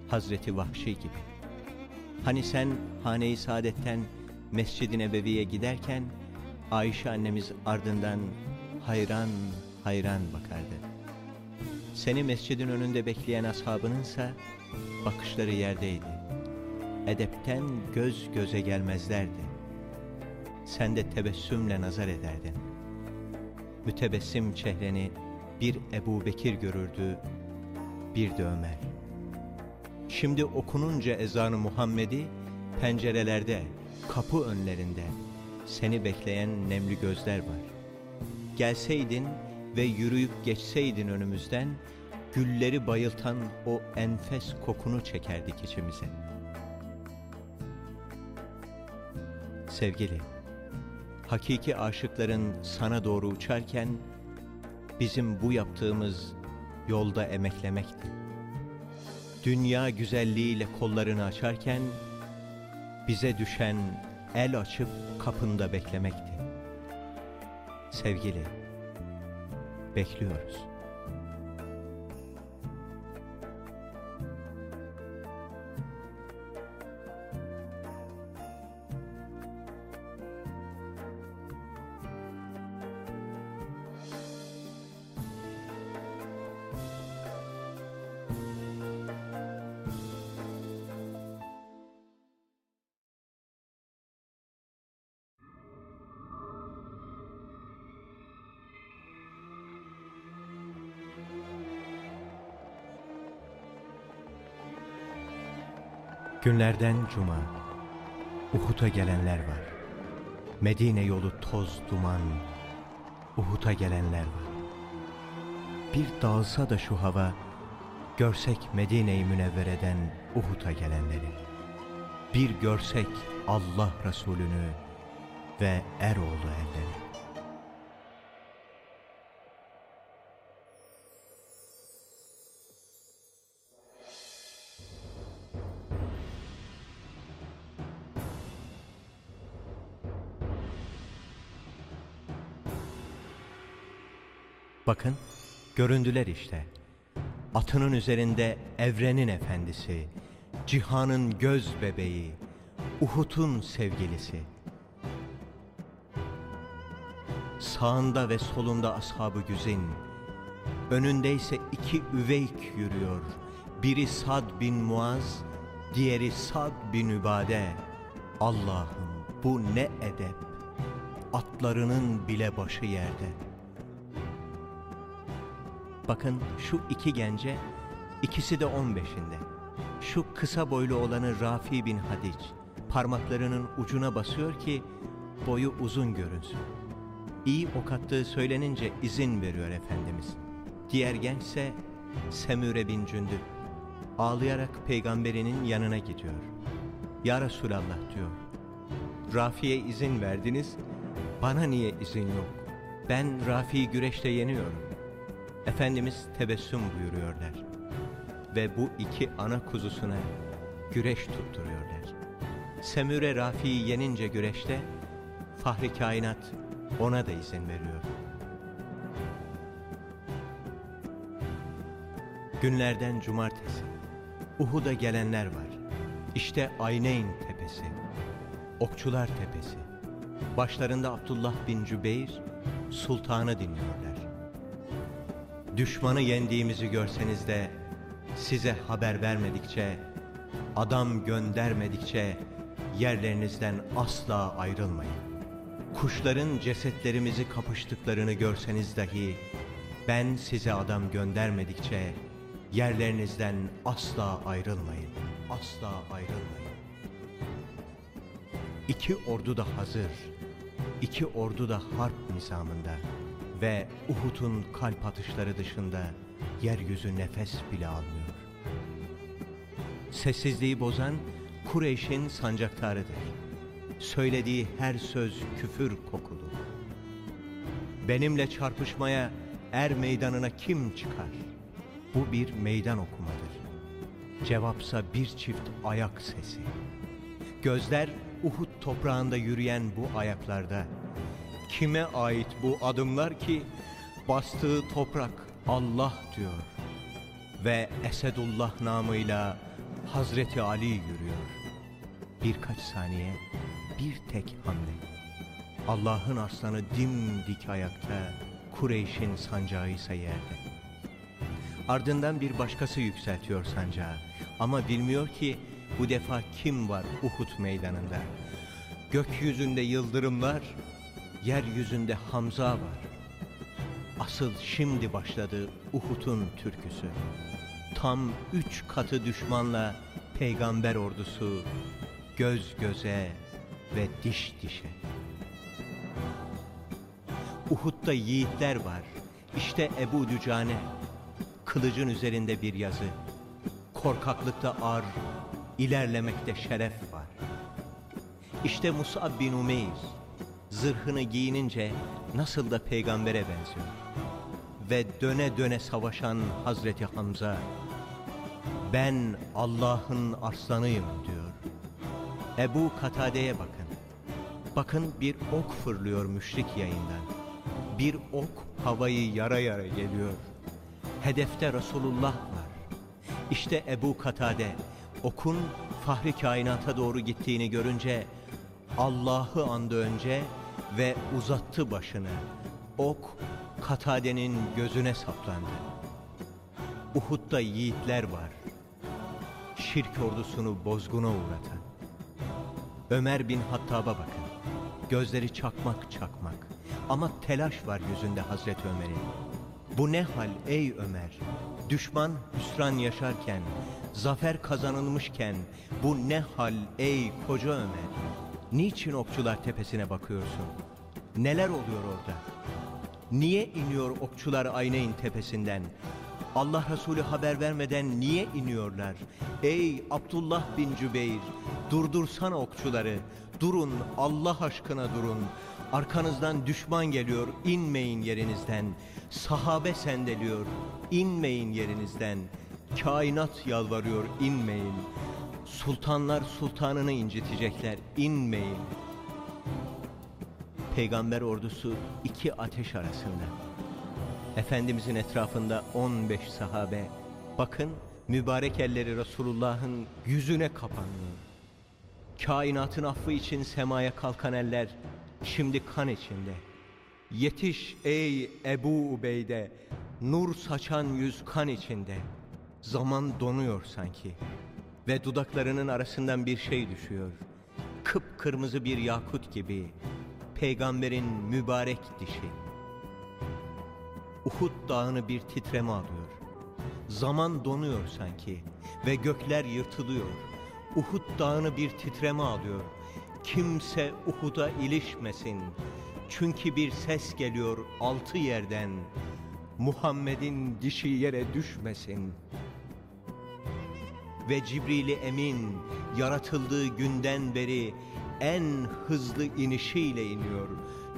Hazreti Vahşi gibi. Hani sen hane-i saadetten Mescid-i Nebevi'ye giderken, Ayşe annemiz ardından hayran hayran bakardı. Seni mescidin önünde bekleyen ashabınınsa bakışları yerdeydi. Edepten göz göze gelmezlerdi. Sen de tebessümle nazar ederdin. Mütebessim çehreni bir Ebu Bekir görürdü, bir de Ömer. Şimdi okununca ezanı Muhammed'i pencerelerde, kapı önlerinde seni bekleyen nemli gözler var. Gelseydin ve yürüyüp geçseydin önümüzden, gülleri bayıltan o enfes kokunu çekerdik içimize. Sevgili, hakiki aşıkların sana doğru uçarken, bizim bu yaptığımız yolda emeklemekti. Dünya güzelliğiyle kollarını açarken, bize düşen el açıp kapında beklemekti. Sevgili, bekliyoruz. Günlerden cuma, Uhud'a gelenler var. Medine yolu toz duman, Uhud'a gelenler var. Bir dağılsa da şu hava, görsek Medine-i Münevvere'den Uhud'a gelenleri. Bir görsek Allah Resulü'nü ve Eroğlu elleri. Bakın, göründüler işte. Atının üzerinde evrenin efendisi, cihanın göz bebeği, Uhud'un sevgilisi. Sağında ve solunda ashabı güzin, önündeyse iki üveyk yürüyor. Biri Sad bin Muaz, diğeri Sad bin Übade. Allah'ım bu ne edep, atlarının bile başı yerde.'' Bakın şu iki gence, ikisi de on beşinde. Şu kısa boylu olanı Rafi bin Hadic, parmaklarının ucuna basıyor ki boyu uzun görünsün. İyi ok attığı söylenince izin veriyor Efendimiz. Diğer gençse Semüre bin Cündü. Ağlayarak peygamberinin yanına gidiyor. Ya Resulallah diyor. Rafi'ye izin verdiniz, bana niye izin yok? Ben Rafi'yi güreşte yeniyorum. Efendimiz tebessüm buyuruyorlar. Ve bu iki ana kuzusuna güreş tutturuyorlar. Semüre Rafi'yi yenince güreşte Fahri Kainat ona da izin veriyor. Günlerden cumartesi Uhud'a gelenler var. İşte Ayneyn tepesi, Okçular tepesi. Başlarında Abdullah bin Cübeyr sultanı dinliyorlar. Düşmanı yendiğimizi görseniz de size haber vermedikçe, adam göndermedikçe yerlerinizden asla ayrılmayın. Kuşların cesetlerimizi kapıştıklarını görseniz dahi ben size adam göndermedikçe yerlerinizden asla ayrılmayın. Asla ayrılmayın. İki ordu da hazır. İki ordu da harp nizamında ve Uhud'un kalp atışları dışında yeryüzü nefes bile almıyor. Sessizliği bozan Kureyş'in sancaktarıdır. Söylediği her söz küfür kokulu. Benimle çarpışmaya er meydanına kim çıkar? Bu bir meydan okumadır. Cevapsa bir çift ayak sesi. Gözler Uhud toprağında yürüyen bu ayaklarda Kime ait bu adımlar ki bastığı toprak Allah diyor ve Esedullah namıyla Hazreti Ali yürüyor. Birkaç saniye, bir tek hamle. Allah'ın aslanı dimdik ayakta, Kureyş'in sancağı ise yerde. Ardından bir başkası yükseltiyor sancağı. Ama bilmiyor ki bu defa kim var Uhud meydanında. Gökyüzünde yıldırımlar, yeryüzünde Hamza var. Asıl şimdi başladı Uhud'un türküsü. Tam üç katı düşmanla peygamber ordusu göz göze ve diş dişe. Uhud'da yiğitler var. İşte Ebu Dücane. Kılıcın üzerinde bir yazı. Korkaklıkta ar, ilerlemekte şeref var. İşte Musab bin Umeyr zırhını giyinince nasıl da peygambere benziyor. Ve döne döne savaşan Hazreti Hamza, ben Allah'ın arslanıyım diyor. Ebu Katade'ye bakın. Bakın bir ok fırlıyor müşrik yayından. Bir ok havayı yara yara geliyor. Hedefte Resulullah var. İşte Ebu Katade okun fahri kainata doğru gittiğini görünce Allah'ı andı önce ve uzattı başını. Ok Katade'nin gözüne saplandı. Uhud'da yiğitler var. Şirk ordusunu bozguna uğratan. Ömer bin Hattab'a bakın. Gözleri çakmak çakmak. Ama telaş var yüzünde Hazreti Ömer'in. Bu ne hal ey Ömer? Düşman hüsran yaşarken Zafer kazanılmışken bu ne hal ey koca Ömer? Niçin okçular tepesine bakıyorsun? Neler oluyor orada? Niye iniyor okçular Ayneyn tepesinden? Allah Resulü haber vermeden niye iniyorlar? Ey Abdullah bin Cübeyr, durdursana okçuları. Durun, Allah aşkına durun. Arkanızdan düşman geliyor, inmeyin yerinizden. Sahabe sendeliyor, inmeyin yerinizden. Kainat yalvarıyor, inmeyin. Sultanlar sultanını incitecekler, inmeyin. Peygamber ordusu iki ateş arasında. Efendimizin etrafında 15 sahabe. Bakın mübarek elleri Resulullah'ın yüzüne kapanıyor. Kainatın affı için semaya kalkan eller şimdi kan içinde. Yetiş ey Ebu Ubeyde, nur saçan yüz kan içinde. Zaman donuyor sanki ve dudaklarının arasından bir şey düşüyor. Kıpkırmızı bir yakut gibi peygamberin mübarek dişi. Uhud dağını bir titreme alıyor. Zaman donuyor sanki ve gökler yırtılıyor. Uhud dağını bir titreme alıyor. Kimse Uhud'a ilişmesin. Çünkü bir ses geliyor altı yerden. Muhammed'in dişi yere düşmesin. Ve Cibril Emin yaratıldığı günden beri en hızlı inişiyle iniyor.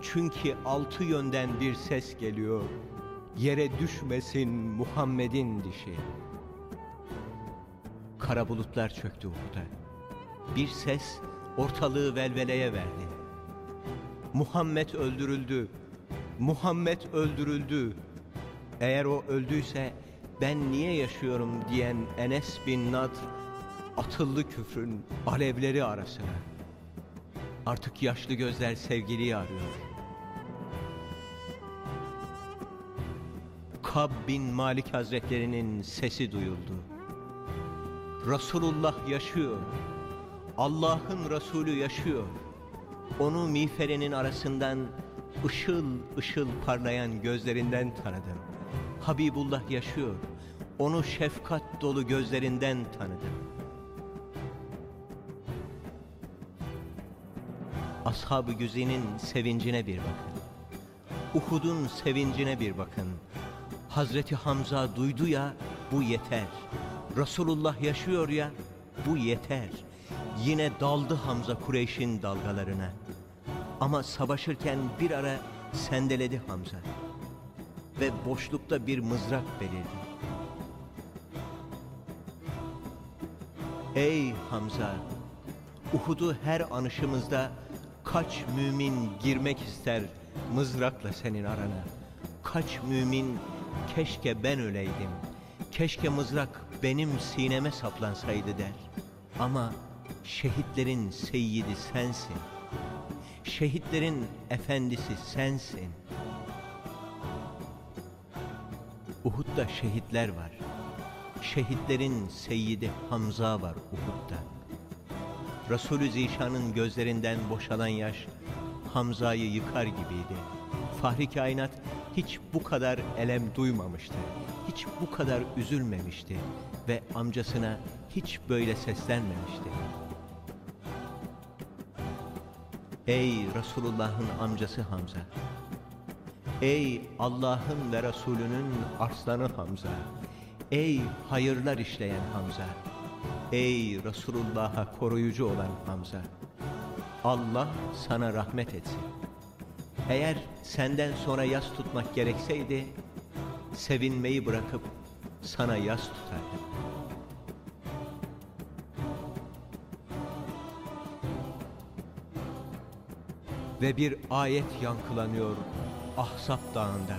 Çünkü altı yönden bir ses geliyor. Yere düşmesin Muhammed'in dişi. Kara bulutlar çöktü Uhud'a. Bir ses ortalığı velveleye verdi. Muhammed öldürüldü. Muhammed öldürüldü. Eğer o öldüyse ben niye yaşıyorum diyen Enes bin Nadr atıldı küfrün alevleri arasına. Artık yaşlı gözler sevgiliyi arıyor. Kab bin Malik Hazretlerinin sesi duyuldu. Resulullah yaşıyor. Allah'ın Resulü yaşıyor. Onu miğferinin arasından ışıl ışıl parlayan gözlerinden tanıdım. Habibullah yaşıyor. Onu şefkat dolu gözlerinden tanıdım. Ashab-ı Güzi'nin sevincine bir bakın. Uhud'un sevincine bir bakın. Hazreti Hamza duydu ya bu yeter. Resulullah yaşıyor ya bu yeter. Yine daldı Hamza Kureyş'in dalgalarına. Ama savaşırken bir ara sendeledi Hamza. Ve boşlukta bir mızrak belirdi. Ey Hamza! Uhud'u her anışımızda kaç mümin girmek ister mızrakla senin arana. Kaç mümin keşke ben öleydim. Keşke mızrak benim sineme saplansaydı der. Ama şehitlerin seyyidi sensin. Şehitlerin efendisi sensin. Uhud'da şehitler var. Şehitlerin seyyidi Hamza var Uhud'da. Resulü Zişan'ın gözlerinden boşalan yaş Hamza'yı yıkar gibiydi. Fahri kainat hiç bu kadar elem duymamıştı. Hiç bu kadar üzülmemişti ve amcasına hiç böyle seslenmemişti. Ey Resulullah'ın amcası Hamza! Ey Allah'ın ve Resulünün arslanı Hamza! Ey hayırlar işleyen Hamza! Ey Resulullah'a koruyucu olan Hamza! Allah sana rahmet etsin. Eğer senden sonra yas tutmak gerekseydi, sevinmeyi bırakıp sana yas tutardım. Ve bir ayet yankılanıyor Ahzab dağında.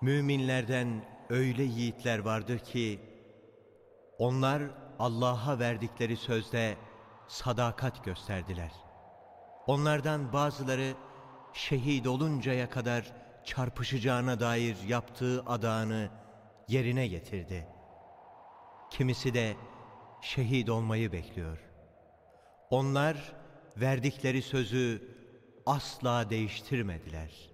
Müminlerden öyle yiğitler vardır ki, onlar Allah'a verdikleri sözde sadakat gösterdiler. Onlardan bazıları şehit oluncaya kadar çarpışacağına dair yaptığı adağını yerine getirdi. Kimisi de şehit olmayı bekliyor. Onlar verdikleri sözü asla değiştirmediler.''